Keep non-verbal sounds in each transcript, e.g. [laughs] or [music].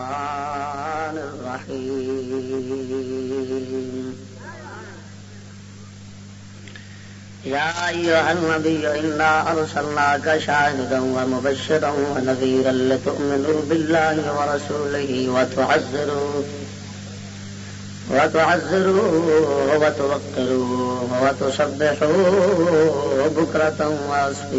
الرحمن الرحيم. يا أيها النبي، إنا أرسلناك شاهدا ومبشرا ونذيرا لتؤمنوا بالله ورسوله وتعزروه وتعزروه وتوقروه وتصبحوه بكرة وأصفيلا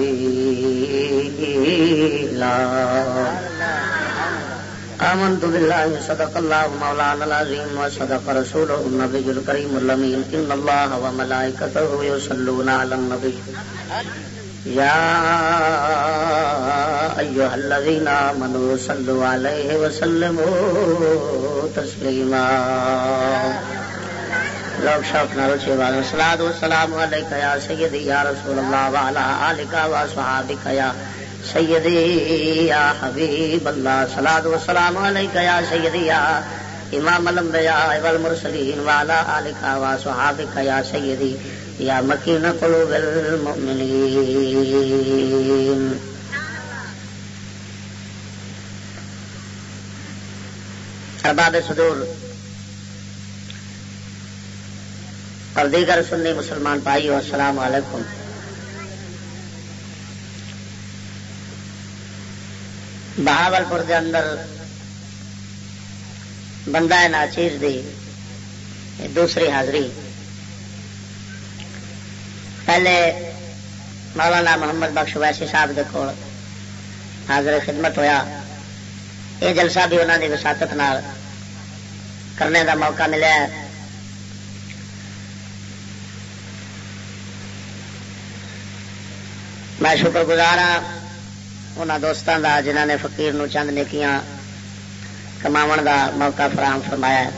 آمنت بالله صدق الله مولانا العظيم وصدق رسوله النبي الكريم اللمين إن الله وملائكته يصلون على النبي يا أيها الذين آمنوا صلوا عليه وسلموا تسليما لوگ شوق نہ روچے والے سلاد والسلام علیکہ یا سیدی یا رسول اللہ وعلا آلکہ و صحابکہ یا سیدی یا حبیب اللہ سلاد و سلام علیکہ یا سیدی یا امام الانبیاء والمرسلین وعلا آلکہ و صحابکہ یا سیدی یا مکین قلوب المؤمنین۔ ارباب صدور، اور دیگر سنی مسلمان بھائی السلام علیکم۔ بہاول پور اندر بندہ ہے ناچیر دی دوسری حاضری۔ پہلے مولانا محمد بخش ویسی صاحب کے کول حاضر خدمت ہویا۔ یہ جلسہ بھی انہوں کی وساطت کرنے کا موقع ملیا میں شکر گزار ہاں۔ ان دوستوں کا جنہ نے فقیر نو چند نکیاں کما دا موقع فراہم فرمایا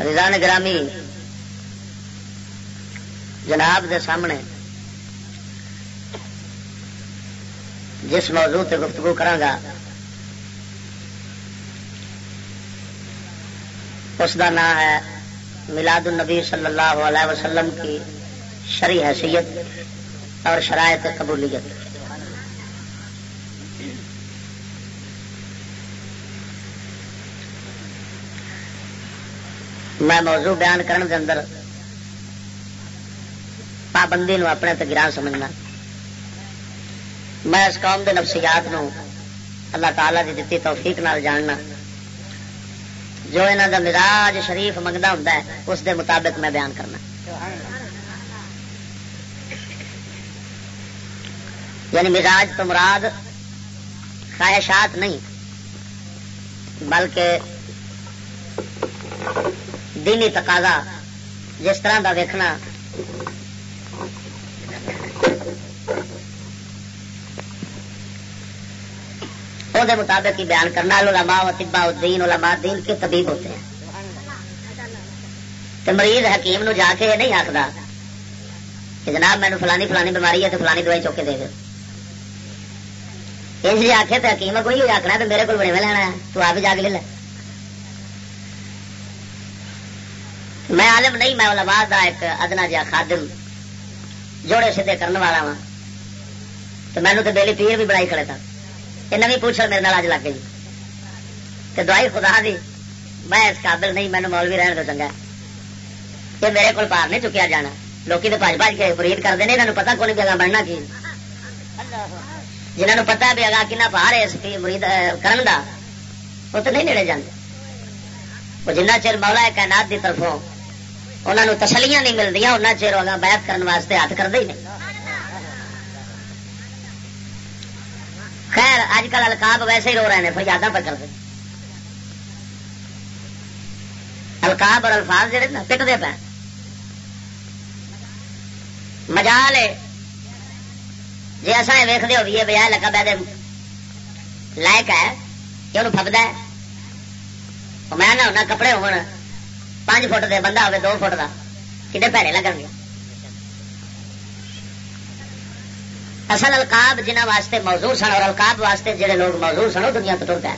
رضان گرامی جناب دے سامنے جس موضوع تے گفتگو کرانگا اس کا نام ہے میلاد النبی صلی اللہ علیہ وسلم کی شری حیثیت اور شرائط قبولیت میں موضوع بیان کرنے دے اندر پابندی نو اپنے تے گران سمجھنا۔ میں اس قوم دے نفسیات نو اللہ تعالی دی دتی توفیق نال جاننا۔ جو انہوں دا مزاج شریف منگتا ہوں اس دے مطابق میں بیان کرنا۔ یعنی مزاج تو مراد خواہشات نہیں، بلکہ دینی تقاضا، جس طرح کا ویکنا وہ مطابق ہی بیان کرنا، علماء و طبا الدین، علماء دین کے طبیب ہوتے ہیں۔ تو مریض حکیم نو جا کے یہ نہیں آخر کہ جناب مینو فلانی فلانی بیماری ہے تو فلانی دوائی چوکے دے دو اس لیے آخے تو حکیم کوئی آخنا تو میرے کو بڑے میں لینا ہے، تو آپ جا کے لے لے۔ میں عالم نہیں، میں علماء دا ایک ادنا جہا خادم، جوڑے سیدے کرنے والا وا تو مینو تو بیلی پیر بھی بڑائی کھڑے تھا۔ یہ نوی پوچھ میرے نال اج لگ گئی۔ تو دوائی خدا دی، میں اس قابل نہیں مینو مولوی رہن تو چنگا۔ یہ میرے کو پار نہیں چکیا جانا۔ لوگ تو بج بج کے فرید کرتے ہیں یہاں پتا کون بھی اگا بننا کی۔ جنہوں پتا بھی اگا کنا پار ہے، اس کی مرید کرن دا، وہ تو نہیں نیڑے جانے وہ جنہ چر مولا ہے کائنات دی طرفوں انہوں نے تسلیاں نہیں ملتی ان چیر اگا بیعت کرنے واسطے ہاتھ کرتے ہی نہیں خیر اج کل القاب ویسے ہی رو رہے ہیں فریادہ پہ کرتے القاب اور الفاظ جڑے نا پٹتے پہ مجال جی اصا یہ ویختے ہو بھی بجائے لگا پہ لائق ہے کہ انہوں فبدا ہے میں نہ ہونا کپڑے ہو پانچ فٹ دے بندہ ہوے دو فٹ کا کتنے پیڑے لگن گے اصل القاب جنہ واسطے موضوع سن اور القاب واسطے جڑے لوگ موضوع سن وہ دنیا تو ٹر گئے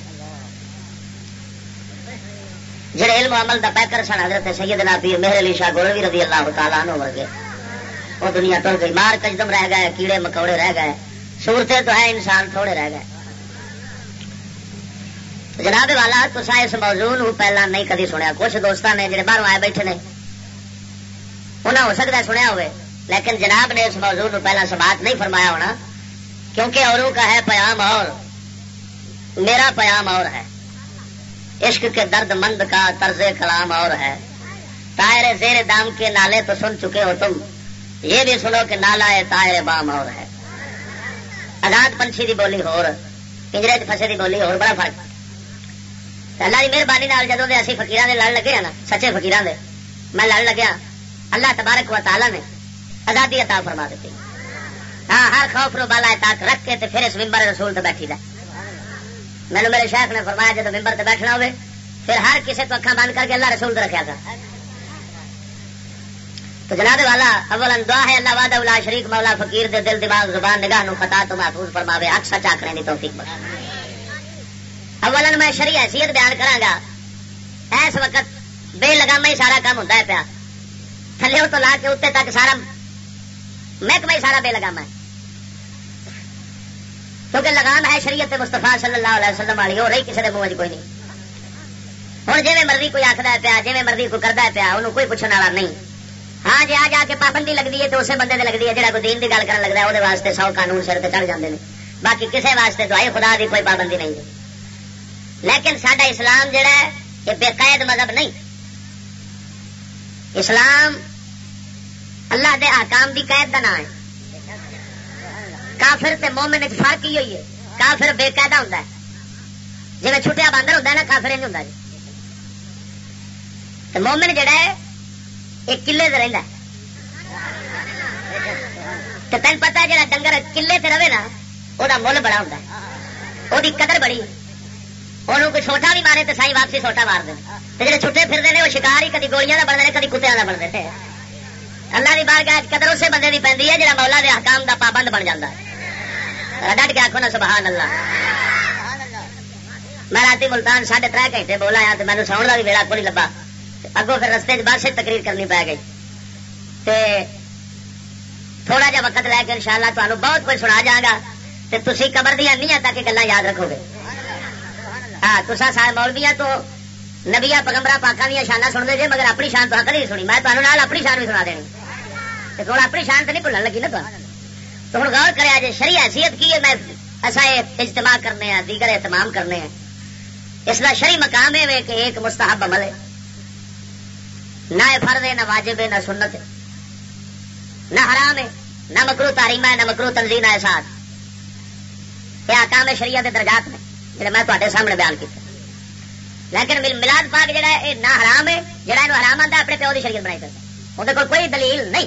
جڑے علم عمل دا پیکر سن حضرت سیدنا پیر مہر علی شاہ گولوی رضی اللہ تعالیٰ عنہ ورگے وہ دنیا ٹر گئی مار کجدم رہ گئے کیڑے مکوڑے رہ گئے صورتیں تو ہے انسان تھوڑے رہ گئے جناب والا، تو اس موضوع نو پہلا نہیں کدی سنیا۔ کچھ دوست نے جڑے باہر آئے بیٹھے نے انہیں ہو سکتا ہے سنیا ہوئے لیکن جناب نے اس موضوع نو پہلا سماعت نہیں فرمایا ہونا، کیونکہ اوروں کا ہے پیام اور، میرا پیام اور ہے۔ عشق کے درد مند کا طرز کلام اور ہے۔ تائر زیر دام کے نالے تو سن چکے ہو تم، یہ بھی سنو کہ نالا ہے تائر بام اور ہے۔ آزاد پنچھی دی بولی ہور، پنجرے پھسے دی بولی ہور، بڑا فرق۔ اللہ کی جی مہربانی جدو دے اسی فکیر لڑ لگے ہاں نا، سچے فکیر میں لڑ لگیا۔ اللہ تبارک و تعالی نے آزادی عطا فرما دیتی۔ ہاں ہر خوف رو بالا تاک رکھ کے تے پھر اس ممبر رسول تو بیٹھی دا مینو میرے شیخ نے فرمایا جب ممبر سے بیٹھنا ہوئے، پھر ہر کسی کو اکھا بند کر کے اللہ رسول تو رکھا تھا تو جناب والا اول دعا ہے، اللہ وعدہ اللہ شریک مولا، فقیر دے دل، دماغ، زبان، نگاہ نو خطا تو محفوظ فرماوے اک سچ آکھنے دی توفیق بخش اول میں شری حیثیت بیان کرا گا اس وقت بے لگاما ہی سارا کام ہوتا ہے پیا۔ تھلے تو لا کے اتنے تک سارا محکمہ ہی سارا بے لگاما ہے۔ کیونکہ لگام ہے شریعت مستفا صلی اللہ علیہ وسلم والی ہو رہی کسی کے منہ کوئی نہیں۔ ہوں جی مرضی کوئی آخر پیا جی مرضی کوئی کرتا پیا انہوں کوئی پوچھنے والا نہیں۔ ہاں جی آ جا کے پابندی لگتی ہے تو اسی بندے سے لگتی ہے جہاں کوئی دین کی گل کر لگتا ہے وہ واسطے سو قانون سر چڑھ جاتے ہیں باقی کسی واسطے تو آئی خدا کی کوئی پابندی نہیں ہے۔ لیکن سڈا اسلام جڑا ہے یہ بے قید مذہب نہیں۔ اسلام اللہ دے آکام دی قید کا نام ہے۔ کافر تے مومن فرق ہی ہوئی ہے۔ کافر بے قیدا ہوتا ہے۔ جی چھٹیا باندر ہوتا ہے نا، کافر نہیں ہوتا جی مومن جڑا ہے یہ کلے سے رہتا ہے۔ تین پتا جا ڈنگر کلے سے رہے نا وہ مل بڑا ہوتا ہے۔ وہ قدر بڑی ہے۔ انہوں کوئی چھوٹا بھی مارے تو سائی واپسی چھوٹا مار دیں۔ جی چھٹے پھرتے ہیں وہ شکار ہی کدی گولیاں کا بنتے ہیں کدی کتیا کا بنتے ہیں اللہ کی بار گاہ قدر اسے بندے کی پہ ہے جہاں مولا کے حکام کا پابند بن جاتا ہے۔ ڈٹ کے آخو نا، سبحان اللہ۔ میں رات ملتان ساڑھے تر گھنٹے بولا آیا تو مینو ساؤن کا بھی ویڑا کو نہیں لبا اگوں پھر رستے بس تقریر کرنی پی گئی۔ تے تھوڑا جا وقت لے کے انشاءاللہ شاء اللہ بہت کچھ سنا جا گا تھی قبر دیا نہیں تک گلا یاد رکھو گے۔ ہاں تصا سارے مولویا تو نبیا پگمبرا پاکا دیا شانہ سنتے جی مگر اپنی شان تو کدی سنی۔ میں تمہیں اپنی شان بھی سنا دینی۔ تھوڑا اپنی شان تو نہیں بھولن لگی نا تو ہوں غور کرے جی شری حیثیت کی ہے؟ میں ایسا اجتماع کرنے ہیں، دیگر اہتمام کرنے ہیں۔ اس کا شری مقام ہے کہ ایک مستحب عمل ہے۔ نہ فرد ہے، نہ واجب ہے، نہ سنت ہے۔ نہ حرام ہے، نہ مکرو تاریم ہے، نہ مکرو تنظیم ہے ساتھ یہ آکام شریعت درجات میں جڑے میں تے سامنے بیان کیا لیکن ملاد پاک جڑا ہے نہ حرام ہے جڑا یہ حرام آتا اپنے پیو کی شریعت بنائی کرتا اندر کوئی دلیل نہیں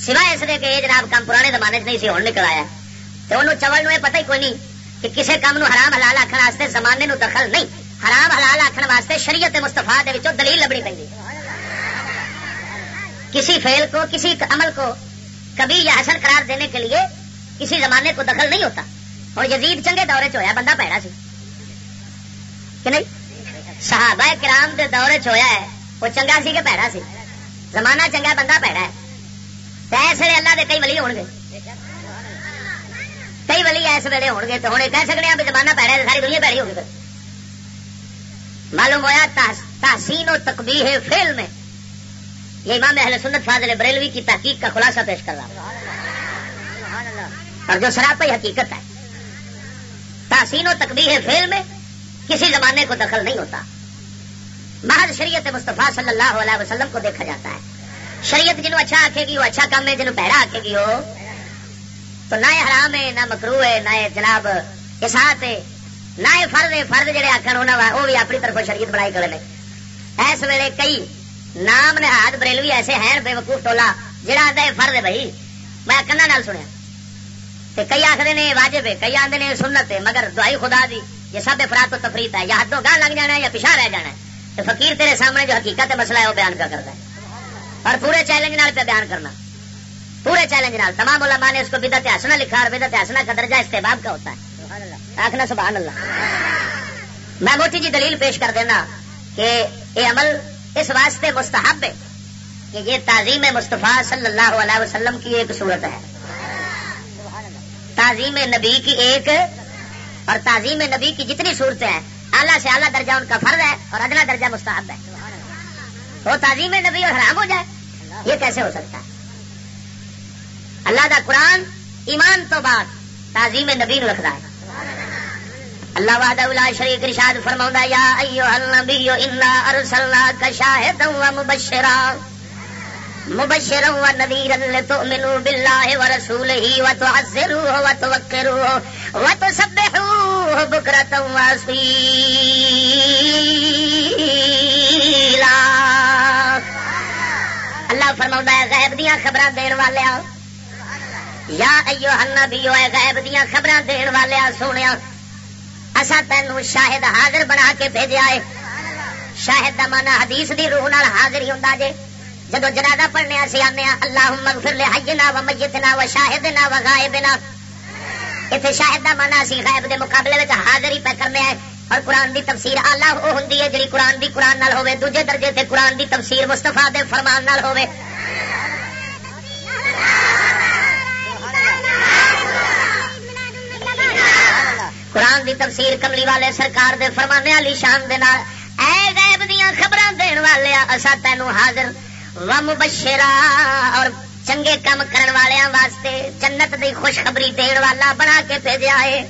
سوائے اس لیے کہ یہ جناب کام پرانے زمانے نہیں سی ہوں نکل آیا تو انہوں چول نو پتہ ہی کوئی نہیں کہ کسی کام نو حرام حلال آخر واسطے زمانے نو دخل نہیں حرام حلال آخر واسطے شریعت مستفا دلیل لبنی پی کسی فیل کو کسی عمل کو کبھی یا حسن قرار دینے کے لیے کسی زمانے کو دخل نہیں ہوتا اور یزید چنگے دورے چ ہوا بندہ پیڑا سی کہ نہیں؟ صحابہ کرام کے دورے چ ہوا ہے، وہ چنگا سی کہ پیڑا سی؟ زمانہ چنگا بندہ پیڑا ہے۔ تو ویلے اللہ دے کئی ولی ہو گے کئی ولی اس ویلے ہو گے تو ہوں کہہ سکتے ہیں بھی زمانہ پیڑا ہے، ساری دنیا پیڑی ہوگی۔ معلوم ہوا تحسین و تقبی ہے فیل میں یہ امام اہل سنت فاضل بریلوی کی تحقیق کا خلاصہ پیش کر رہا ہوں۔ اور جو سراپی حقیقت ہے، تحسین و تقبیر فیل میں کسی زمانے کو دخل نہیں ہوتا۔ محض شریعت مصطفیٰ صلی اللہ علیہ وسلم کو دیکھا جاتا ہے۔ شریعت جنہوں اچھا آکھے گی، وہ اچھا کام ہے، جنہوں پہرا آکھے گی ہو تو نہ حرام ہے، نہ مکرو ہے، نہ جناب اسات ہے، نہ فرد ہے، فرد جہے آخر ہونا وا، وہ بھی اپنی طرف شریعت بنائی کرے اس ویلے کئی نام نے ہاتھ بریلوی ایسے ہیں بے وقوف ٹولا جہاں آتا ہے، فرد ہے بھائی۔ میں کنا نال سنیا۔ کئی آخر نے، واجب ہے، کئی آدھے نے، سنت ہے، مگر دعائی خدا دی۔ یہ سب افراد تو تفریح ہے، یا ہاتھوں گاہ لگ جانا ہے یا پیچھا رہ جانا ہے تو فقیر تیرے سامنے جو حقیقت مسئلہ ہے، وہ بیان پہ کرتا ہے۔ اور پورے چیلنج نال پہ بیان کرنا۔ پورے چیلنج نال۔ تمام علماء نے اس کو بدت حسنا لکھا اور بدت حسنا کا درجہ استحباب کا ہوتا ہے۔ آخنا سبحان اللہ۔ میں موٹی جی دلیل پیش کر دینا کہ یہ عمل اس واسطے مستحب ہے کہ یہ تعظیم مصطفیٰ صلی اللہ علیہ وسلم کی ایک صورت ہے۔ تعظیم نبی کی ایک اور تعظیم نبی کی جتنی صورتیں ہیں اعلیٰ سے اعلیٰ درجہ ان کا فرض ہے اور ادنا درجہ مستحب ہے۔ وہ تعظیم نبی اور حرام ہو جائے، یہ کیسے ہو سکتا ہے؟ اللہ کا قرآن ایمان تو بعد تعظیم نبی رکھتا ہے۔ اللہ وعدہ الا شریک رشاد فرماؤں یا ایوہ النبی، انا ارسلناک شاہدا و مبشرا۔ مبشرا و نذیرا لتؤمنوا باللہ ورسولہ وتعزروہ وتوقروہ وتسبحوہ بکرتا و اصیلا۔ اللہ فرماؤں ہے، غیب دیاں خبراں دین والے یا ایوہ النبی، اے غیب دیاں خبراں دین والے سونیا اصا تین شاہد حاضر بنا کے بھیجا ہے۔ شاہد کا مانا حدیث دی روح نال حاضر ہی ہوں جے۔ جب جنازہ پڑھنے سے آنے اللہ مغفر لے حجنا و میتنا و شاہدنا و غائبنا۔ اتنے شاہد کا مانا سی غائب دے مقابلے میں حاضر ہی پہ کرنے آئے۔ اور قرآن دی تفسیر آلہ وہ ہوں جی قرآن دی قرآن نال ہوے دوجے درجے تے قرآن دی تفسیر مستفا دے فرمان نال ہوے قرآن دی تفسیر کملی والے سرکار دے فرمانے والی شان دے نال۔ اے غیب دیاں خبراں دین والے اسا تینو حاضر و مبشرا اور چنگے کام کرن والیاں واسطے جنت دی خوشخبری دین والا بنا کے بھیجیا ہے۔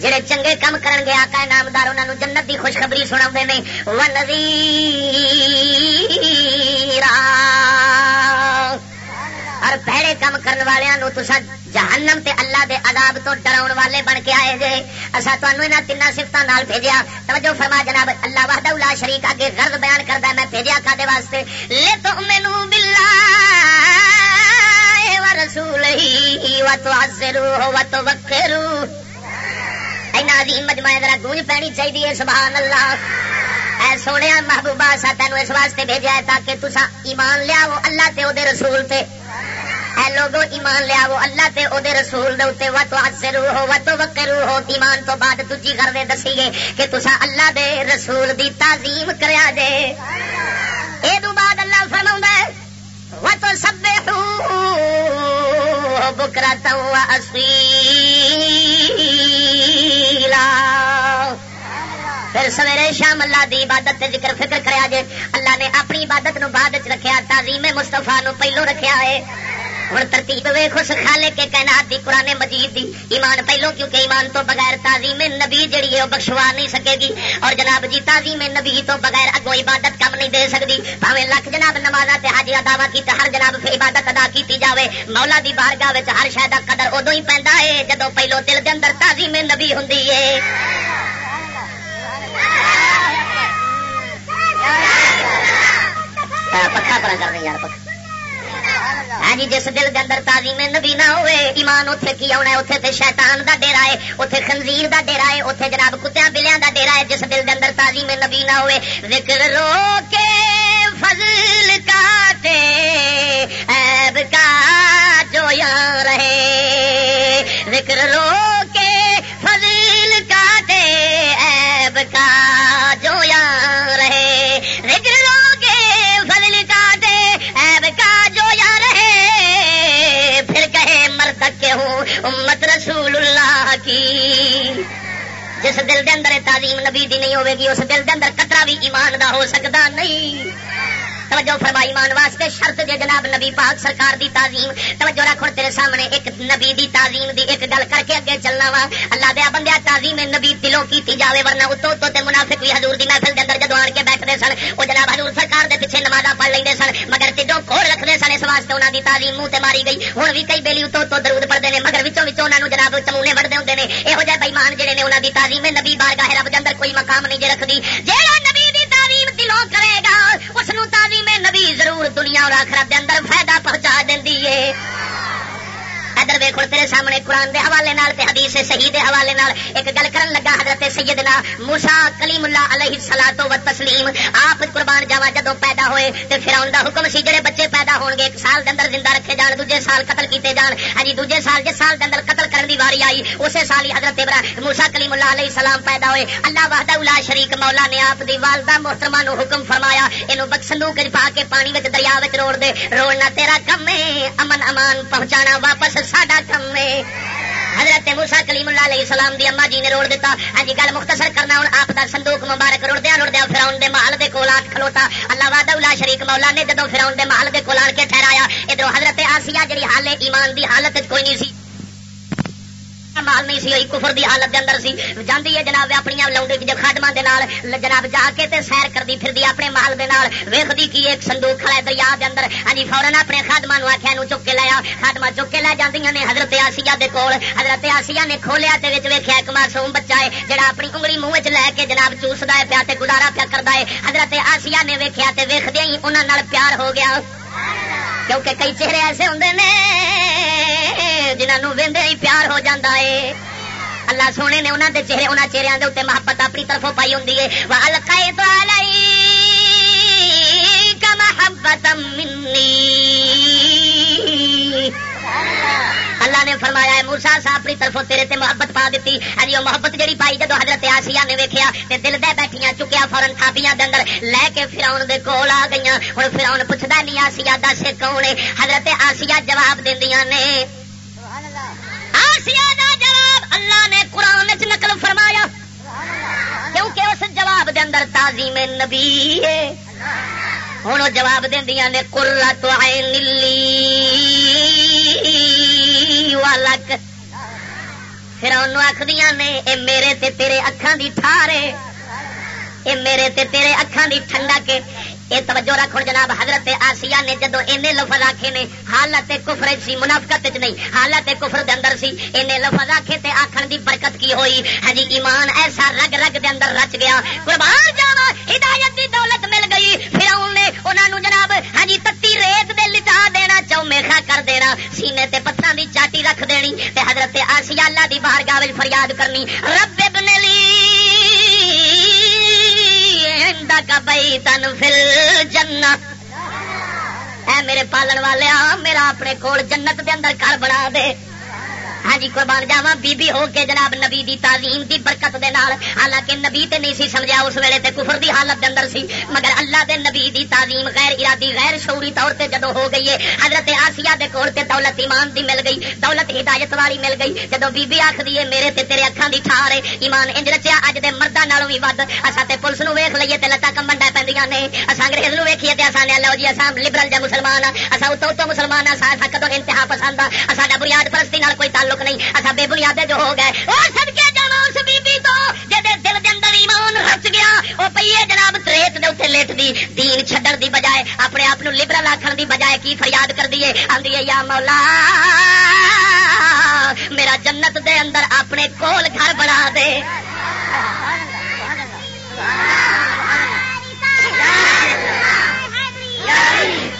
جڑے چنگے کام کرن گے، آقا نامدار، انہاں نو جنت دی خوشخبری سناوندے نے۔ و نذیرا اور پیڑے کام کرن والےاں نو تساں جہنم تے اللہ دے عذاب تو ڈراؤن والے بن کے آئے جے اصا تمہیں یہاں تین سفتوں بھیجیا۔ توجہ فرما جناب، اللہ وحدہ الا شریک آگے غرض بیان کرتا میں بھیجیا کھے واسطے۔ لے تو مینو بلا رسول ہی و تو اینا عظیم مجمع ذرا گونج پینی چاہیے سبحان اللہ۔ اے سونے محبوبہ سا تینوں اس واسطے بھیجا ہے تاکہ تسا ایمان لیا وہ اللہ تے او دے رسول تے۔ اے لوگو، ایمان لیا وہ اللہ تے او دے رسول دے اوتے۔ وتو اثرو ہو وتو وقرو ہو ایمان تو بعد دوجی کر دے دسی گے کہ تسا اللہ دے رسول دی تعظیم کریا جے۔ اے دو بعد اللہ فرماوندا ہے وتو سبحو بکرتا و اصیلا پھر سویرے شام اللہ دی عبادت تے ذکر فکر کریا جے، اللہ نے اپنی عبادت نو بعد چ رکھیا، تعظیم مصطفی نو پہلو رکھیا ہے۔ ہوں ترتیب ویخ اس خالے کے کائنات دی، قرآن مجید دی ایمان پہلو، کیونکہ ایمان تو بغیر تازی میں نبی جڑی ہے، وہ بخشوا نہیں سکے گی۔ اور جناب جی تازی میں نبی تو بغیر اگو عبادت کم نہیں دے سکتی پاوے لکھ جناب نماز حاجی دعوی کی ہر جناب پھر عبادت ادا کی جاوے۔ مولا دی بارگاہ ہر شاید قدر ادو ہی پہنتا ہے جدو پہلو دل کے اندر تازی میں نبی ہوں پکا پڑا کر رہے یار، پکا۔ ہاں جی جس دل کے اندر تازی میں نبی نہ ہوئے، ایمان اتنے کی آنا ہے؟ اتنے تے شیطان دا ڈیرا ہے اتنے خنزیر دا ڈیرا ہے اتنے جناب کتیا بلیاں دا ڈیرا ہے، جس دل کے اندر تازی میں نبی نہ ہوئے۔ ذکر رو کے فضل کاٹے ایب کا جو یہاں رہے ذکر رو کے جس دل دے اندر تعظیم نبی دی نہیں ہوے گی، اس دل دے اندر قطرہ بھی ایمان دا ہو سکتا نہیں۔ توجہ فرمائی، ایمان واسطے شرط دے جناب نبی پاک سرکار دی تعظیم۔ توجہ رکھ تیرے سامنے ایک نبی دی تعظیم دی ایک گل کر کے اگے چلنا وا۔ اللہ دیا بندیا تعظیم نبی دلوں کی جاوے، ورنہ اتو اتو تے منافق بھی حضور دی محفل دے اندر جدو آن کے بیٹھتے سن، وہ جناب حضور سرکار دے پیچھے نمازاں پڑھ لیندے سن، مگر تیڈو کھول رکھتے سن، اس واسطے انہاں دی تعظیم منہ تے ماری گئی۔ ہن بھی کئی بیلی اتو اتو درود پڑھتے ہیں مگر وچوں وچوں انہاں نو جناب چمونے وڑدے ہوندے نے۔ یہو جہ بےمان جڑے نے، انہاں دی تعظیم نبی بارگاہ رب دے اندر کوئی مقام نہیں جے رکھدی۔ جیڑا نبی فالو کرے گا، اس تعظیم نبی ضرور دنیا اور آخرت دے اندر فائدہ پہنچا دینی ہے۔ ادھر ویکو تیرے سامنے قرآن دے حوالے نال تے حدیث صحیح دے حوالے نال ایک گل کرن لگا حضرت سیدنا موسا کلیم اللہ علیہ الصلوۃ و تسلیم آپ قربان جاوا جدوں پیدا ہوئے تے فرعون دا حکم سی، جڑے بچے پیدا ہون گے ایک سال دے اندر زندہ رکھے جان، دوجے سال قتل کیتے جان۔ ہاں جی دوجے سال، جس سال دے اندر قتل کرن دی واری آئی، اسی سال ہی حضرت ابراہیم موسا کلیم اللہ علیہ السلام پیدا ہوئے۔ اللہ وحدہ لا شریک، مولا نے آپ دی والدہ محترمہ نو حکم فرمایا، اینو بک صندوق وچ پا کے پانی وچ دریا وچ روڑ دے۔ روڑنا تیرا کم ہے امن امان پہنچانا، واپس ساڈا کم ہے حضرت موسا کلیم اللہ علیہ السلام دی اما جی نے روڑ دیتا ہاں جی گل مختصر کرنا، ہوں آپ دا صندوق مبارک رڑدیا رڑدیا فراؤن دے محل دے کول آٹ کھلوتا۔ اللہ وعدہ اللہ شریک مولا نے جدو فراؤن دے محل دے کول آن کے ٹھہرایا ادھر حضرت آسیہ جڑی حال ایمان دی حالت کوئی نہیں سی۔ مال نہیں سی ہوئی، کفر دی حالت دے اندر سی۔ جاندی ہے جناب اپنی لاؤنڈی جو خادماں دے نال جناب جا کے تے سیر کردی پھردی اپنے مال دے نال۔ ویکھدی کی ایک صندوق کھڑا ہے دریا دے اندر۔ ہاں جی فورن اپنے خادماں نو آکھیا نو چک کے لایا خادمہ چک کے لے جاندیاں نے حضرت آسیہ دے کول۔ حضرت آسیہ نے کھولیا تے وچ ویکھیا ایک معصوم بچہ ہے، جڑا اپنی انگلی منہ وچ لے کے جناب چوسدا ہے، پیا تے گزارا پیا کردا ہے۔ حضرت آسیہ نے ویکھیا تے ویکھدے ہی انہاں نال پیار ہو گیا۔ کیونکہ کئی چہرے ایسے ہوں نے جنہوں وہدے ہی پیار ہو جاتا ہے اللہ سونے نے انہوں دے چہرے انہوں چہرے کے اتنے محبت اپنی طرفوں پائی ہوں وہ کا محبت اللہ نے فرمایا ہے موسا سا اپنی طرفوں تیرے تے محبت پا دیتی۔ اری وہ محبت جڑی پائی جدو حضرت آسیا نے ویکیا تے دل دے بیٹھیاں چکیا فورن تھاپیاں دے اندر لے کے فراؤن دے کول آ گئی ہوں فراؤن پوچھتا نہیں آسیا دس کون ہے؟ حضرت آسیا جواب دیا نے آسیا دا جواب اللہ نے قرآن نقل فرمایا۔ کیونکہ اس جواب دے اندر تعظیم نبی ہے۔ ہوں جواب دیا نے کلا تو آئے نیلی والک پھر انہوں آخدیا نے، اے میرے تے تیرے اکھان دی ٹھارے، اے میرے تے تیرے اکھان دی ٹھنڈا کے۔ یہ توجہ رکھو جناب، حضرت آسیا نے جدو این لفظ آخے نے، حالت کفر سی، منافقت وچ نہیں، حالت کفر دے اندر سی این لفظ آخے تے آخر دی برکت کی ہوئی۔ ہاں جی، ایمان ایسا رگ رگ دے اندر رچ گیا۔ قربان جاوا ہدایت دی دولت مل گئی پھر نے انہوں جناب ہاں جی تتی ریت دے لٹا دینا چاؤ میخا کر دینا سینے تے پتھر دی چاٹی رکھ دینی تے حضرت آسیا اللہ دی باہر گاہ فریاد کرنی رب ابن لی کا بئی فل جنا اے میرے پالن والے میرا اپنے کول جنت دے اندر گھر بنا دے ہاں جی قربان جاوا بی بی ہو کے جناب نبی دی تعظیم دی برکت دے نال، حالانکہ نبی تے نہیں سی سمجھا اس ویلے تے کفر دی حالت دے اندر سی، مگر اللہ دے نبی دی تعظیم غیر ارادی، غیر شعوری طور تے جدو ہو گئی ہے، حضرت آسیہ دے کول تے دولت ایمان دی مل گئی، دولت ہدایت والی مل گئی جدو بی بی آکھدی ہے، میرے تے تیرے اکھاں دی ٹھار ہے، ایمان انج رچیا، اج دے مرداں نالوں وی ود اسا تے پولیس نو ویکھ لئیے تے لتا کمبن ڈے پیندیاں نے اسا انگریز نو ویکھیے تے اسا نے لو جی اسا لبرل جا مسلمان اسا اوتو تو مسلمان اسا کدو انتہا پسند اسا دا بنیاد پرستی نال کوئی تعلق تعلق نہیں اچھا بے بنیادے جو ہو گئے وہ سد کے جا اس بی بی تو جی دل کے اندر ایمان رچ گیا وہ پیے جناب ریت دے اتنے لیٹ دی دین چھڈن دی بجائے اپنے آپ لبرل آخر دی بجائے کی فریاد کر دیے آدھی یا مولا میرا جنت دے اندر اپنے کول گھر بنا دے Yeah.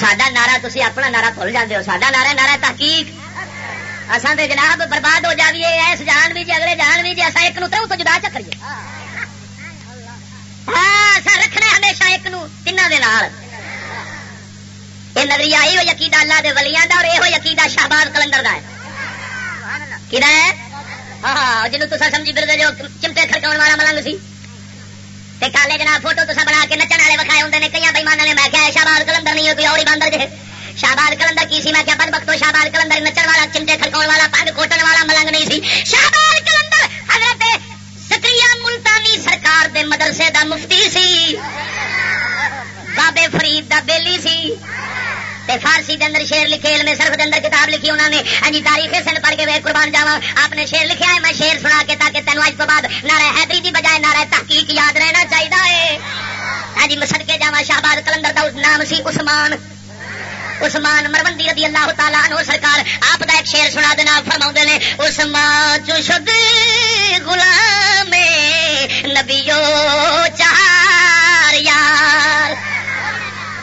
ساڈا نعرہ تھی اپنا نعرہ بھول جاتے ہو۔ ساڈا نعرہ نعرہ تحقیق۔ اصل تو جناب برباد ہو جائیے ایس جان بھی جی اگلے جان بھی جی اصا ایک نو تو جدا چکریے ہاں رکھنا ہمیشہ ایک نو تین یہ نظریہ یہ یقیدہ اللہ دے ولیاں دا اور یہ یقیدہ شہباز کلندر دا ہے۔ کہ ہاں, ہاں، جنوب تصا سمجھی پھر جو چمٹے کھڑکاؤ والا ملنگ سی۔ تے کالے جناب فوٹو تسا بنا کے نچن والے وکھائے ہوندے نے کئی بےمانا نے، میں کہیا شہباز کلندر نہیں ہو کوئی اور باندر جے۔ شہباز کلندر کی سی؟ میں کیا بدبختو شہباز کلندر نچن والا، چمٹے کھڑکاؤ والا پنگ کوٹن والا ملنگ نہیں سی۔ شہباز کلندر، حضرت سکری ملتانی سرکار دے مدرسے دا مفتی سی۔ بابے فرید دا بیلی سی۔ تے فارسی دے اندر شیر لکھے، علم صرف دے اندر کتاب لکھی انہوں نے۔ ہاں جی تاریخ سن پڑھ کے قربان جاوا آپ نے شیر لکھا ہے، میں شیر سنا کے تاکہ تینوں اج تو بعد نعرہ حیدری دی بجائے نعرہ تحقیق یاد رہنا چاہیے ہاں جی مسڑ کے جاوا شہباد کلندر دا نام سی عثمان۔ عثمان مربندی رضی اللہ تعالیٰ عنہ سرکار، آپ کا ایک شیر سنا دینا فرما نے۔ عثمان چشد غلام نبیو چار یار۔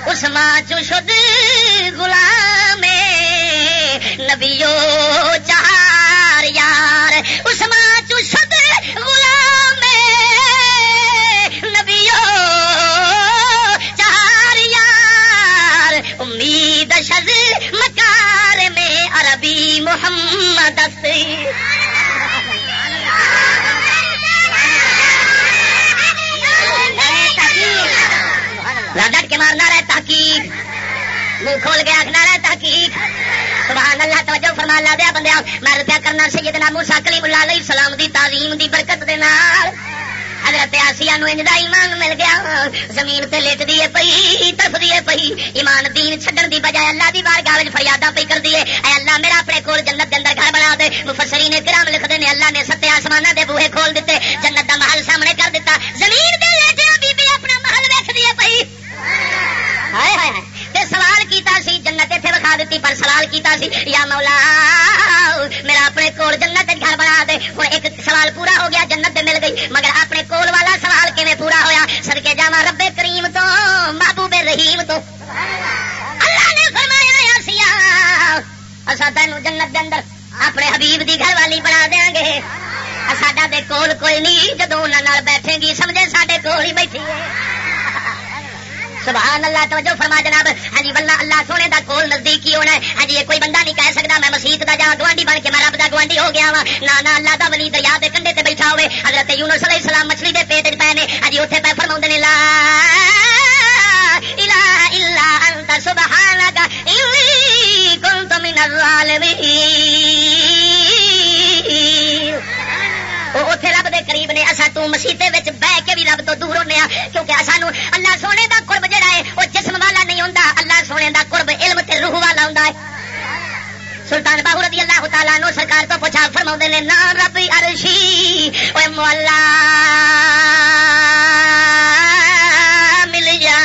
عثمان چشد غلام نبیو چار یار عثمان چشد غلام نبیو امید شز مکار میں عربی محمد ڈٹ کے مارنا رہتا تحقیق۔ منہ کھول کے آخنا رہا تحقیق۔ سبحان اللہ، توجہ فرما لا دیا بندیا میں روپیہ کرنا سیدنا موسیٰ کلیم اللہ علیہ السلام دی تعظیم دی برکت دے نال۔ حضرت آسیا نو انجدا ایمان مل گیا۔ زمین تے لیٹ دیے پئی طرف دیے پئی۔ ایمان دین چھڈن دی بجائے اللہ دی بار گال فریاداں پئی کر دیے اے اللہ، میرا اپنے کول جنت دے اندر گھر بنا دے۔ مفسرین کرام لکھدے نے، اللہ نے ستے آسماناں دے بوہے کھول دتے جنت دا محل سامنے کر دیتا۔ زمین تے لیٹیا بی ہائے ہائے تے سوال کیتا سی، جنت اتنے وکھا دیتی پر سوال کیتا سی، یا مولا، میرا اپنے کول جنت گھر بنا دے۔ ہوں ایک سوال پورا ہو گیا، جنت مل گئی۔ مگر اپنے کول والا سوال کیویں پورا ہویا؟ سڑکے جا رب کریم تو، محبوب رحیم تو۔ اللہ نے فرمایا سیا اصا تین جنت دے اندر اپنے حبیب دی گھر والی بنا دیا گے ساڈا دے کول کوئی نہیں جدو انہوں بیٹھے گی، سمجھے سڈے کول ہی بیٹھی ہے سبحان اللہ توجہ فرما جناب. ہاں جی بلّہ اللہ سونے دا کول نزدیک ہی ہونا ہے. ہاں جی یہ کوئی بندہ نہیں کہہ سکتا میں مسیت دا جا گوانڈی بن کے میں رب دا گوانڈی ہو گیا وا نہ نہ، اللہ دا ولی دریا دے کنڈے تے بیٹھا ہوے حضرت یونس علیہ السلام مچھلی دے پیٹ وچ پے نے. ہاں جی اوتھے پے فرماوندے نے، لا الہ الا انت سبحانک انی کنت من الظالمین. اتے رب دے قریب نے اصا تسیتے بہ کے بھی رب تو دور ہونے ہاں. کیونکہ سانو اللہ سونے دا دا قرب علم تے روح والا ہوں سلطان باہو رضی اللہ تعالیٰ نو سرکار تو پوچھا فرما نے، نام رب ارشی اے مولا، مل جا۔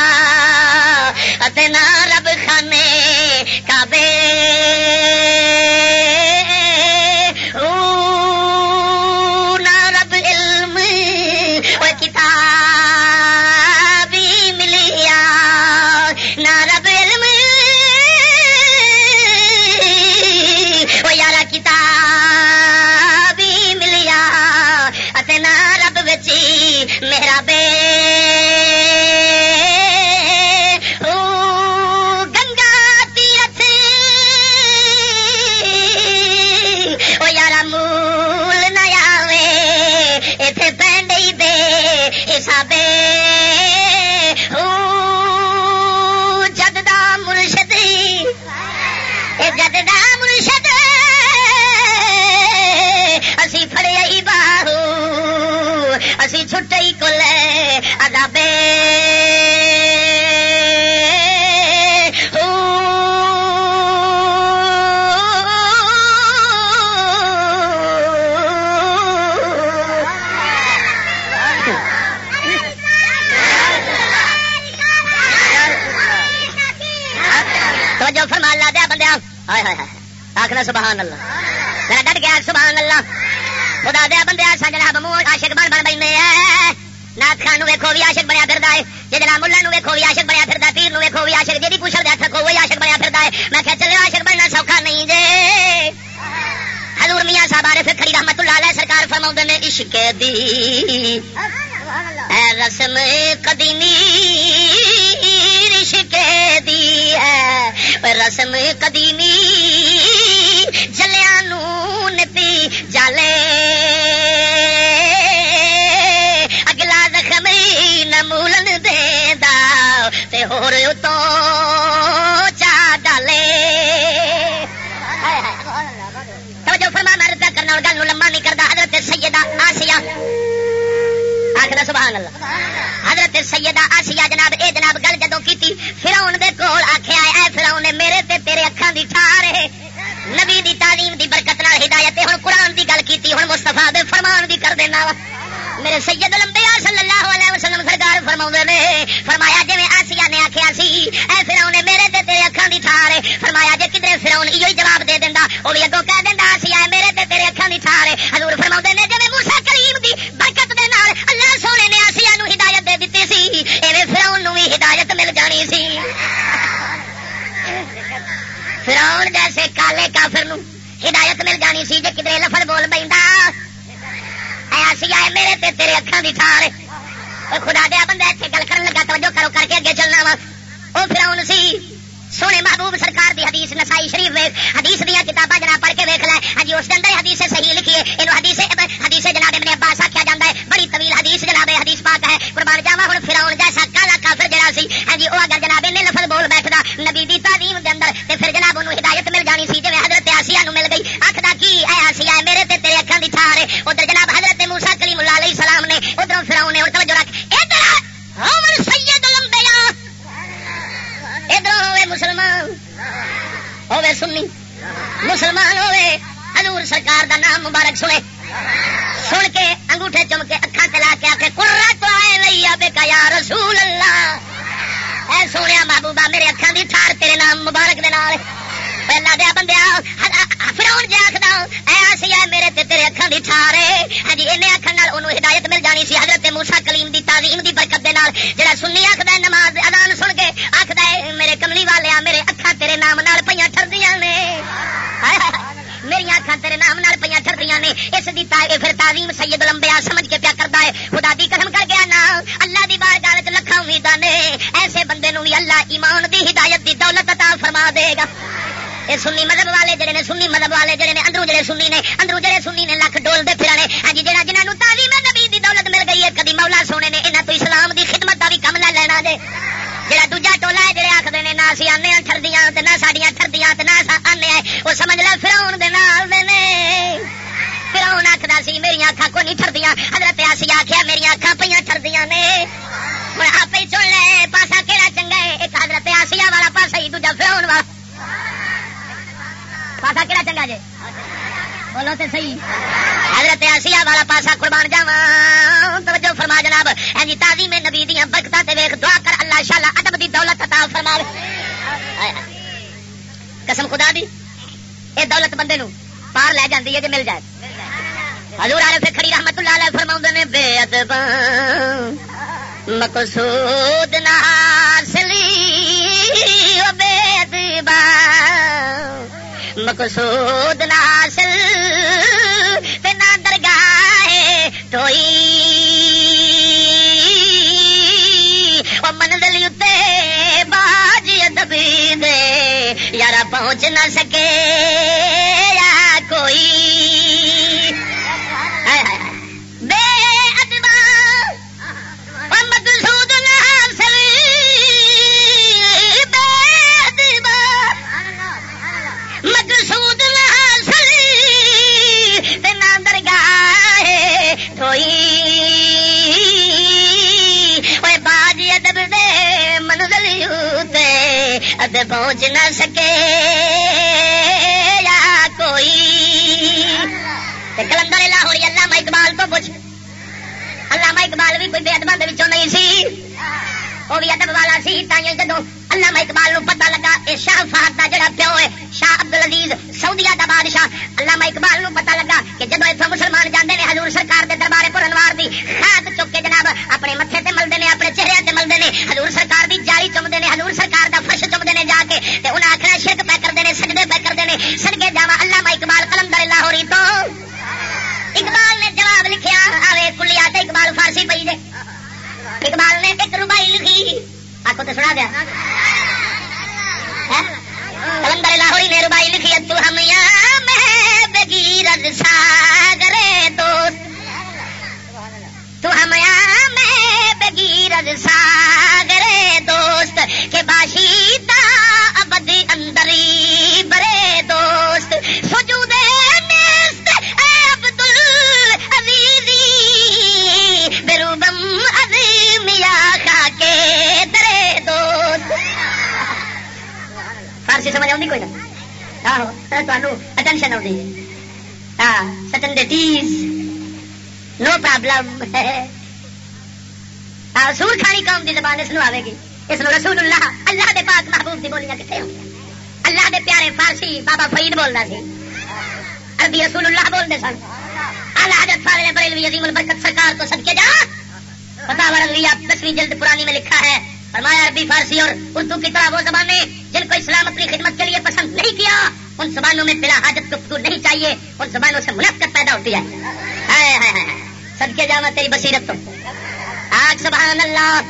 نام رب خانے کعبے۔ آخنا سبحان اللہ۔ میرا ڈٹ گیا سبحان اللہ۔ خدا دیا بندے ایسا جناب منہ عاشق بن بن بنے نات خان ویکو بھی عاشق بنیا پھر ہے۔ جی جناب ملا ویکو بھی عاشق بنیا پھر پیر ویکو بھی عاشق جی پوچھ دیا تھکو وہی عاشق بنیا پھر ہے۔ میں کہ چلے عاشق بننا سوکھا نہیں جے۔ حضور میاں صاحب آرے پھر کھڑی رحمت اللہ علیہ سرکار فرما نے، عشق دی۔ اے رسم قدیمی عشق دی ہے رسم قدیمی جلیا نتی جالے اگلا زخم نمولن دے دا تے ہور تو چا ڈالے۔ توجہ فرما، میں رضا کرنا اور گل لمبا نہیں کرتا حضرت سیدہ آسیہ۔ آخر سبحان اللہ۔ حضرت سیدہ آسیہ تعلیم دی برکت نال ہدایت ہوں قرآن دی گل کی ہوں مستفا دے فرمان دی کر دینا وا۔ میرے سید لمبیا صلی اللہ علیہ وسلم سرکار فرما نے، فرمایا جی آسیا نے آخیا سی، اے فراؤ نے میرے تے تیرے اکھان دی ٹھار ہے۔ فرمایا جی کدھر فراؤن یہ جواب دے دینا وہ بھی اگوں کہہ دینا آسیا ہے میرے تے تیرے اکھان دی ٹھار ہے۔ حضور فرما نے جی موسا کریم دی برکت دے نال اللہ سونے نے آسیا نو ہدایت دے دیتی سی، ایویں فراؤن نو بھی ہدایت مل جانی سی۔ فراؤن جیسے کالے کافر نو ہدایت مل جانی سی جی کدھر لفظ بول پہ ایسی آئے میرے تے تیرے اکھان دی ٹھار خدا دیا بندہ اتنے گل کر لگا، توجہ کرو، کر کے اگے چلنا وا۔ وہ پھر سی۔ سونے محبوب سرکار دی حدیث نسائی شریف ویخ حدیث دیا کتاباں جناب پڑھ کے ویک لائے ہاں جی، اس کے اندر حدیث صحیح لکھی ہے اینو حدیث حدیث جناب اپنے عباس آخیا جاتا ہے۔ بڑی طویل حدیث جناب حدیث پاک ہے۔ قربان جاواں، ہن فرعون جیسا کالا کافر جڑا سی۔ ہاں جی وہ اگر جناب نے لفظ بول بیٹھدا، نبی دی تعلیم کے اندر تو پھر جناب انہوں ہدایت مل جانی سی جی حضرت آسیا مل گئی۔ آخر کی؟ آسیا ہے میرے تے تیرے اکھاں دی ٹھار ہے۔ ادھر جناب حضرت موسا کریم اللہ علیہ السلام نے ادھر فرعون نے اور توجہ رکھ۔ ادھر ہم سید الانبیاء! تعلیم سنی۔ مسلمان ہوئے، حضور سرکار دا نام مبارک سنے۔ سن کے انگوٹھے چم کے اکھا چلا کے آ کے کورا تو آئے لیا بے کا یا رسول اللہ۔ اے سونے محبوبہ، میرے اکھان دی ٹھار تیرے نام مبارک دے نال۔ پہلا دیا بندیا فراؤن جی آخد ایسی ہے میرے تے تیرے اکھان دی ٹھار ہے ہاں جی انہیں اکھان انہوں ہدایت مل جانی سی، حضرت موسا کلیم دی تعظیم دی برکت دے نال۔ جڑا سنی آخد نماز ادان نام نال پہ ٹردیاں نے میری اکھان تیرے نام نال پہ ٹردیاں نے اس دی پھر تعظیم سید لمبیا سمجھ کے پیا کرتا ہے خدا دی قدم کر گیا نا اللہ دی بار گال لکھا امیداں نے ایسے بندے نو بھی اللہ ایمان دی ہدایت دی دولت عطا فرما دے گا یہ سنی مذہب والے جڑے نے، سنی مذہب والے جڑے نے، اندروں جڑے سنی نے، اندروں جڑے سنی نے، لکھ ڈول دے پھرانے۔ ہاں جی جڑا جنہاں تعلیم نبی دی دولت مل گئی ہے، کدی مولا سونے نے، انہاں تو اسلام دی خدمت دا بھی کم نہ لینا جے جڑا دوجا ٹولا ہے، جڑے آکھدے نے، نہ اسی آنے ہاں ٹھردیاں تے، نہ ساڈیاں ٹھردیاں تے، نہ اسا آنے او سمجھ لے، فرعون دے نال دے نے۔ فرعون آکھدا سی میری اکھاں کو نہیں ٹھردیاں۔ حضرت آسی آکھیا میری اکھاں پیاں ٹھردیاں نے۔ ہن آپ ہی سن لے، پاسا کیڑا چنگا ہے؟ ایک حضرت آسیہ والا پاسا ہی، دوجا فرعون والا۔ پاسا کہڑا چنگا جی بولو تو صحیح۔ حضرت آسیہ والا پاسا قربان جاوا توجہ فرما جناب ہاں جی تازی میں نبی دیا برکت تے ویخ دعا کر اللہ شالا ادب دی دولت عطا فرما قسم خدا دی، اے دولت بندے نو پار لے جاندی ہے جے مل جائے۔ حضور والے پھر کھڑی رحمت اللہ علیہ فرما نے، بے ادب، مقصود نہ حاصلی بے ادبا مقصود ناسل نہ درگاہ توئی وہ منزل اتے باج دبی دے یار پہنچ نہ سکے یا کوئی اد پہنچ نہ سکے یا کوئی۔ کلندر لاہور علامہ اقبال تو پوچھ۔ علامہ اقبال بھی کوئی بے ادبا نہیں سی۔ وہ بھی ادب والا سی تائیں جدو علامہ اقبال نو پتہ لگا اے شاہ فہد دا جڑا پیو ہے شاہ عبد العزیز سعودیہ دا بادشاہ علامہ اقبال نو پتہ لگا کہ جدو اتوں مسلمان جاندے نے حضور سرکار دے دربارے پر انوار دی خاد چک کے جناب اپنے متھے تے ملدے نے اپنے چہرے تے ملدے نے حضور سرکار دی جاری چمدے نے حضور سرکار دا فرش چمدے نے جا کے تے انہاں آکھنا شرک پہ کردے نے سجدے پہ کردے نے صدقے جاواں علامہ اقبال قلندر لاہوری تو اقبال نے جواب لکھیا آوے کلیات اقبال فارسی پئی دے اقبال نے ایک روبائی لکھی۔ آپ کو تو سنا دیا۔ ہاں؟ کلندر لاہوری نے روبائی لکھی۔ تو ہم یہاں میں بگیرد ساگرے دوست۔ تو ہم یہاں میں بگیرد ساگرے دوست۔ کے باشیدہ ابدی اندری برے دوست۔ سجودے عظیم یا خاکے درے دوست فارسی سمجھ آؤں کوئی نہ آہو تمہیں اٹینشن آؤں ہاں سٹن دے ٹیز نو پرابلم سور کھانی قوم دی زبان اس آئے گی اس رسول اللہ اللہ دے پاک محبوب دی بولیاں کتنے ہوں اللہ دے پیارے فارسی بابا فرید بولنا سی۔ عربی رسول اللہ بولتے سن۔ اللہ حضرت فاضل بریلوی عظیم البرکت سرکار کو صدقے جا۔ پتا ورلویا دسویں جلد پرانی میں لکھا ہے۔ فرمایا عربی، فارسی اور اردو کی طرح وہ زبانیں جن کو اسلام اپنی خدمت کے لیے پسند نہیں کیا، ان زبانوں میں بلا حاجت گفتگو نہیں چاہیے، ان زبانوں سے منافقت پیدا ہوتی ہے۔ سب کے جامع تیری بصیرت تو آج سبحان اللہ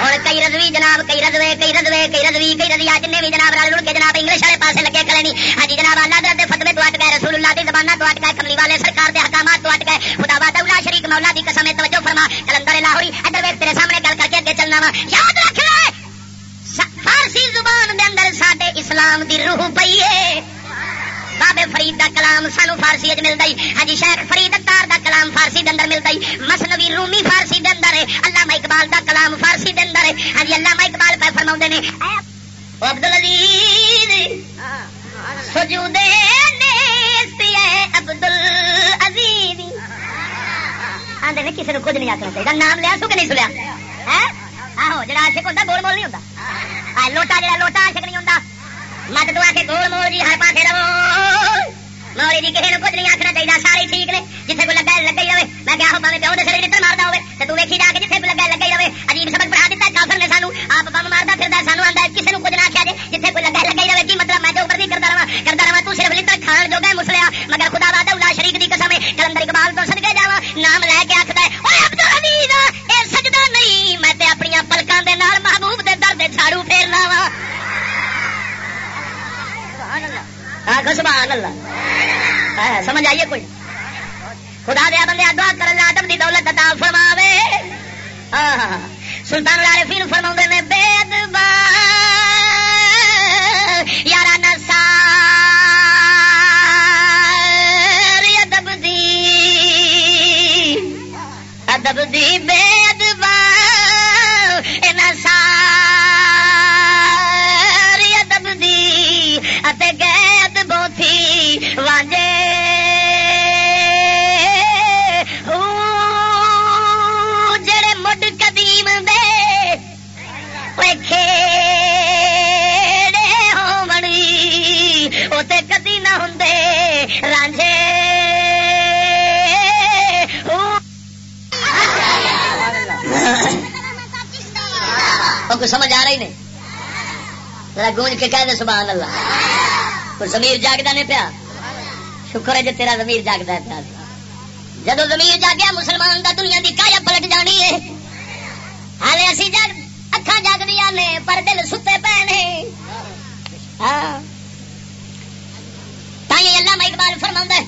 اور کئی رضوی جناب کئی رضوے کئی رضوے کئی رضوی کئی رضی جن بھی جناب رل رل کے جناب انگلش والے پاسے لگے کرے نہیں ہاں جی جناب اللہ درد دے فتوے تو اٹ گئے رسول اللہ دی زبانہ تو اٹ گئے کملی والے سرکار دے احکامات تو اٹ گئے خدا وا دولا شریک مولا دی قسم توجہ فرما کلندر لاہوری ادھر ویکھ تیرے سامنے گل کر کے اگے چلنا وا یاد رکھ لے فارسی زبان دے اندر ساڈے اسلام دی روح پئی ہے بابے فرید دا کلام سانو فارسی اج ملدا ہی ہاں جی شیخ فرید اتار دا کلام فارسی دے اندر ملدا ہی مسنوی رومی فارسی دے اندر ہے علامہ اقبال دا کلام فارسی دے اندر۔ ہے ہاں جی علامہ اقبال پہ فرماوندے نے عبد العزیز ابدل آدھے کسی نے کچھ نہیں آخنا چاہیے نام لیا سو کہ نہیں سنیا؟ آہو جا آشک ہوتا گول مول نہیں ہوتا لوٹا جا لوٹا آشک نہیں ہوتا مت تو آ کے گول مول جی ہر پاس رہو مولی جی کسی نے کچھ نہیں آخنا چاہیے سارے ٹھیک نے جیسے کوئی لگا لگا ہی رہے میں کیا پاوے پیو دے سر مارتا ہوے تو تو ویکھی جا کے جیسے کوئی لگا لگا ہی رہے عجیب سبق پڑھا دیتا کافر نے سانو آپ بم مارتا پھرتا سانو آتا کسی نے کچھ نہ آخیا جی جیسے کوئی لگا لگا ہی رہے کی مطلب میں جو مرضی کرتا رہا کرتا رہا تو صرف لطر کھان جو گئے مسلیا مگر خدا باد اللہ شریف کی قسم ہے کلندر اقبال تو سد کے جا نام لے کے آخر ہے سجدہ نہیں میں اپنی پلکوں کے محبوب کے درد جھاڑو پھیرنا وا سبحان اللہ. ہاں، ہاں، ہاں، سمجھ آئیے کوئی؟ خدا دیا بندے، دعا کر آدم دی دولت عطا فرماوے. سلطان لال فیل فرما نے بید یارا نسا ادب دی. ادب دی بید نسا کوئی سمجھ آ رہی نہیں؟ ذرا گونج کے کہہ دے سبحان اللہ۔ کوئی زمیر جاگتا نہیں پیا؟ شکر ہے جی تیرا زمیر جاگتا ہے پیا۔ جب زمیر جاگیا مسلمان دا دنیا دی کایا پلٹ جانی ہے۔ ہالے اسی جگ اکھا جگ دیا نے، پر دل ستے پے نے۔ ہاں۔ اللہ میں اقبال فرماؤں فرما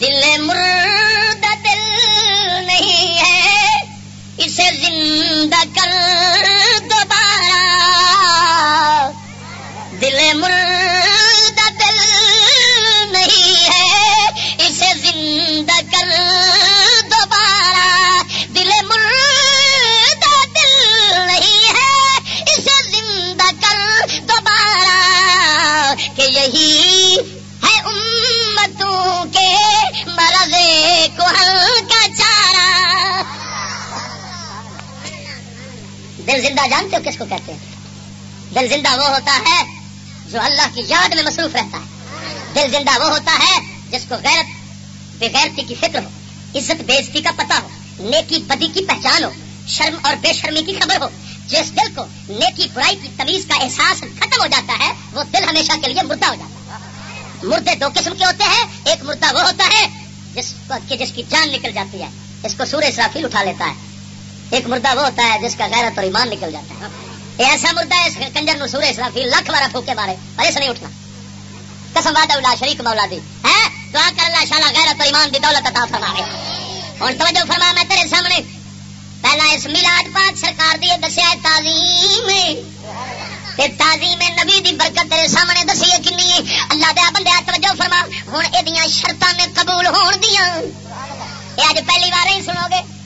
دل مرد دل نہیں ہے۔ اسے زندہ کر دوبارہ۔ دل مرد دل نہیں ہے، اسے زندہ کر دوبارہ۔ دل مرد دل نہیں ہے، اسے زندہ کر دوبارہ۔ کہ یہی دل زندہ جانتے ہو کس کو کہتے ہیں؟ دل زندہ وہ ہوتا ہے جو اللہ کی یاد میں مصروف رہتا ہے۔ دل زندہ وہ ہوتا ہے جس کو غیرت، بغیرتی کی فکر ہو، عزت بےزتی کا پتہ ہو، نیکی بدی کی پہچان ہو، شرم اور بے شرمی کی خبر ہو۔ جس دل کو نیکی برائی کی تمیز کا احساس ختم ہو جاتا ہے، وہ دل ہمیشہ کے لیے مردہ ہو جاتا ہے۔ مردے دو قسم کے ہوتے ہیں، ایک مردہ وہ ہوتا ہے جس کو جس کی جان نکل جاتی ہے اس کو سورج سرافیل اٹھا لیتا ہے۔ ایک مردہ وہ ہوتا ہے جس کا غیرت اور ایمان نکل جاتا ہے۔ یہ ایسا مردہ ہے اس کنجر نو سورے اسرافی لکھ بارہ پھوکے مارے پر سے نہیں اٹھنا۔ قسم وعدہ اللہ شریک مولا دی۔ ہے دعا کر اللہ شالا غیرت اور ایمان دی دولت عطا فرما دے اور توجہ فرما، میں تیرے سامنے پہلا اس میلاد پاک سرکار دی دسیا تعظیم۔ تے تعظیم نبی دی برکت تیرے سامنے دسی ہے کنی۔ اللہ دیا بندے، توجہ فرما۔ ہوں یہ شرطان نے قبول ہون دیا یہ اج پہلی بار ہی سنو گے۔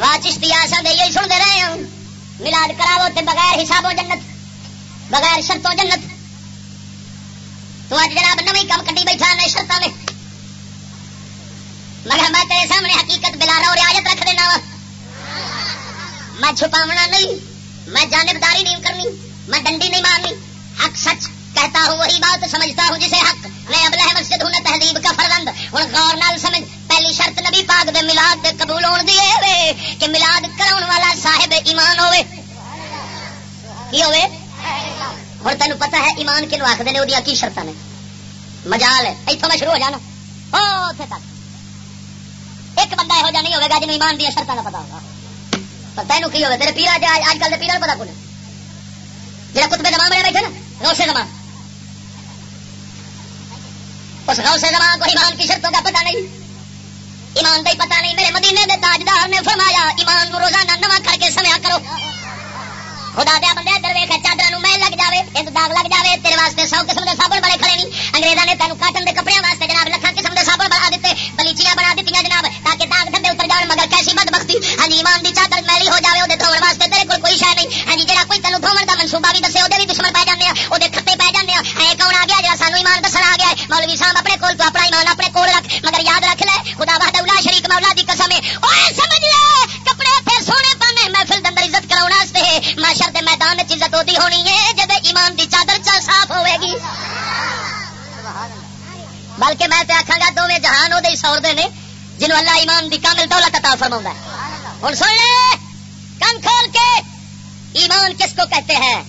واہ چشتی آسان دے یہی سنتے رہے ہیں ملاد کراو تے بغیر حسابوں جنت، بغیر شرطوں جنت۔ تو اج جناب نو کم کٹی بیٹھا نے شرط نے مگر میں تیرے سامنے حقیقت بلا رہا رعایت رکھ دینا وا۔ میں چھپاونا نہیں، میں جانبداری نہیں کرنی، میں ڈنڈی نہیں مارنی۔ حق سچ۔ کہتا ہوں وہی بات سمجھتا ہوں جسے حق میں اب لہ مسجد ہوں تہذیب کا فرزند ہوں غور نال سمجھ، پہلی شرط نبی پاک دے ملاد دے قبول ہون دی اے کہ ملاد کراون والا صاحب ایمان ہوے کی ہوے ہن تینو پتہ ہے ایمان کینو آکھدے نے اودیاں کی شرطاں نے۔ مجال ہے، ایتھوں میں شروع ہو جانا۔ اوتھے تک۔ ایک بندہ ہو جا نہیں ہوے گا جنوں ایمان دی شرطاں دا پتہ ہوگا پر تینو کی ہوے تیرے پیرا جا اج کل دے پیرا پتہ کونے جڑا کتبے زمان بنے بیٹھے نا غوث زمان اس غوث زمان کو ایمان کی شرطوں کا پتہ نہیں۔ ایمان کا پتا نہیں۔ میرے مدینے دے تاجدار نے فرمایا، ایمان کو روزانہ نواں کر کے سمیا کرو۔ خدا دیا بندے ادھر ویخ چادر میل لگ جائے ایک داغ لگ جائے تیرے واسطے سو قسم کے سابن بڑے کھڑے نہیں انگریزوں نے تینوں کاٹن کے کپڑے واسطے جناب لکھان قسم کے سابن بنا دیتے، بلیچیاں بنا دیتی جناب، تاکہ داغ دھبے اتر جان مگر کیسی بد بختی ہاں جی، ایمان کی چادر میلی ہو جائے وہ دھوڑ واسطے تیرے کو کوئی شہ نہیں۔ ہاں جی کوئی تینوں دھوڑ کا منصوبہ بھی دسے وہ بھی دشمن پی جانے وہ کھتے پی جانے کون آ گیا جڑا سانو ایمان دسن آ گیا مولوی صاحب اپنے کول تو اپنا ایمان اپنے کول رکھ، مگر یاد رکھ لے، خدا وحدہ اولا شریک مولا دی قسم ہے۔ اوے سمجھ لے، کپڑے پھر سونے دے اندر عزت دے میدان وچ عزت ہوتی ہونی ہے، جدے ایمان دی چادر چا صاف ہوے گی۔ بلکہ میں تے آکھاں گا، دوویں جہان او دے سور دے نے جنوں اللہ ایمان دی کامل دولت عطا فرماوندا ہے۔ ہن سن لے، کان کھول کے ایمان کس کو کہتے ہیں؟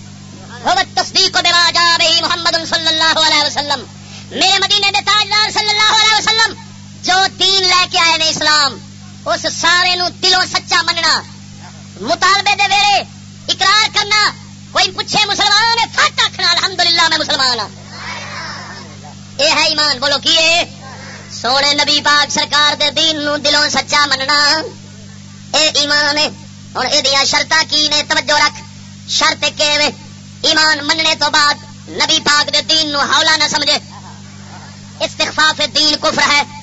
تصدیق کو بما جا رہی محمد صلی اللہ علیہ وسلم۔ میرے مدینے دے تاجدار صلی اللہ علیہ وسلم، جو دین لے کے آئے نے اسلام، اس سارے نو دلوں سچا مننا مطالبے دے ویلے اقرار کرنا، کوئی پوچھے مسلمان ہے فٹ آخنا الحمدللہ میں مسلمان ہوں یہ ہے ایمان، بولو کی ہے؟ سونے نبی پاک سرکار دے دین نو دلوں سچا مننا۔ اے ایمان ہے ہوں یہ شرط کی نے؟ توجہ رکھ۔ شرط کے ایمان مننے تو بعد نبی پاک دے دین نو ہولا نہ سمجھے۔ استخفاف دین کفر ہے۔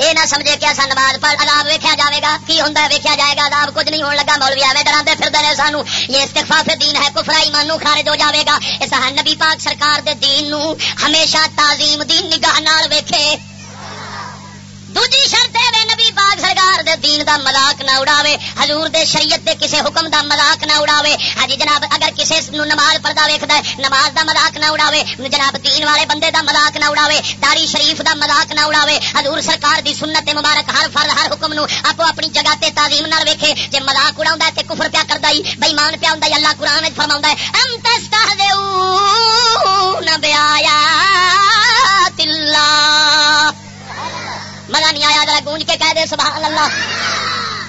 یہ نہ سمجھے کہ ایسا نماز پر عذاب ویکیا جائے گا، کی ہوں ویکیا جائے گا، عذاب کچھ نہیں ہونے لگا، مولوی ایویں ڈراندے پھردے نے سانو۔ یہ استخفاف دین ہے کفرا ایمانو خارج ہو جاوے گا۔ اس نبی پاک سرکار دے دین نو ہمیشہ تعظیم دین نگاہ نال ویکھے۔ دوجی شرط ہے نبی پاک سرکار دے دین دا مذاق نہ اڑاوے، حضور دے شریعت دے کسے حکم دا مذاق نہ اڑاوے۔ ہاں جی جناب، اگر کسے نو نماز پڑھدا ویکھدا ہے، نماز دا مذاق نہ اڑاوے، جناب دین والے بندے دا مذاق نہ اڑاوے، داری شریف دا مذاق نہ اڑاوے، حضور سرکار دی سنت مبارک ہر فرض ہر حکم نو اپو اپنی جگہ تے تعظیم نال ویکھے۔ جے مذاق اڑاوندا ہے تے کفر پیا کردا ہی بے ایمان پیا ہوندا ہے اللہ قران وچ فرماوندا ہے، ام تستهزئون بیاات اللہ۔ مزہ نہیں آیا ذرا گونج کے کہہ دے سبحان اللہ۔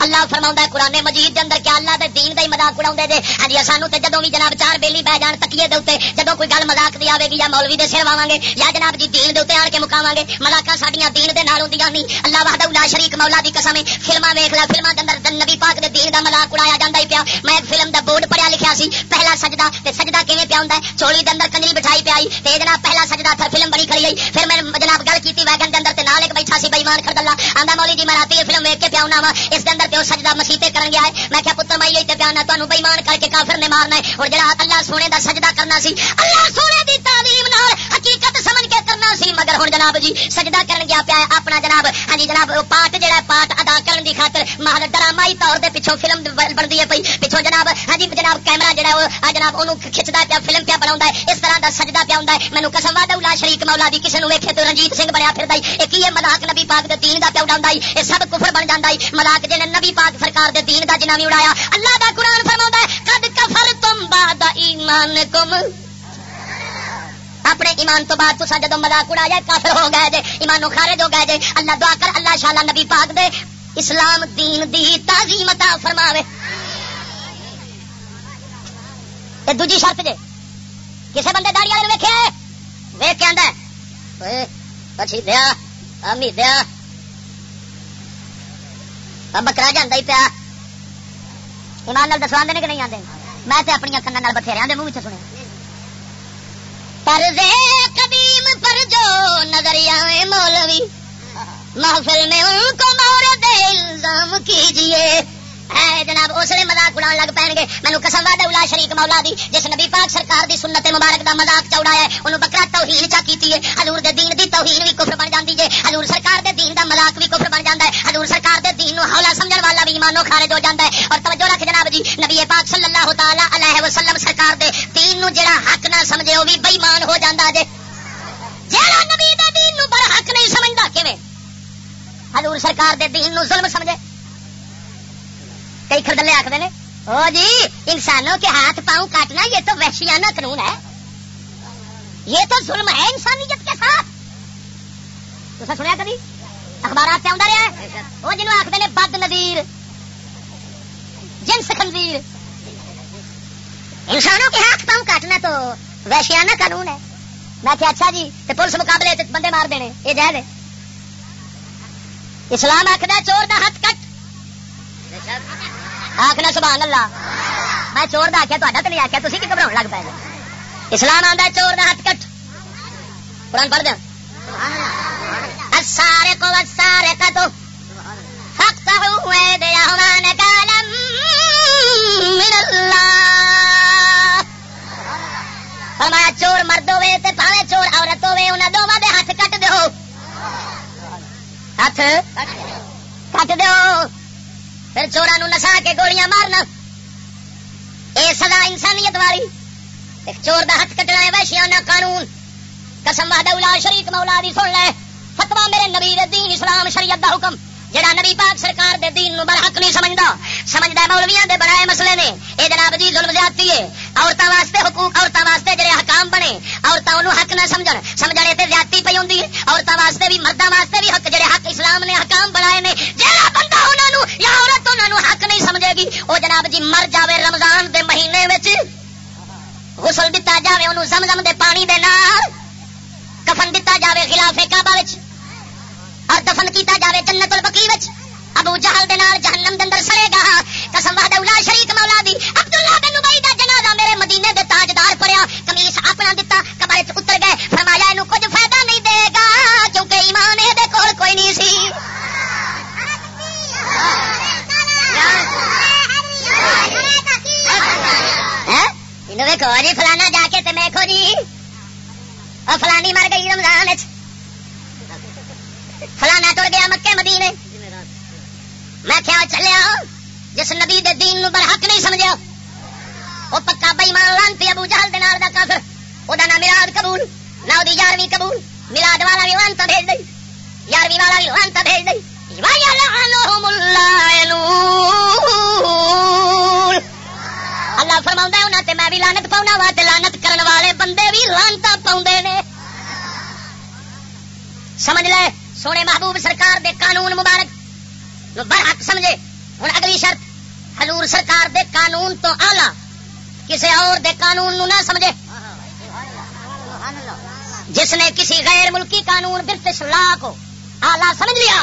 اللہ فرما قرآن مجید اندر کیا اللہ دے دین کا ہی مزاق اڑا دے ہاں جی سانو تو جدو بھی جناب چار بیلی بہ جان تکیے دے جدو کوئی گل مزاق دی آئے گی یا مولوی دے سر واواں گے یا جناب جی دین دے آن کے مکاواں گے مزاق سڈیا دین دے نال ہوندیاں نہیں اللہ وحدہ لا شریک مولا دی قسم فلما ویکھ لیا فلما دے اندر نبی پاک دے دین دا مزاق اڑایا جاندا ہی پیا۔ میں ایک فلم دا بورڈ پڑھیا لکھیا سی، پہلا سجدہ۔ تے سجدہ کیویں پیا ہوندا ہے؟ چولی دے اندر کنجری بٹھائی پیا تے جناب پہلا سجدہ تھا، فلم بڑی کھڑی گئی پھر میں جناب گل کیتی، ویگن دے اندر تے نال ایک بیٹھا سی بے ایمان کھڑ اللہ آندا مولی جی میں راتی فلم ویکھ کے پیا ہونا وا اس دے اندر تے سجدہ مسیح کرن گیا ہے۔ میں کیا پتر مائی تے پیانا تانوں بے ایمان کر کے کافر نے مارنا ہے۔ اور جڑا اللہ سونے دا سجدہ کرنا سی، اللہ سونے دی تعظیم نال حقیقت سمجھ کے کرنا سی۔ مگر ہن جناب جی سجدہ کرن گیا پیا اپنا جناب۔ ہاں جی جناب پاٹ جڑا پاٹ ادا کرن دی خاطر مہر ڈرامائی طور دے پیچھے فلم بندی ہے پئی۔ پیچھے جناب ہاں جی جناب، کیمرہ جڑا وہ ہاں جناب، اونوں کھچدا پیا، فلم پیا بناوندا ہے۔ اس طرح دا سجدہ پیا ہوندا ہے۔ مینوں قسم وا دولا شریک مولا دی، کسے نو ویکھے تو رنجیت سنگھ بنیا پھردا ہے۔ اے کی مذاق نبی پاک دے دین دا پیا اڑاوندا ہے۔ اے سب کفر بن جاندا ہے۔ مذاق جڑے نبی پاک سرکار دے دین دا جنہ بھی اڑایا اللہ دا قرآن فرما ہے کد کفر تم باد ایمان کم اپنے ایمان تو بعد تصا جدو مزاق اڑایا، کافر ہو گئے جے ایمانو خارج ہو گئے جے، اللہ دعا کر، اللہ شالا نبی پاک دے اسلام دین دی تازی متا فرماوے۔ یہ دوجی شرط جے، کسے بندے داڑی والے ویکھے ویک کے آندا ہے۔ پچھی دیا امی دیا۔ بکرا جانا ہی پیا ایمان دسو آدھے کہ نہیں آتے میں تے اپنی کنا بتھیرے دے منہ سنیا پر قدیم پر جو نظر مولوی محفل میں ان کو مورد الزام کیجیے اے جناب اس نے مزاق اڑا لگ پے گے مینو قسم وا دولا شریک مولا دی، جس نبی پاک سرکار دی سنت مبارک دا مزاق چوڑایا ہے انہوں بکرا توہین چا کیتی ہے۔ حضور دے دین دی توہین بھی کفر بن جاندی ہے حضور سرکار دے دین دا مزاق بھی کفر بن جاندا ہے۔ حضور سرکار دے دین نو ہولا سمجھن والا بھی ایمانوں خارج ہو جاندا ہے۔ اور توجہ رکھ جناب جی نبی پاک صلی اللہ تعالی علیہ وسلم سرکار دے دین نو جڑا حق نہ سمجھے، او بھی بے ایمان ہو جاندا جے۔ جڑا نبی دے دین نو بڑا حق نہیں سمجھدا، کیویں؟ حضور سرکار دے دین نو ظلم سمجھے۔ کئی خردلے آخر نے۔ او جی انسانوں کے ہاتھ پاؤں کاٹنا یہ تو وحشیانہ قانون ہے۔ یہ تو ظلم ہے انسانیت کے ساتھ۔ تو سنیا کبھی؟ اخبارات سے آدھا رہا ہے۔ وہ جنوب آخر نے بد نظیر جنس خنزیر۔ انسانوں کے ہاتھ پاؤں کاٹنا تو وحشیانہ قانون ہے۔ میں کہ اچھا جی تو پولیس مقابلے بندے مار دینے یہ جائز ہے۔ اسلام آخر چور دا ہاتھ کٹ۔ آخنا سبحان اللہ. میں چور دا آخیا تا تو نہیں آخیا تھی کہ گھبراؤ لگ پائے اسلام آتا چور دا ہاتھ کٹ. قرآن پڑھ دیا سارے کو سارے کا تو ہوئے دیا کالم فرمایا چور مرد ہوے تے پاوے چور عورت ہوے انہاں دوواں دے ہاتھ کٹ ہاتھ کٹ دو پھر چورا نو نسا کے گولیاں مارنا۔ اے سزا انسانیت والی۔ چور دا ہاتھ کٹنا ہے ویشیانہ قانون۔ قسم وحدہ شریک مولا دی سن لے۔ فتوا میرے نبی دین اسلام شریعت دا حکم۔ جڑا نبی پاک سرکار دے دین نو برحق نہیں سمجھدا سمجھدا مولویاں دے بنائے مسئلے نے۔ اے جناب جی ظلم زیادتی ہے، عورتاں واسطے حقوق، عورتاں واسطے جڑے حکام بنے، عورتاں اونوں حق نہ سمجھن۔ سمجھنے تے زیادتی پئی ہوندی ہے۔ عورتاں واسطے بھی، مرداں واسطے بھی حق، جڑے حق اسلام نے حکام بنائے نے۔ جڑا بندہ انہاں نو یا عورت انہاں نو حق نہیں سمجھے گی، او جناب جی مر جاوے رمضان دے مہینے وچ، غسل دتا جاوے اونوں زمزم دے پانی دے نال، کفن دتا جاوے خلاف کعبہ وچ۔ اور دفن کیتا جاوے جنت البقیع وچ۔ ابو جہل دے نال جہنم دے اندر سڑے گا۔ قسم وحدہ اولا شریک مولا دی۔ عبداللہ بن ابی دا جنازہ میرے مدینے دے تاجدار پڑیا۔ قمیص اپنا دتا قبر وچ اتر گئے۔ فرمایا اینو کچھ فائدہ نہیں دے گا، کیونکہ ایمان اے دے کول کوئی نہیں سی۔ ہاں؟ ہاں جی فلانا جا کے تے میں کھو جی۔ اور فلانی مر گئی رمضان فلانا ٹر گیا مکے مدینے۔ میں کیا چلیا جس نبی دے دین نو برحق نہیں سمجھا وہ پکا بئی مان لانتی ابو جہل دے نال دا کافر۔ او دا نہ میلاد قبول، نہ او دی یارویں قبول۔ میلاد والا بھی لانتا بھیج دئی۔ یارویں والا بھی لانتا بھیج دئی۔ اللہ فرما انہوں تے میں بھی لانت پاؤنا وا، تے لانت کرن والے بندے بھی لانتا پاؤں نے۔ سمجھ لے؟ سونے محبوب سرکار دے قانون مبارک برحق سمجھے۔ ہوں اگلی شرط، حضور سرکار دے قانون تو آلہ کسی اور دے قانون نو نہ سمجھے۔ جس نے کسی غیر ملکی قانون برتش لا کو آلہ سمجھ لیا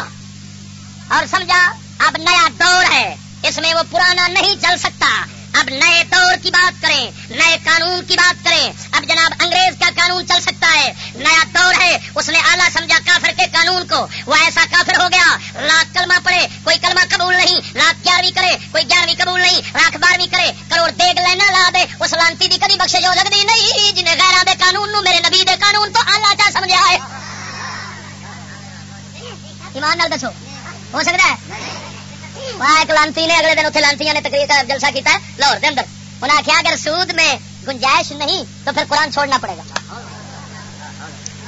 اور سمجھا، اب نیا دور ہے۔ اس میں وہ پرانا نہیں چل سکتا۔ اب نئے دور کی بات کریں، نئے قانون کی بات کریں۔ اب جناب انگریز کا قانون چل سکتا ہے، نیا دور ہے، اس نے آلہ سمجھا کافر کے قانون کو۔ وہ ایسا کافر ہو گیا، لاکھ کلمہ پڑے کوئی کلمہ قبول نہیں، لاکھ گیارہویں کرے، کوئی گیارہویں قبول نہیں، لاکھ بارہویں کرے، کروڑ دیگ لینا لا دے، اس لانتی دی کبھی بخش ہو سکتی نہیں، جنہیں غیر دے قانون نو، میرے نبی دے قانون تو آلہ چاہ سمجھا ہے؟ ایمان نال دسو، ہو سکتا ہے؟ ایک لانتی نے اگلے دن اتنے لانتی نے تقریر کا جلسہ کیا لاہور کے اندر۔ انہیں آخیا اگر سود میں گنجائش نہیں، تو پھر قرآن چھوڑنا پڑے گا۔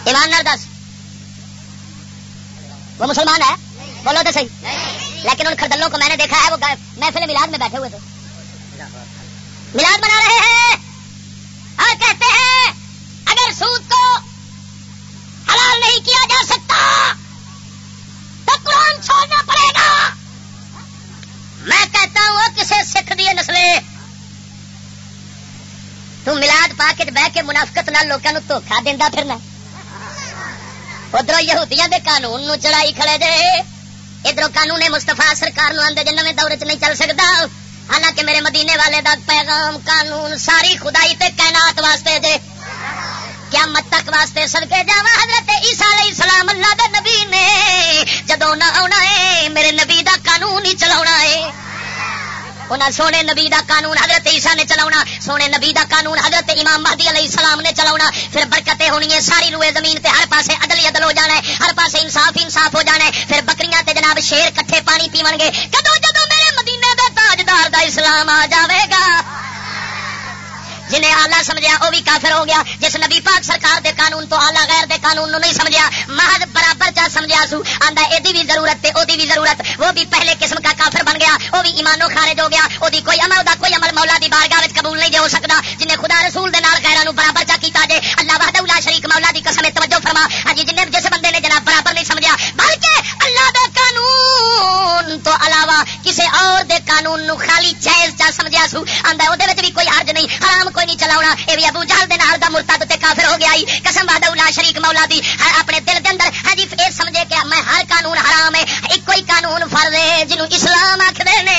ایماندار دس۔ وہ مسلمان ہے؟ بولو تو صحیح۔ لیکن ان خردلوں کو میں نے دیکھا ہے، وہ محفل میلاد میں بیٹھے ہوئے تھے۔ میلاد بنا رہے ہیں۔ اور کہتے ہیں، اگر سود کو حلال نہیں کیا جا سکتا، تو قرآن چھوڑنا پڑے گا۔ میں کہتا ہوں کسی سکھ دی نسلے تو ملاد پا کے بہ کے منافقت نہ لوگوں دھوکھا دینا پھرنا ادھر یہودیاں دے قانون نو چڑھائی کھڑے دے۔ ادھر قانون مستفا سرکار نو آدھے نویں دور چ نہیں چل سکتا حالانکہ میرے مدینے والے دا پیغام قانون ساری خدائی تے کائنات واسطے دے۔ کیا مت تک واسطے سڑکے جا حضرت عیسیٰ علیہ السلام اللہ دے نبی نے جدو نہ آنا ہے، میرے نبی دا قانون ہی چلا ہے۔ انہیں سونے نبی دا قانون حضرت عیسیٰ نے چلا سونے نبی دا قانون حضرت امام مہدی علیہ السلام نے چلا پھر برکتیں ہونی ہے ساری روئے زمین تے ہر پاسے عدل عدل ہو جانا ہے، ہر پاسے انصاف انصاف ہو جانا ہے۔ پھر بکریاں تے جناب شیر کٹھے پانی پیون گے۔ کدو جدو میرے مدینے دا تاجدار دا اسلام آ جاوے گا؟ جنہیں آلہ سمجھا وہ بھی کافر ہو گیا، جس نبی پاک سرکار دے قانون تو آلہ غیر دے قانون نو نہیں سمجھا محض برابر چا سمجھا سو، آندا اے بھی ضرورت تے او دی بھی ضرورت، وہ بھی پہلے قسم کا کافر بن گیا وہ بھی ایمانو خارج ہو گیا، او کوئی عمل دا کوئی عمل مولا دی بارگاہ وچ قبول نہیں دے ہو سکدا، جنہیں خدا رسول دے نال غیراں نو برابر چا کیتا جے، اللہ وحدہ لا شریک مولا دی قسم توجہ فرما۔ ہاں جی جنہیں جس بندے نے جناب برابر نہیں سمجھا بلکہ اللہ دا قانون تو علاوہ کسے اور دے قانون نو خالی جائز چا سمجھا سو، آندا او وچ بھی کوئی حرج نہیں، حرام کوئی نہیں چلاونا۔ اے بھی ابو جہل دے نال دا مرتد تے کافر ہو گیا قسم وعدہ الا شریک مولا دی۔ اپنے دل دے اندر ہاں جی اے سمجھے کہ میں ہر قانون حرام ہے۔ ایک کوئی قانون فرض ہے جنوں اسلام آکھدے نے۔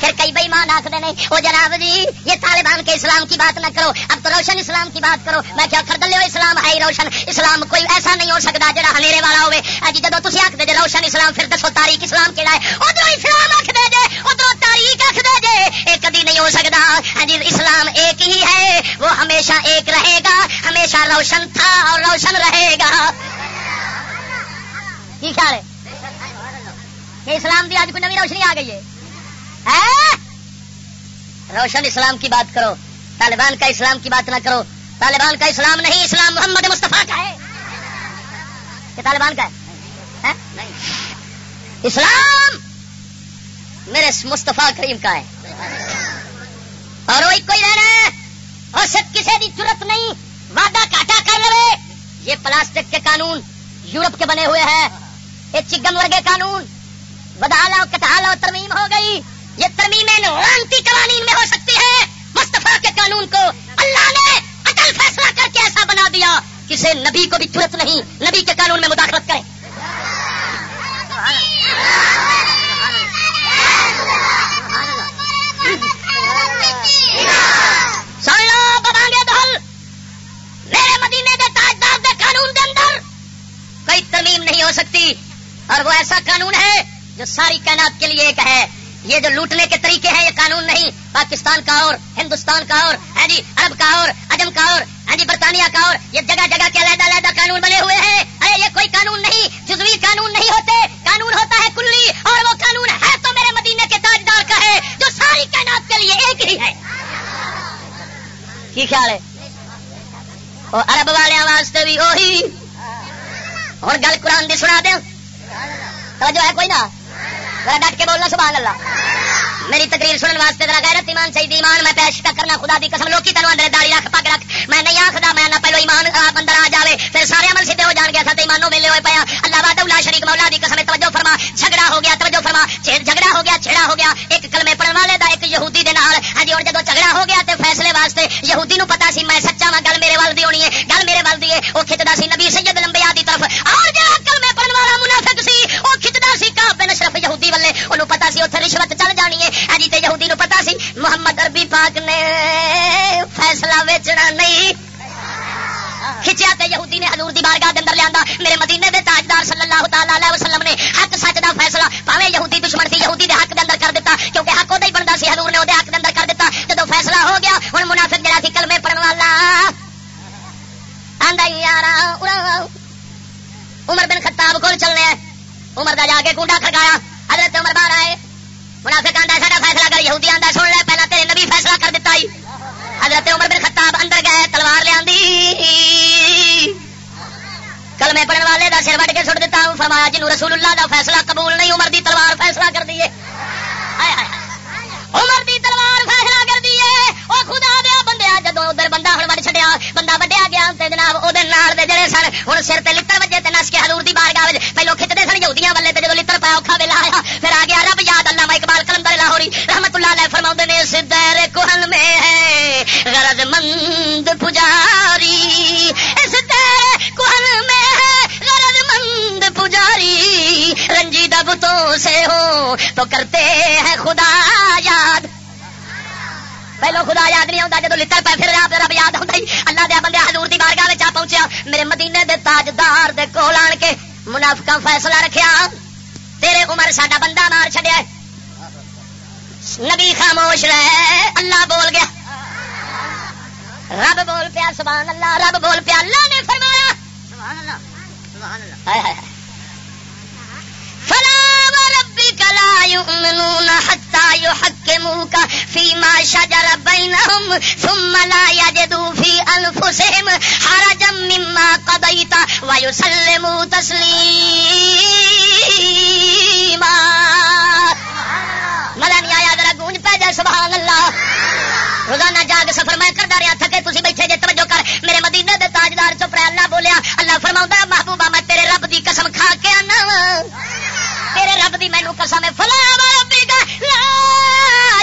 پھر کئی بے مان آخر نہیں وہ جناب جی یہ طالبان کے اسلام کی بات نہ کرو، اب تو روشن اسلام کی بات کرو۔ میں کیا خرد لو اسلام ہے روشن، اسلام کوئی ایسا نہیں ہو سکتا جہاں ہنیرے والا ہوے جی جب تھی آخ دے روشن اسلام، پھر دسو تاریخ اسلام کہڑا ہے۔ ادھر اسلام آخ دے جے ادھر تاریخ آخ دے جے۔ یہ کدی نہیں ہو سکتا ہاں اسلام ایک ہی ہے، وہ ہمیشہ ایک رہے گا۔ ہمیشہ روشن تھا اور روشن رہے گا۔ کی خیال ہے؟ کہ اسلام کی آج کوئی نئی روشنی آ گئی ہے؟ ہاں؟ روشن اسلام کی بات کرو، طالبان کا اسلام کی بات نہ کرو۔ طالبان کا اسلام نہیں، اسلام محمد مصطفیٰ کا ہے۔ کہ طالبان کا ہے؟ ہاں؟ اسلام میرے مصطفیٰ کریم کا ہے۔ اور وہ کوئی رہنا ہے اور سب کسی کی ضرورت نہیں، وعدہ کاٹا کر لے یہ پلاسٹک کے قانون یورپ کے بنے ہوئے ہیں۔ یہ چگن ورگے قانون بدا لو کٹا لو ترمیم ہو گئی۔ یہ ترمیم لانتی قوانین میں ہو سکتی ہے۔ مصطفیٰ کے قانون کو اللہ نے اٹل فیصلہ کر کے ایسا بنا دیا کسی نبی کو بھی ضرورت نہیں، نبی کے قانون میں مداخلت کرے سن میرے مدینے دے تاجدار دے قانون دے اندر کوئی ترمیم نہیں ہو سکتی، اور وہ ایسا قانون ہے جو ساری کائنات کے لیے ایک ہے۔ یہ جو لوٹنے کے طریقے ہیں، یہ قانون نہیں۔ پاکستان کا اور، ہندوستان کا اور ہاں جی عرب کا اور، عجم کا اور ہاں جی برطانیہ کا اور، یہ جگہ جگہ کے علیحدہ علیحدہ قانون بنے ہوئے ہیں۔ ارے، یہ کوئی قانون نہیں۔ جزوی قانون نہیں ہوتے۔ قانون ہوتا ہے کلی۔ اور وہ قانون ہے تو میرے مدینے کے تاجدار کا ہے، جو ساری کائنات کے لیے ایک ہی ہے۔ کی خیال ہے؟ وہ عرب والے واسطے بھی وہی اور گل قرآن دی سنا دیں توجہ ہے کوئی نہ ڈٹ کے بولنا سبحان اللہ۔ میری تقریر سننے واسطے ذرا غیرت ایمان صحیح ایمان میں پیش کا کرنا، خدا دی قسم، لوکی تنوع اندر داڑھی رکھ، پگ رکھ۔ میں نہیں آخدا میں نہ پہلو ایمان آپ اندر آ جاوے۔ پھر سارے عمل سیدھے ہو جان گیا تھا ایمانوں ملے ہوئے پیا۔ اللہ وعدہ اللہ شریک، مولا دی قسم، توجہ فرما۔ جھگڑا ہو گیا، توجہ فرما۔ جھگڑا ہو گیا چھڑا ہو گیا۔ ایک کلمے پڑھن والے دا ایک یہودی دے نال۔ ہاں جی اور جدو جھگڑا ہو گیا تے فیصلے واسطے یہودی نو پتا سی میں سچا وا گل میرے ول دی ہونی ہے، گل میرے ول دی ہے۔ او کھچدا سی نبی سید لمبیا دی طرف۔ اور جڑا کلمے پڑھن والا منافق سی، او کھچدا سی کا بن اشرف یہودی والے۔ اونوں پتا سی اوتھے رشوت چل جانی ہے۔ ہاں جی تے یہودی نو پتا سی، محمد عربی پاک نے فیصلہ ویچنا نہیں۔ کھچیا تے یہودی نے حضور دی بارگاہ دے اندر لیا میرے مدینے دے تاجدار صلی اللہ تعالی علیہ وسلم نے حق سچ دا فیصلہ پاوے یہودی دشمن سی، یہودی دے حق دے اندر کر دیتا۔ کیونکہ حق اودے ہی بندا سی، حضور نے اودے حق دے اندر کر دیتا۔ جدو فیصلہ ہو گیا، ہن منافق جڑا سی کلمے پڑھن والا آندا یارا عمر بن خطاب کول چلنے ہیں عمر دا جا کے کنڈا کھڑکایا۔ حضرت عمر باہر آئے۔ منافق آندا ساڈا فیصلہ کر یہودی آندا سن لے پہلا تیرے نبی فیصلہ کر دیتا ہی حضرت عمر بن خطاب اندر گئے تلوار لیا کلمے پڑھنے والے دا سر وڈ کے سٹ دیتا فرمایا جنوں رسول اللہ دا فیصلہ قبول نہیں عمر دی تلوار فیصلہ کر دیے عمر دی تلوار فیصلہ کر دیے او خدا دیا بندیا جدو ادھر بندہ ہوں وڈ چڈیا بندہ وڈیا گیا تے جناب وہ نال دے جڑے سن ہوں سر تے لتر وجے تے نس کے حضور دی بارگاہ وچ پہلو کھچتے سن یہودیاں والے تے جدو لتر پایا اوکھا ویلا آیا، پھر آ گیا، رب یاد علامہ اقبال کلندر لاہوری رحمت اللہ علیہ فرماؤندے نے، اس دیر کوہن میں ہے غرض مند پجاری، اس دیر کوہن میں ہے غرض مند پجاری۔ رنج رنجیدہ بتوں سے ہو تو کرتے ہیں خدا یاد۔ پہلو خدا یاد نہیں آتا جب لڑ پہ پھر رب رب یاد آتا اللہ دیا بندے حضور دی بارگاہ آ پہنچیا میرے مدینے دے تاجدار دے کول آن کے منافقہ فیصلہ رکھیا۔ تیرے عمر ساڈا بندہ مار چڈیا نبی خاموش رہے اللہ بول گیا۔ رب بول پیا سبحان اللہ رب بول پیا۔ اللہ نے فرمایا۔ سبحان اللہ سبحان اللہ۔ فلا وربك لا يؤمنون حتى يحكموك فيما شجر بينهم ثم لا يجدوا في أنفسهم حرجا مما قضيت ويسلموا تسليما. ملا نہیں آیا ذرا گونج پہ جائے سبحان اللہ. روزانہ جاگ سفر میں کرتا رہا تھکے تھی بیٹھے جے توجہ کر. میرے مدینے دے تاجدار چپ اللہ بولیا اللہ فرما محبوبہ میں تیرے رب دی قسم کھا کے آنا. تیرے رب دی مینو قسم ہے۔ فلا ربی کا لا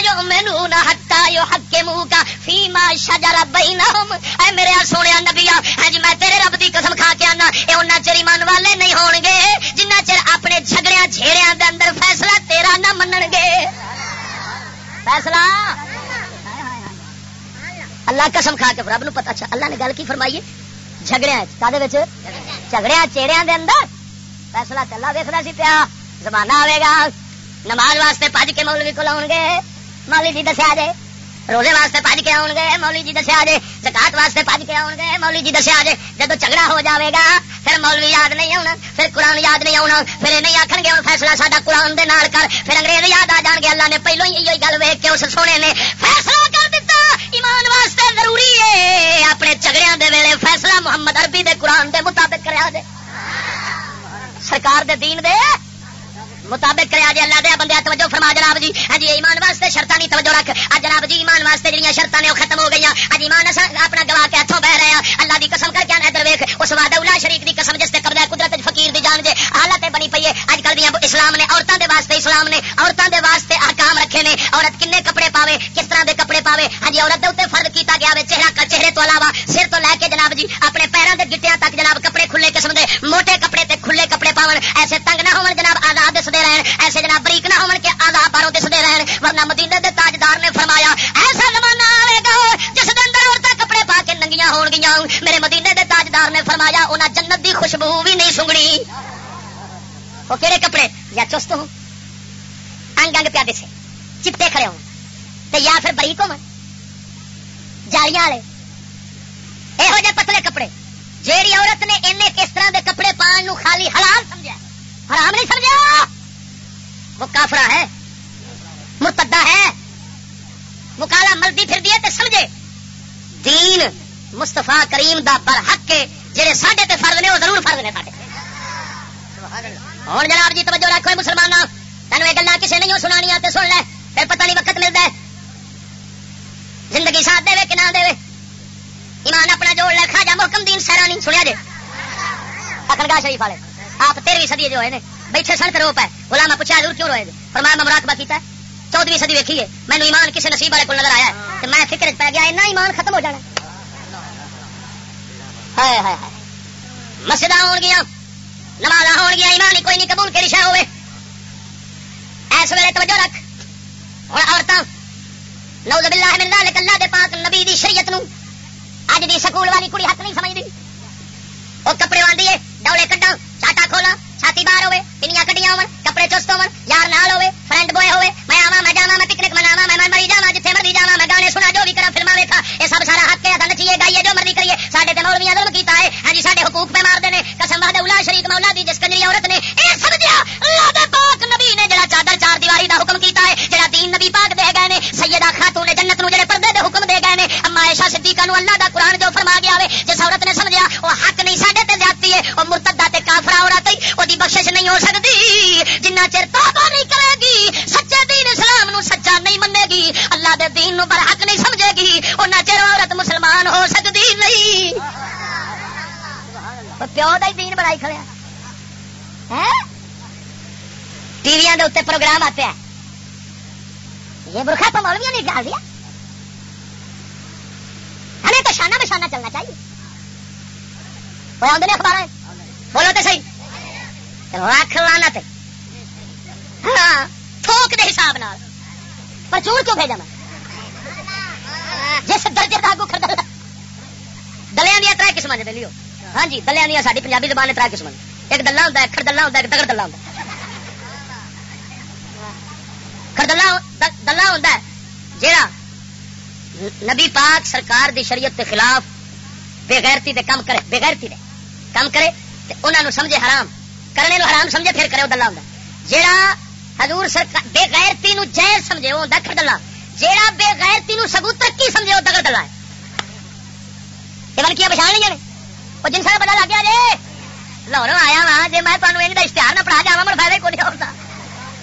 یؤمنون حتا یحکموک فیما شجر بینہم۔ اے میرے سونے نبیا ہاں جی میں تیرے رب دی قسم کھا کے آنا، اے انہاں چر ایمان والے نہیں ہون گے جنہ چر اپنے جھگڑیاں جھیڑیاں دے اندر فیصلہ تیرا نہ منن گے فیصلہ؟ اللہ قسم کھا کے رب نو پتا اچھا اللہ نے گل کی فرمائی جھگڑیا جھگڑیا چیڑیا دے اندر۔ فیصلہ چلا ویسنا سی پیا۔ زمانہ آئے گا۔ نماز واسطے پج کے مولوی کو لاؤ گے۔ مولی جی دسیا جے۔ روزے واسطے پج کے آؤ گے۔ مولی جی دسیا جے۔ زکات واسطے پج کے آؤ گے۔ مولی جی دسیا جے۔ جب جھگڑا ہو جاوے گا، پھر مولوی یاد نہیں آنا پھر قرآن یاد نہیں آنا پھر یہ نہیں آخر گے ہوں فیصلہ ساڈا قرآن دے نال کر، پھر انگریز یاد آ جان گے، اللہ نے پہلو ہی یہ گل ویک کے اس سونے نے فیصلہ کر دیتا ایمان واسطے ضروری ہے اپنے جھگڑیاں دے ویلے فیصلہ محمد عربی دے قرآن دے مطابق کرا دے سرکار دے دین دے مطابق کرے جی اللہ دیا بندے توجہ فرما جناب جی۔ ہاں جی ایمان واسطے شرطان نہیں توجہ رکھ۔ اج جناب جی ایمان واسطے جڑی شرطان نے وہ ختم ہو گئی اج ایمان اپنا گوا کے ہاتھوں بہ رہے ہیں۔ اللہ کی قسم کر کے ادھر ویخ اس وعدہ اللہ شریف کی قسم جس تے بنی پی ہے۔ اج کل دیا اسلام نے عورتوں دے واسطے اسلام نے عورتوں دے واسطے احکام رکھے نے۔ عورت کنے کپڑے پاوے، کس طرح دے کپڑے پاوے؟ ہاں جی عورت دے فرد کیتا گیا ہے چہرہ چہرے تو علاوہ سر تو لے کے جناب جی اپنے پیروں کے گٹیا تک جناب کپڑے کھلے قسم دے۔ موٹے کپڑے تے کھلے کپڑے پاون، ایسے تنگ نہ ہو جناب، آزاد دستے رہن۔ ایسے جناب بریک نہ ہون کے آزاد باروں دستے رہن۔ ورنہ مدینے دے تاجدار نے فرمایا، ایسا زمانہ آئے گا جس دن اندر عورتیں کپڑے پا کے ننگیاں ہون گیا میرے مدینے دے تاجدار نے فرمایا انہیں جنت دی خوشبو بھی نہیں سنگنی۔ وہ کہڑے کپڑے یا چست ہوں انگ انگ پیادے سے چپتے کھڑے ہوں تو یا پھر بریک ہو جالیاں والے یہو جہ پتلے کپڑے جیڑی عورت نے ان اس طرح دے کپڑے پان نو خالی حلال سمجھا حرام نہیں سمجھا وہ کافرا ہے مرتدہ ہے مکالا مرضی پھر دیے تے سمجھے دین مستفا کریم دا پر حق کے جہے ساڈے تے فرض نے وہ ضرور فرض نے ساڈے ہوں جناب جی توجہ رکھو مسلمان تینوں یہ گلا کسی نہیں سنانیا تے سن لے پھر پتہ نہیں وقت ملتا ہے زندگی ساتھ دے کہ نہ دے ایمان اپنا جوڑ لے خاجا محکم دین سیرا نہیں سنیا جی اکڑگاہ شریف والے آپ تیرہویں صدی جو ہے بیٹھے سن کرو پہ بولا میں پوچھا ضرور کیوں روئے فرمایا میں مراقبہ کیتا ہے چودویں صدی ویکھی ہے مینو ایمان کسی نصیب والے کو نظر آیا ہے میں فکر پی گیا اینا ایمان ختم ہو جانا ہے مسجد ہو گیا نماز ہو گیا ایمان کوئی نہیں قبول کری شہ ہوئے ایس ویلے توجہ رکھ۔ ہوں عورتیں نوز باللہ من ذالک اللہ دے پاک نبی دی شریعت نو اج دی سکول والی کڑی حق نہیں سمجھدی۔ وہ کپڑے واندی ہے ڈولے کڈا چاٹا کھولا چھاتی باہر ہوے پنیاں کڈیاں ہون کپڑے چست ہون یار نال ہوے فرینڈ بوائے ہوے میں آواں میں جاواں میں پکنک مناواں میں مری جاواں جتھے مرضی جاواں میں گانے سنا جو بھی کرا فلماں ویکھا اے سب سارا حق ہے نچیے گائیے جو مرضی کریے ساڈے تے مولویاں ظلم کیتا ہے ہاں جی ساڈے حقوق پہ مار دے نے قسم وحدہ الا شریک مولا دی جس کنجری عورت نے اے سمجھیا اللہ دے پاک نبی نے جڑا چادر چار دیواری دا حکم کیتا ہے جڑا دین نبی پاک دے گئے نے سیدہ خاتون نے جنت نو جڑے پردے دے حکم دے گئے نے اما عائشہ صدیقہ نو اللہ دا قرآن جو فرما گیا ہوے جس عورت نے سمجھیا او حق نہیں ساڈے تے زیادتی ہے او مرتدہ تے کافرہ عورت ہے او دی بخشش نہیں ہو سکتی، جنہ چر توبہ نہیں کرے گی، سچے دین اسلام نو سچا نہیں منے گی، اللہ دے دین نو برحق نہیں سمجھے گی، اُنہ چر عورت مسلمان ہو سکتی نہیں۔ پیو دا ہی دین بڑائی کھڑیا ٹی وی دے اتنے پروگرام آتے ہیں۔ یہ برخا تو مولویوں نے ڈال دیا۔ ہمیں تو شانہ بشانہ چلنا چاہیے۔ وہ آدھے اخبار بولو تو صحیح۔ رکھ لانا تے۔ ہاں تھوک دے حساب نال۔ پرچور کیوں بھیجا میں؟ جس درجے کا کو خرد دلیا دیا تر قسم نے دلیو ہاں جی دلیا دیا ساری پنجابی زبان نے تر قسم ایک دلہ ہوتا ہے کھڑ دلہ ہوتا ہے ایک دگڑ دلہ ہوتا ہے کھڑ دلہ دلہ ہوتا ہے، جیڑا نبی پاک سرکار دی شریعت کے خلاف بےغیرتی دے کم کرے بےغیرتی دے کم کرے انہوں سمجھے حرام۔ کرنے نو حرام سمجھے، پھر کرے وہ دلہ ہوتا جیڑا حضور سرکار بے غیرتی نو جائز سمجھے، وہ دکھ دلہ۔ جیڑا بے غیرتی نو سگو ترقی سمجھے، وہ دگڑ دلہ ہے۔ یہ بن کیا پچھان نہیں جانے وہ جن سا پتا لگ گیا جی۔ لاہوروں آیا وا جی میں تمہیں یہ اشتہار نہ پڑھا جا مر فائدہ کو نہیں ہوتا۔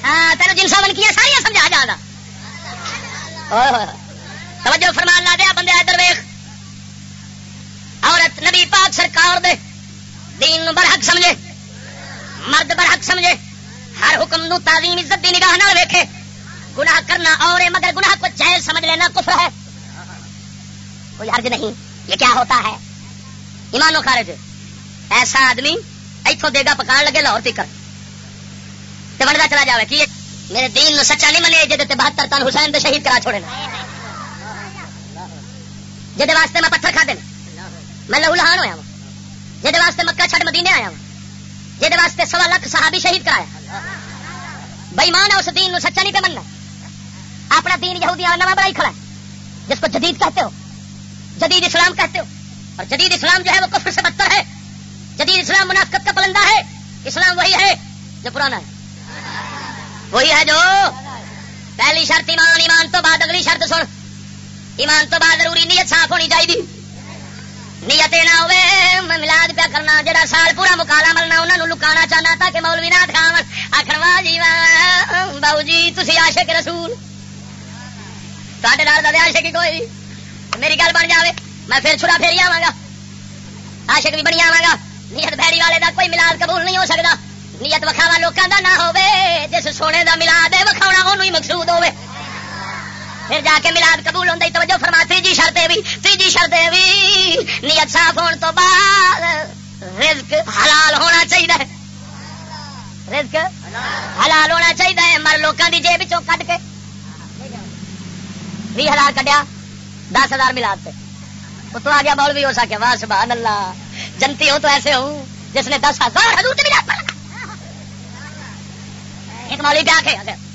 ہاں تینوں جنسا بن کیا ساری سمجھا جانا توجہ فرمان لا دیا بندے ادھر ویخ عورت نبی پاک سرکار دے دین برحق سمجھے۔ مرد برحق سمجھے۔ ہر حکم نو تعظیم عزت دی نگاہ نہ ویکھے۔ گناہ کرنا اور مگر گناہ کو جائز سمجھ لینا کفر ہے۔ کوئی حرج نہیں، یہ کیا ہوتا ہے؟ ایمان و خارج، ایسا آدمی اتوں دے گا پکان لگے لاہور تک بنتا چلا جائے کہ میرے دین نو سچا نہیں منے جی بہتر تن حسین دے شہید کرا چھوڑے جہد واسطے میں پتھر کھا دینا میں لہو لہان ہوا جہد واسطے مکہ چھڈ مدینے آیا ہوں جہد واسطے سوا لاکھ صحابی شہید کرایا۔ بئی مان ہے اس دین نو، سچا نہیں پہ مننا۔ اپنا دین یہودی نواں بڑائی کھڑا ہے۔ جس کو جدید کہتے ہو، جدید اسلام کہتے ہو۔ اور جدید اسلام جو ہے وہ کفر سے بدتر ہے۔ جدید اسلام منافقت کا پلندہ ہے۔ اسلام وہی ہے جو پرانا ہے۔ وہی ہے جو پہلی شرط ایمان ایمان تو بعد اگلی شرط سن۔ ایمان تو بعد ضروری نیت صاف ہونی چاہیے۔ نیت نہ ہوئے، میں ملاد پیا کرنا، جڑا سال پورا مکالا ملنا انہوں نے لکانا چاہنا تاکہ مولوی نہ کھاو آخر واہ جی واہ باؤ جی تھی عاشق رسول۔ ساڈے نال دے عاشق کوئی۔ میری گل بن جاوے، میں پھر چھڑا پھیری آواں گا۔ عاشق بھی بنی آواں گا۔ نیت بھیڑی والے دا کوئی ملاد قبول نہیں ہو سکتا نیت وکھاوا لوکاں دا نہ ہوے جس سونے دا ملاد ہے، وکھاونا اونوں ہی مقصود ہوے پھر جا کے ملاد قبول ہوتا توجہ فرما تیجی شرط بھی تیجی شرط بھی۔ نیت صاف ہونے تو بعد رزق حلال ہونا چاہیے رزق حلال ہونا چاہیے مر لوگوں کی جیب چو کٹ کے۔ بھی ہزار کٹیا دس ہزار ملاد سے تو آ گیا بول بھی ہو سکے واہ، سبحان اللہ۔ جنتی ہو تو ایسے ہوں جس نے دس ہزار حضور ایک مولوی پہ آ کے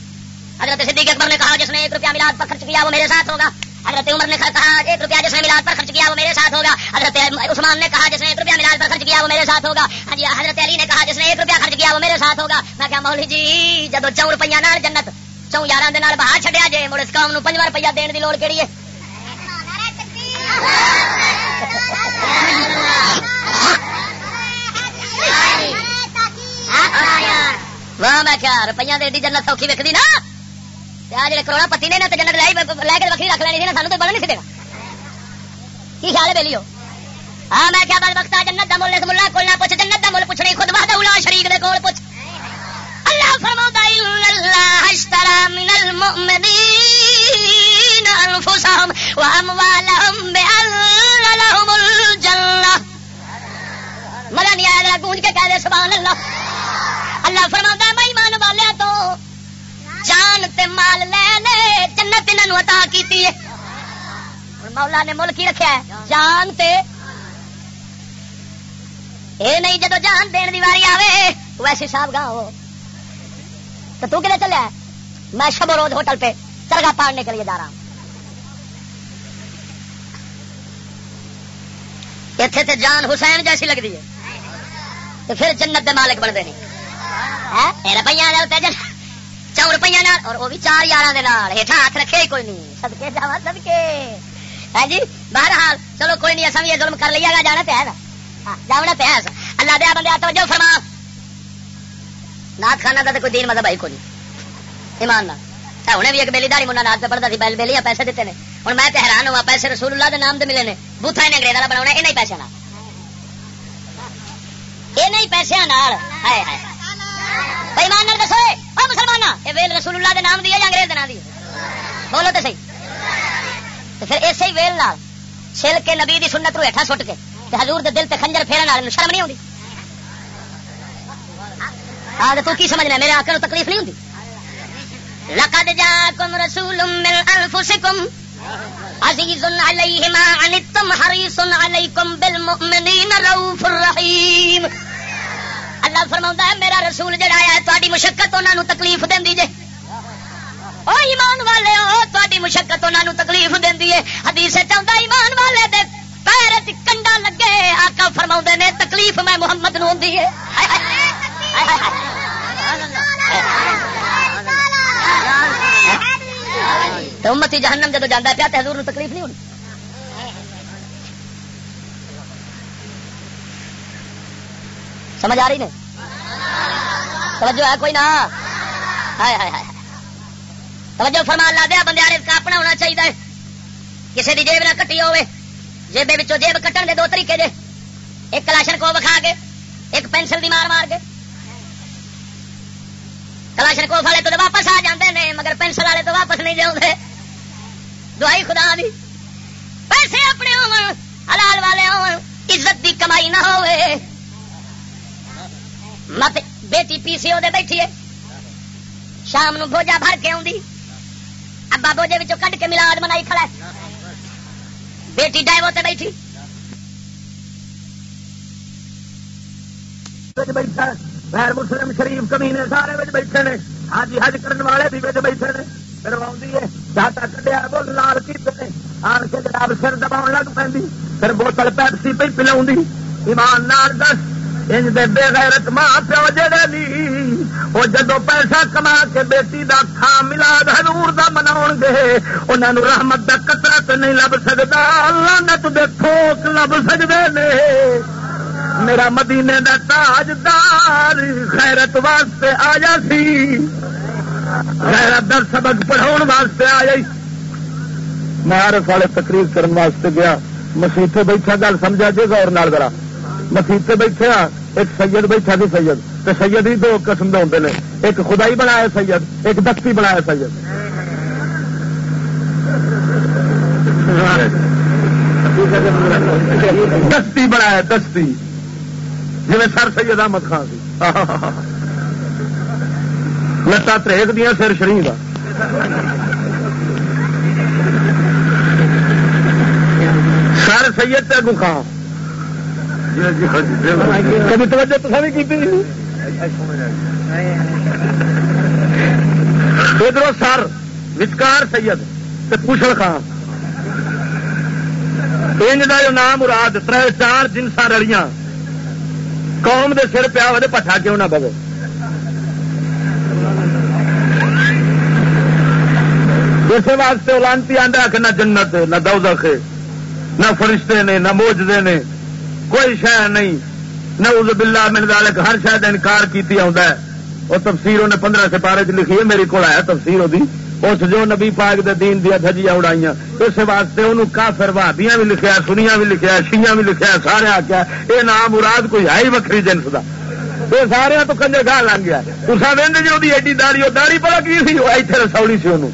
حضرت صدیق اکبر نے کہا، جس نے ایک روپیہ ملاد پر خرچ کیا وہ میرے ساتھ ہوگا۔ حضرت عمر نے کہا ایک روپیہ جس نے ملاد پر خرچ کیا وہ میرے ساتھ ہوگا۔ حضرت عثمان نے کہا، جس نے ایک روپیہ ملاد پر خرچ کیا وہ میرے ساتھ ہوگا۔ ہاں جی، حضرت علی نے کہا، جس نے ایک روپیہ خرچ کیا وہ میرے ساتھ ہوگا۔ میں کہا مولی جی جب چون روپیہ نال جنت، چون یار بہا چڈیا جی مڑ اس قوم نو پنجواں روپیہ دین کی لوڑ کہڑی ہے۔ واہ، میں کیا روپیہ دے جنت سوکھی وکتی نا؟ جڑے کروڑا پتی نے جنت لے لے کے وکری رکھ لینی تھی سانو تو بڑا نہیں سی سکے کی خیال ہے بہلی ہاں میں کیا بل وقت جنت کا مل ملا کول نہ پوچھ جنت کا مل پوچھنے خود بہت اولا شریک دے کول پوچھ اللہ فرماتا ہے اللہ اشترى من المؤمنين انفسهم واموالهم بان لهم الجنه ملا نہیں آیا گونج کے کہہ دے سبحان اللہ اللہ فرماتا ہے میں ایمان والے تو جان تے مال لینے، جنت انہوں عطا کیتی ہے۔ مولا نے ملک ہی رکھا ہے، جان تے۔ اے نہیں جدو جان دین دی واری آوے، ویسے صاحب گاہ ہو۔ تو تو کدھر چلے میں شب و روز ہوٹل پہ چرگا پاڑنے کے لیے جا رہا ہوں۔ اتنے تے جان حسین جیسی لگتی ہے۔ تو پھر جنت دے مالک بنتے نہیں۔ ہاں، روپیہ چون روپیہ اور وہ بھی چار یار ہیٹھا ہاتھ رکھے ہی کوئی نہیں سدکے جا سدکے ہے جی بہرحال چلو کوئی نہیں اصل یہ ظلم کر لیا گا جانا پہ ہاں، جانا پہ اللہ دیا بندے توجہ فرما نات خانہ کا تو کوئی دین مطلب ہے کوئی نہیں ایمان نہ انہیں بھی ایک بیلی داری منا نات پڑھتا سی بیل بیلی پیسے دیتے ہیں ہوں میں حیران ہوا پیسے رسول اللہ کے نام سے ملے نے بوتھا انہیں انگریز والا بنا یہ پیسے یہ نہیں پیسے ایمان دسو مسلمان یہ ویل رسول اللہ دے نام دی ہے یا انگریز نام دی؟ بولو تو صحیح۔ تو پھر اسی ویل نال چھل کے نبی دی سنت رو ہیٹھا سٹ کے حضور دے دل تے خنجر پھیرن والے شرم نہیں ہوندی؟ آج تو کی سمجھنا میرے آکر تکلیف نہیں ہوندی؟ لقد جاءكم رسول من انفسكم عزيز عليه ما عنتم حريص عليكم بالمؤمنين رؤوف رحيم اللہ فرما ہے، میرا رسول جڑا ہے تاری مشقت انہوں تکلیف دینی جے۔ او ایمان والے ہو تاری مشقت انہوں تکلیف دینی ہے۔ حدیث چاہتا ایمان والے دے پیر کنڈا لگے آقا فرما نے، تکلیف میں محمد نو ہوندی ہے۔ امتی جہنم جدو جانا پیا تو حضور تکلیف نہیں ہونی۔ سمجھ آ رہی نہیں توجہ ہے کوئی نہ توجہ فرما لا دیا بندے کا اپنا ہونا چاہیے۔ کسی کی جیب نہ کٹی ہوے جیبے جیب کٹن دے دو طریقے دے۔ ایک کلاشن کو بکھا کے، ایک پینسل دی مار مار کے۔ کلاشن کو والے تو واپس آ جاتے ہیں مگر پینسل والے تو واپس نہیں جاؤ دعائی خدا دی۔ پیسے اپنے حلال والے ہو عزت دی کمائی نہ ہوئے مت بیٹی پی سی دے بیٹھی ہے۔ شام نو بوجا بھر کے آدھی ابا بوجے کڈ کے ملاد منائی کھڑا ہے۔ بیٹی ڈائیو تے بیٹھی۔ غیر مسلم شریف کمینے سارے بیٹھے نے۔ حج حج کرنے والے بھی بیٹھے نے۔ کروا ڈاٹا کڈیا بول لال کی آن کے جناب سر دباؤ لگ پی پھر بوتل پیپسی پہ پلاؤں ایمان نال دس۔ انج دے بے غیرت ماں پیو جڑے نہیں وہ جدو پیسہ کما کے بیٹی دا کھا ملاد حضور دا مناؤ گے انہوں رحمت دا کترت نہیں لب سکتا لانت دے تھوک لب سکتے نے۔ میرا مدینے دا تاجدار خیرت واسطے آیا سی۔ غیرت دا سبق پڑھاؤ واسطے آیا میں ہر والے تقریر کرنے واسطے گیا۔ مسیطے بیٹھا، گل سمجھا جی گور نال ذرا۔ مسیطے بیٹھے ہاں ایک سید بیٹھا سی سید تو سید ہی دو قسم کے ہوتے ہیں ایک خدائی بنایا سید، ایک دستی بنایا سید۔ دستی بنایا، دستی۔ جی سر سید احمد خان سی۔ لتا تریک دیا سر شری کا سر سید تے اگو خان۔ کبھی توجہ تو سبھی کی ادھر سر، وچکار سید، تے پوشل خان۔ انج کا جو نام مراد تر چار جنسا رلیاں قوم دے سر پیا وہ پٹھا کیوں نہ پوے اسی واسطے لانتی آدھا کہ نہ جنت، نہ دوزخ، نہ فرشتے نے، نہ موجدے نے۔ کوئی شہ نہیں۔ نہ اس بلا من ذالک، ہر شہ کا انکار کی وہ تفسیر انہیں پندرہ سپارے چ لکھی ہے میری کو آیا تفسیر وہ اس جو نبی پاک دے دین دیا دجیاں اڑائیاں اس واسطے انہوں کافر بھابیاں بھی لکھیا سنیا بھی لکھیا شیاں بھی لکھیا، سارے آخیا یہ نام مراد کوئی ہے ہی وکری جنس کا یہ سارے تو کنجر گاہ لنگ گیا۔ تصا وہد جی وہ ایڈی داری وہ داری پڑا کی سی وہ اتنے رسولی سی انہوں۔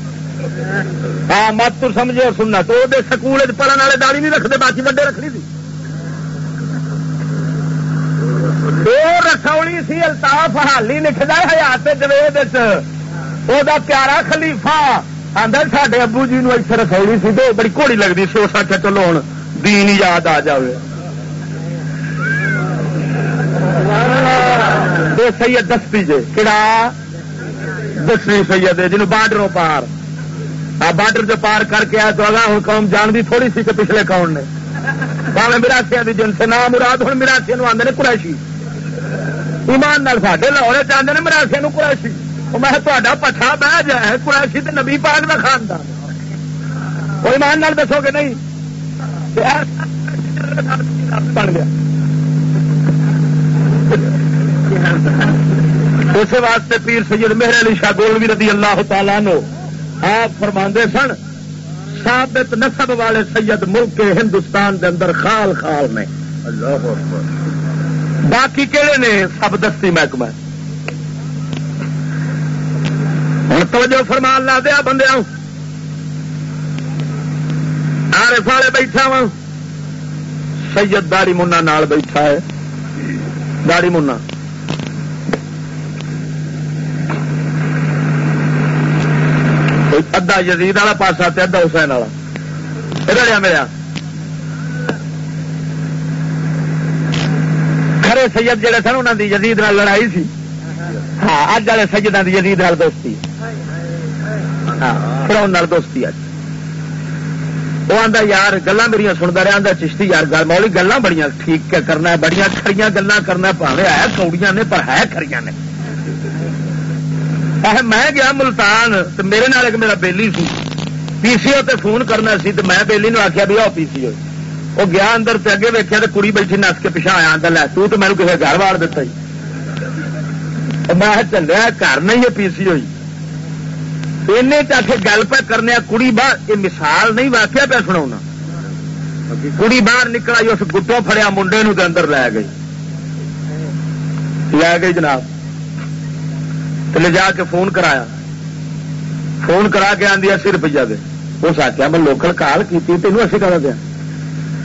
ہاں مت تو سمجھے سننا تو وہ سکول پڑھنے والے داڑی نہیں رکھتے، باقی وڈے رکھنی تھی رسولی سی الطاف حالی لکھتا حیات جوید وہ پیارا خلیفہ آدھا سڈے ابو جی اتنے رسولی سی تو بڑی گھوڑی لگتی سو سکے چلو ہوں دین یاد آ جائے سید دستی جے کہڑا دسویں سید ہے جنوب بارڈروں پار آ بارڈر جو پار کر کے آیا تو اگا ہوں قوم جانتی تھوڑی سی کہ پچھلے کون نے پاوے مراسیا کی جن سے نام مراد ہوں مراسیا آدھے نے قریشی ایمان نال ساڈے لاہور چاہتے ہیں مراسیا قریشی۔ میں تا پٹھا بہ جائے، قریشی تو نبی پاک کا خاندان۔ وہ ایمان نال دسو گے نہیں؟ بن گیا۔ اسی واسطے پیر سید مہر علی شاہ گولوی رضی اللہ تعالیٰ نو آپ فرما سن، ثابت نسب والے سید ملک کے ہندوستان دے اندر خال خال نے۔ باقی کہڑے نے؟ سب دستی محکمہ۔ ہوں توجہ فرمان لا دیا بندے آرے فالے بیٹھا وا سید داری منا نال بیٹھا ہے۔ داری منا۔ ادھا یزید والا پاسا ادھا حسین والا۔ ادھر میرا۔ کھڑے سید جڑے سن انہوں کی یزید لڑائی سی۔ ہاں اج والے سجدان کی یزید دوستی۔ ہاں پھر دوستی اج۔ وہ آتا یار گلا میری سنتا رہا آتا چشتی یار، گل مولی گلا بڑی ٹھیک کرنا بڑی کڑیاں گلا کرنا پاوے ہے کوڑیاں نے، پر ہے کڑیاں نے۔ میں گیا ملتان تو میرے نال ایک میرا بیلی سی۔ پی سی او تے فون کرنا سی تو میں بیلی نو آخیا بھی آؤ پی سی او۔ وہ گیا اندر تے اگے ویکیا تو کڑی بیٹھی نس کے پیچھا آیا آتا لے تو مینو کسی گھر واڑ دتا میں چلیا گھر نہیں پی سی ہوئی این کے گل پہ کرنے کڑی باہر یہ مثال نہیں واقعہ پہ سنا کڑی باہر نکلا اس گٹوں فڑیا منڈے نو اندر لے گئی لے گئی جناب لے جا کے فون کرایا فون کرا کے آدھی اسی روپیہ دے اس آخیا میں لوکل کال کی تینوں اسی کرا دیا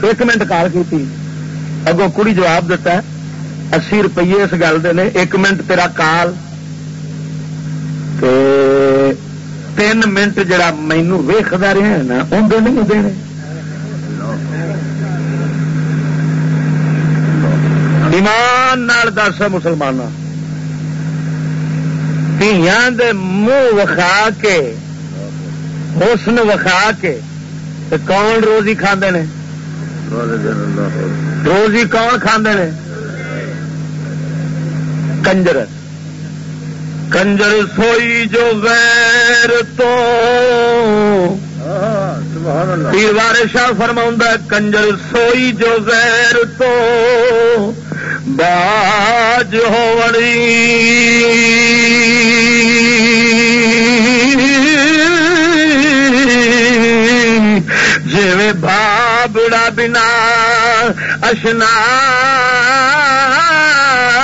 ایک منٹ کال کی اگوں کڑی جواب دیتا ہے۔ اسی روپیے اس گل دے نے۔ ایک منٹ تیرا کال۔ تین منٹ جڑا مینو ویختا رہا ہے نا اندر نہیں دینے۔ ایمان دس مسلمان دے منہ وکھا کے، حسن وکھا کے کون روزی کھانے نے؟ روزی کون کھانے نے؟ کنجر۔ کنجر سوئی جو غیر تو۔ پیروار شاہ فرما کنجر سوئی جو غیر تو۔ باج ہو بابڑا بنا اشنا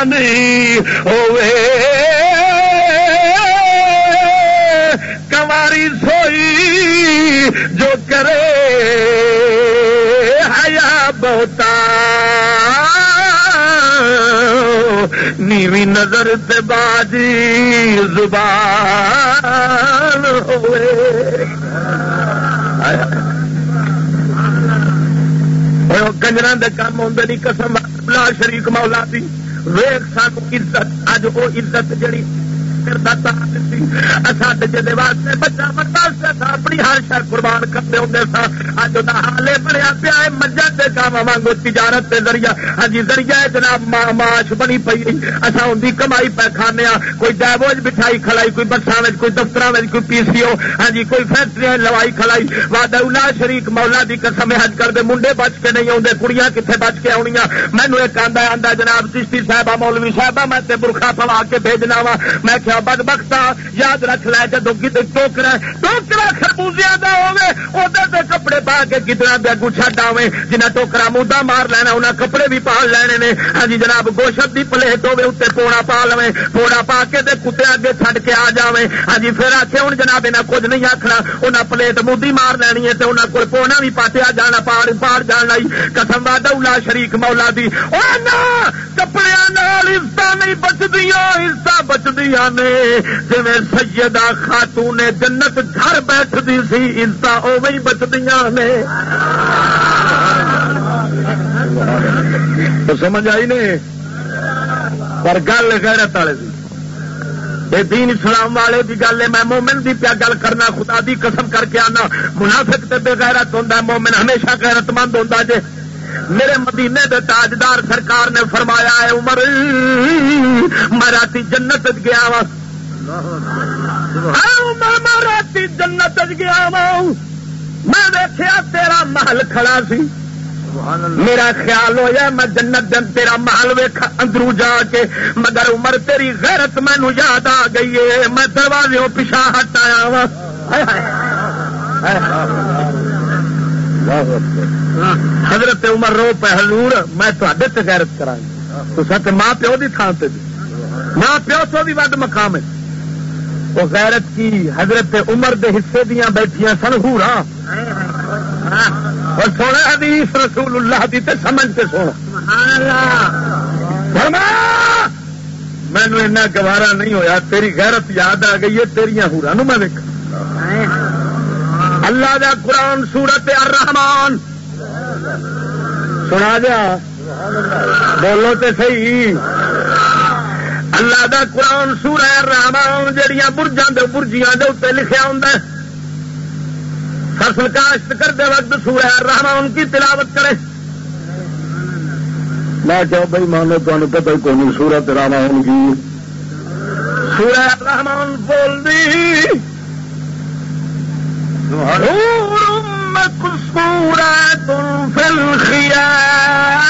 نہیں ہوئے۔ کماری سوئی جو کرے حیا بہتا۔ نیوی نظر تے باجی زبان ہوئے۔ کنجر کے کام آدھے نہیں، قسم لا شریک مولا دی ویخ سانو عزت اج وہ عزت جڑی واسطے بچہ واسطے اپنی ہر شہر قربان کرتے ہوں سا۔ اج وہ حال بنیا پیا مجھے کے کام وانگو تجارت کے ذریعہ۔ ہاں جی ذریعہ جناب معاش بنی پی اصا ان کی کمائی پہ کھانے ہاں۔ کوئی ڈیبوج بٹھائی کھلائی، کوئی بسان کوئی دفتر کوئی پی سی او ہاں جی کوئی فیکٹری لوائی کھلائی۔ واد شریک مولا کی قسم حج کرتے منڈے بچ کے نہیں آتے کڑیاں کتنے بچ کے آنی ہاں؟ مینو ایک آدھا آدھا جناب، چشتی صاحبہ، مولوی صاحبہ، میں برخا پوا کے بھیجنا وا۔ میں کیا بد بختا یاد رکھ لے جدو ٹوکرا ٹوکرا خربوزیا کا ہوے کپڑے پا کے کتنا بھی اگو چڈ آئے جنہیں ٹوکرا مودا مار لینا انہیں کپڑے بھی پال لینے نے۔ ہاں جی جناب، گوشت کی پلیٹ ہوے اتنے پوڑا پا لو پوڑا پا کے کتے اگے چڈ کے آ جائے ہاں جی پھر آخے ہوں جناب انہیں کچھ نہیں آخنا انہیں پلیٹ مودی مار لینی ہے تو انہیں کوئی پونا بھی پاٹیا جانا پار پار جان لائی۔ قسم وا دولا شریک مولا دی۔ کپڑے عزت نہیں بچدی عزت بچدی نے جی سیدہ خاتون جنت گھر بیٹھتی سی عزت اوی بچدیا نے۔ تو سمجھ آئی نے؟ پر گل غیرت والے دی۔ دین اسلام والے دی گل ہے، میں مومن دی پیا گل کرنا، خدا دی قسم کر کے آنا۔ منافق تے بے غیرت ہوندا مومن ہمیشہ غیرت مند ہوندا جے میرے مدینے دے تاجدار سرکار نے فرمایا ہے، عمر، میں رات جنت گیا وا ہاں، میں رات جنت گیا وا میں دیکھا تیرا محل کھڑا سی۔ میرا خیال ہوا میں جنت دن تیرا محل ویخ اندرو جا کے۔ مگر عمر، تیری غیرت مینو یاد آ گئی ہے۔ میں دروازے پیچھا ہٹ آیا وا حضرت عمر رو پہ حضور، میں تے غیرت کرا تو سچ ماں پیو کی تھان سے ماں پیو تو بھی ود مقام ہے۔ وہ غیرت کی حضرت عمر دے حصے دیا بیٹھیا سن، ہورا۔ اور سونا حدیث رسول اللہ دی تے سمجھ کے سونا۔ مینو ایسا گوارا نہیں ہویا، تیری غیرت یاد آ گئی ہے تیریا ہورا نو میں دیکھ اللہ دا قرآن سورت الرحمان سنا دیا بولو تے صحیح۔ اللہ دا قرآن سورہ الرحمان جڑیاں برجاں دے برجیاں دے اتنے لکھیا ہوں فصل کاشت کرتے وقت سورہ الرحمان کی تلاوت کرے۔ میں کہو بھائی مانو تمہیں پتہ ہی کون سورت رحمان کی۔ سورہ الرحمان بول دی۔ مقصورة في الخيام.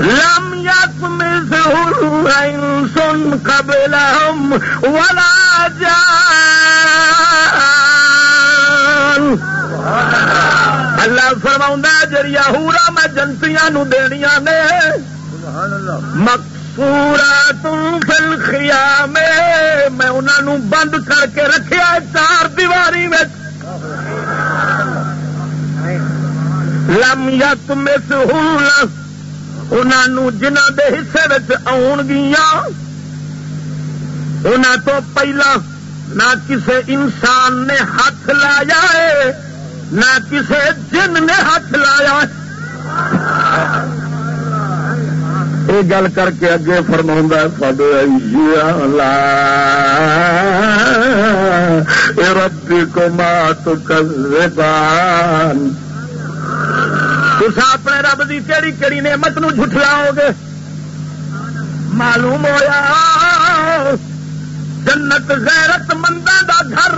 لم يطمثهن إنس قبلهم ولا جان. اللہ فرما جڑیا ہورا میں جنتیاں نو دنیا نے پورا تم فل خیا میں انہوں بند کر کے رکھیا چار دیواری لم یا تم انہوں جنہ دے حصے آن گیا ان تو پہلا نہ کسے انسان نے ہاتھ لایا ہے، نہ کسے جن نے ہاتھ لایا ہے۔ یہ گل کر کے اگے فرما ربی کو مات کر تسا اپنے رب کی کہڑی کہڑی نعمت نو جھٹلاؤ گے معلوم ہوا جنت غیرت مندہ دا گھر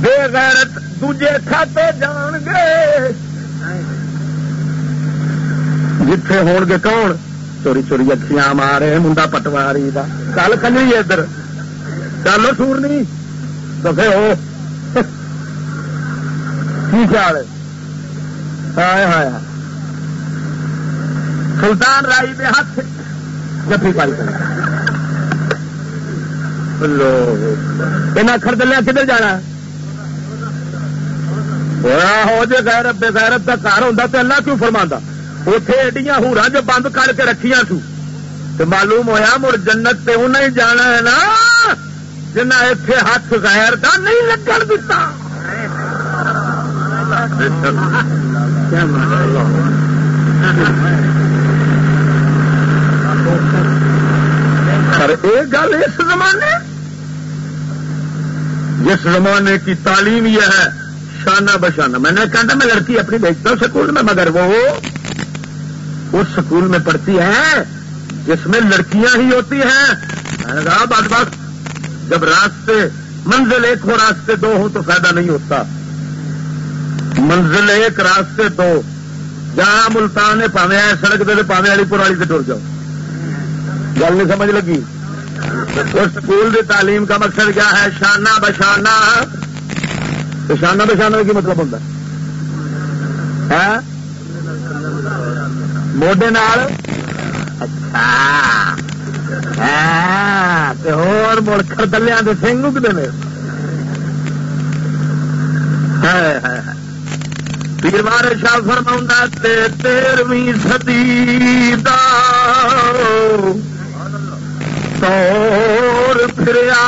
بے غیرت دوجے کھاتے جان گے جتھے ہون گے کون چوری چوری اکھیاں مارے منڈا پٹواری دا کل کلی ادھر چلو سور نہیں تو پھر ہو کی خیال ہے ہائے ہائے سلطان رائی دے ہاتھ جفی پائی لو یہ خرد کدھر جانا ہو جائے غیرت بے غیرت کا گھر ہوتا تو اللہ کیوں فرما اتے ایڈیاں ہورا جو بند کر کے رکھیاں سو۔ تو معلوم ہویا مڑ جنت تے انہیں جانا ہے نا جنہ اتے ہاتھ غیر کا نہیں لگن دتا۔ پر ایک گل اس زمانے، جس زمانے کی تعلیم یہ ہے، شانہ بشانہ۔ میں نے کہا میں لڑکی اپنی بھیجتا ہوں سکول میں، مگر وہ اس سکول میں پڑھتی ہے جس میں لڑکیاں ہی ہوتی ہیں۔ میں نے کہا بات بات جب راستے، منزل ایک ہو، راستے دو ہو تو فائدہ نہیں ہوتا۔ منزل ایک، راستے دو۔ جہاں ملتان پاوے آئے سڑک دے پاوے والی پور والی سے ٹر جاؤ۔ گل نہیں سمجھ لگی؟ اس اسکول کی تعلیم کا مقصد کیا ہے؟ شانہ بشانہ۔ شانہ بشانہ کی مطلب ہوتا ہے؟ ہاں؟ موڈے نال اچھا ہور مڑ خردلیا کے سنگ اگتے ہیں پیر بار شاہ فرما تیرویں سدی دور پھریا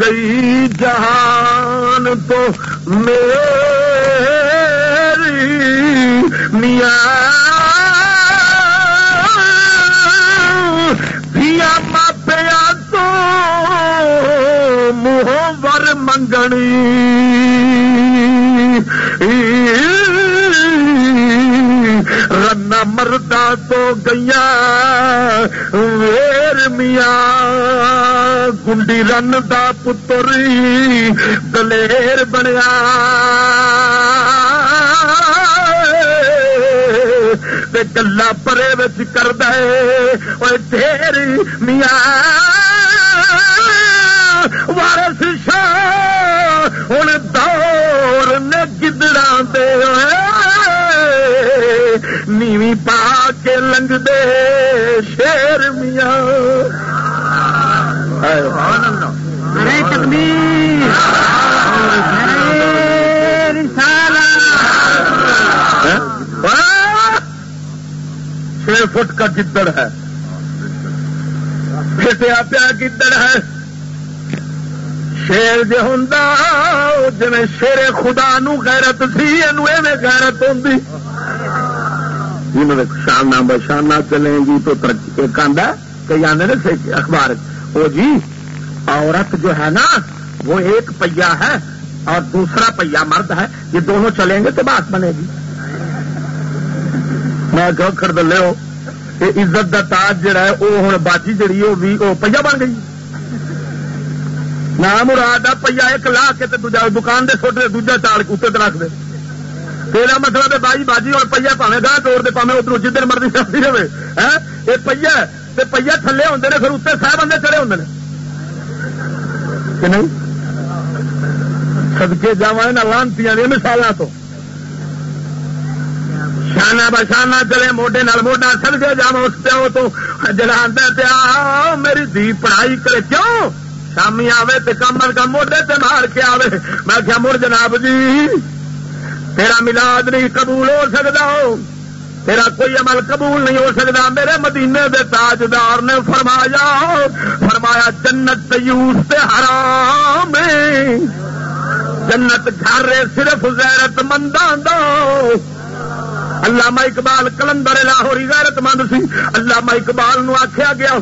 گئی جہان تو میری میاں دیا ماپیا تو منہ ور منگنی۔ رن مردا تو گیا، ویر میاں، گنڈی رن دا پتری دلیر بنیا۔ گلا پرے بچ کر دے میاں۔ وارس شاہ ہوں دور نے گدڑا دے۔ نیوی پا کے لنگ دے شیر میاں چھ فٹ کا گدڑ ہے پھٹیا پیا گدڑ ہے شیر جی ہوں جی شیر خدا نو غیرت سی یہ غیرت ہوں شانہ بشانہ چلیں گی تو ترقی ایک آدھا کئی آدھے نا اخبار وہ جی عورت جو ہے نا، وہ ایک پہیا ہے اور دوسرا پہیا مرد ہے۔ یہ دونوں چلیں گے تو بات بنے گی۔ میں کہ خرد لو یہ عزت کا تاج جڑا ہے وہ ہوں باجی جڑی وہ بھی وہ پہیا بن گئی۔ نام مراد پہیا ایک لا کے دکان دے سوٹ دوجا چال اتنے رکھ دے۔ تیرا مطلب ہے بائی باجی اور پہیا پاوے گاہ توڑ دے پاوے ادھر جدھر مرضی چلتی رہے یہ پہیا پہیا تھلے ہوتے ہیں پھر اتنے سہ بندے چڑے ہوتے ہیں کہ نہیں سدکے جا لانتی مثال تو شانہ بشانہ چلے موڈے نال موڈا سدکے جا اس پیو تو جڑا آتا پیا میری دھی پڑھائی کرے کیوں شامی آوے تے کم از کم موڈے تے مار کے آوے میں کیا مڑ جناب جی تیرا ملاد نہیں قبول ہو سکتا۔ ہو تیرا کوئی عمل قبول نہیں ہو سکتا۔ میرے مدینے دے تاجدار نے فرمایا فرمایا، جنت تیوس تے حرام جنت گھر صرف غیرت منداں دو علامہ اقبال کلندر لاہوری غیرت مند سی۔ علامہ اقبال نو آخیا گیا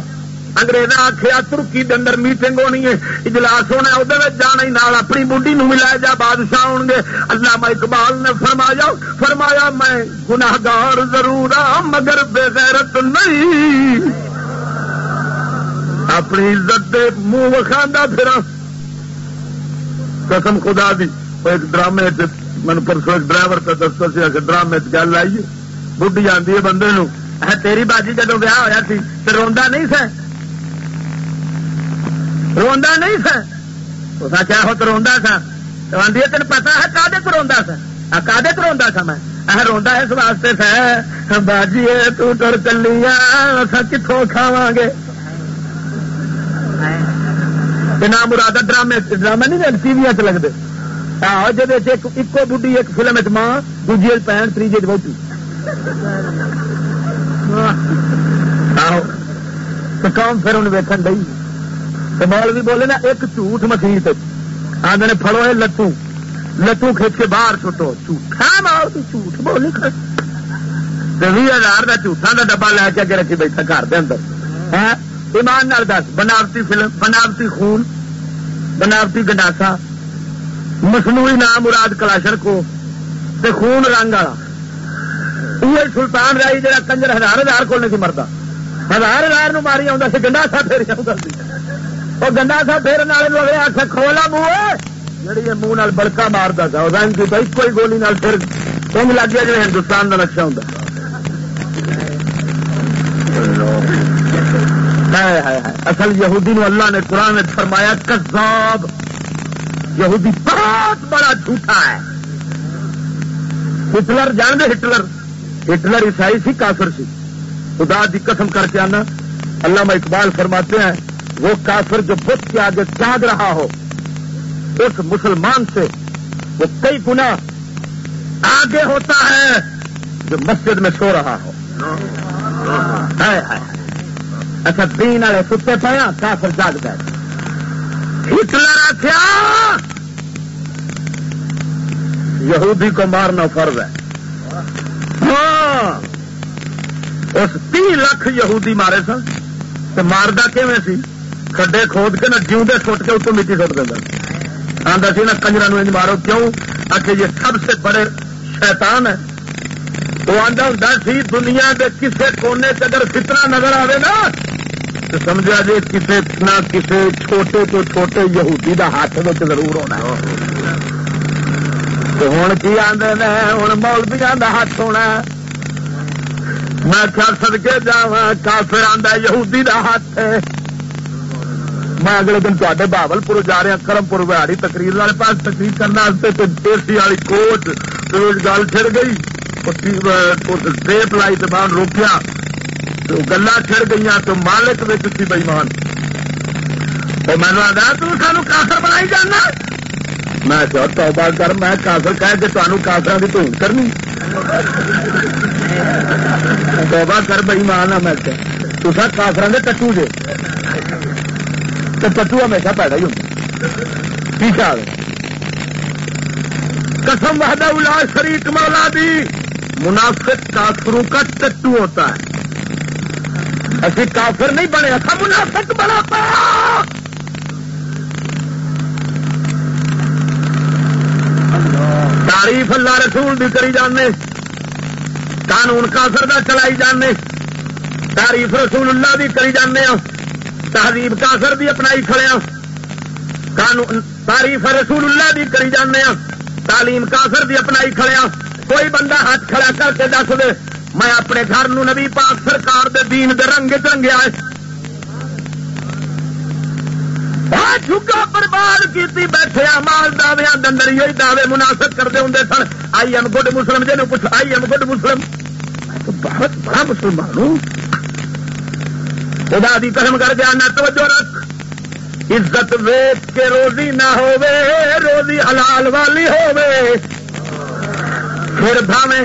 انگریز آخیا ترکی کے اندر میٹنگ ہونی ہے، اجلاس ہونا وہ جانا ہی نال اپنی بوڈی نو ملا جا، بادشاہ ہو گے۔ اللہ اقبال نے فرمایا فرمایا، میں گناگار ضرور ہوں مگر بغیرت نہیں۔ اپنی عزت دے منہ وکھا پھر قسم خدا دی ایک ڈرامے من پرسوں ایک ڈرائیور کا دستا سی ڈرامے گل آئی۔ بڈی آتی ہے بندے نو تیری باجی جدو ویاہ ہوا سی تو روا نہیں سر روا نہیں سا؟ اس کیا ہو تو روا سا؟ آدھی تین پتا ہے کدے کو روا سا؟ کدے کو روا سا میں؟ روا اس واسطے سا ہاں باجی تر چلی کتوں کھاوا گے؟ نام مراد ڈرامے ڈرامے نہیں ٹی وی لگتے آ جب ایک بڑھی ایک فلم چ ماں، دوجی پہن تیجے بہتی۔ آہو کام پھر انہیں ویکن دئی مول بھی بولے نا، ایک جھوٹ مسیح آدھے نے فڑو ہے لتو لتو کھچ کے باہر چھٹو۔ جھوٹا مال جھوٹ بولی بھی ہزار کا جھوٹا کا ڈبا لے کے اگے رکھی بیٹھا گھر کے اندر۔ ہاں، ایمان نال دس۔ بناوٹی فلم، بناوٹی خون، بناوٹی گنڈاسا۔ مصنوعی نام مراد کلاشر کو۔ خون رنگ والا۔ یہ سلطان رائی جا کنجر ہزار ہزار کو نہیں مرتا۔ ہزار ہزار ماری آتا سی، گنڈاسا پھر آتا وہ گنڈا سا پھر لگے آخ کھولا منہ جی منہ بڑکا مارتا تھا وہ رنگ کی بھائی کوئی گولی نال پھر کنگ لگ گیا جی ہندوستان کا نقشہ ہوں اصل یہودی نو اللہ نے قرآن نے فرمایا، کذاب۔ یہودی بہت بڑا جھوٹا ہے۔ ہٹلر، جان دے ہٹلر۔ ہٹلر عیسائی سی، کافر سی۔ خدا کی قسم کر کے آنا۔ اللہ میں اقبال فرماتے ہیں وہ کافر جو بت کے آگے چاند رہا ہو اس مسلمان سے وہ کئی گنا آگے ہوتا ہے جو مسجد میں سو رہا ہو۔ اچھا دین والے ستے پایا کافر جاگ گئے۔ ہٹلر آخیا یہودی کو مارنا فرض ہے۔ ہاں اس تین لاکھ یہودی مارے سن تو ماردہ کیون سی؟ کھڈے کھود کے نہ جیوندے سٹ کے اتوں مٹی سٹ دینا آتا سی نا کنجر مارو۔ کیوں؟ آخر یہ سب سے بڑے شیطان ہے۔ وہ آتا ہوں سی، دنیا کے کسی کونے سے اگر فتنا نظر آئے نا، تو سمجھا جی کسی نہ کسی چھوٹے تو چھوٹے یہودی کا ہاتھ میں ضرور ہونا تو ہوں کی آدھے ہوں مولبیا کا ہاتھ ہونا میں کیا سدکے جا کافر آدھا یہودی کا ہاتھ ہے۔ میں اگلے دن تے بابل پور جا رہا ہاں، کرم پور بہاڑی تقریر والے پاس تقریر کرنے اے سی والی کوچ روز گل چڑ گئی۔ ٹریپ لائی تو بعد روکیا۔ تو گلا چڑ گئی تو مالک میں کسی بئیمان تو میں نے آدھا تو سانو کافر بنائی جانا؟ میں کیا توبہ کر، میں کافر کہہ کے تمہوں کافر کی دھوم کرنی. توبہ کر بئیمان میں تو کافر کے ٹٹو جے؟ تو پٹو ہمیشہ پیدا ہی ہوتا قسم وحدہ الا شریک مولا دی۔ منافق کافروں کا ٹٹو ہوتا ہے۔ اسی کافر نہیں بنے ایسا منافق بنا پایا تعریف اللہ رسول بھی کری جانے۔ قانون کافر کا چلائی جانے۔ تعریف رسول اللہ بھی کری جانے۔ تہذیب کافر بھی اپنائی کھڑے ہاں۔ قانون تعریف رسول اللہ بھی کری جانے ہاں۔ تعلیم کافر بھی اپنائی کھڑے ہاں۔ کوئی بندہ ہاتھ کھڑا کر کے دس دے، میں اپنے گھر نو نبی پاک سرکار دے دین دے رنگ چنگیا جھگا برباد کی بیٹھے مال دعوے دندر یہ دعوے مناسب کرتے ہوں سن۔ آئی ایم گڈ مسلم جی پوچھ آئی ایم گڈ مسلم۔ بہت بڑا مسلمان ہوں۔ خدا دی قسم کر کے آنا، توجہ رکھ۔ عزت ویچ کے روزی نہ ہووے، روزی حلال والی ہووے۔ پھر بھاوے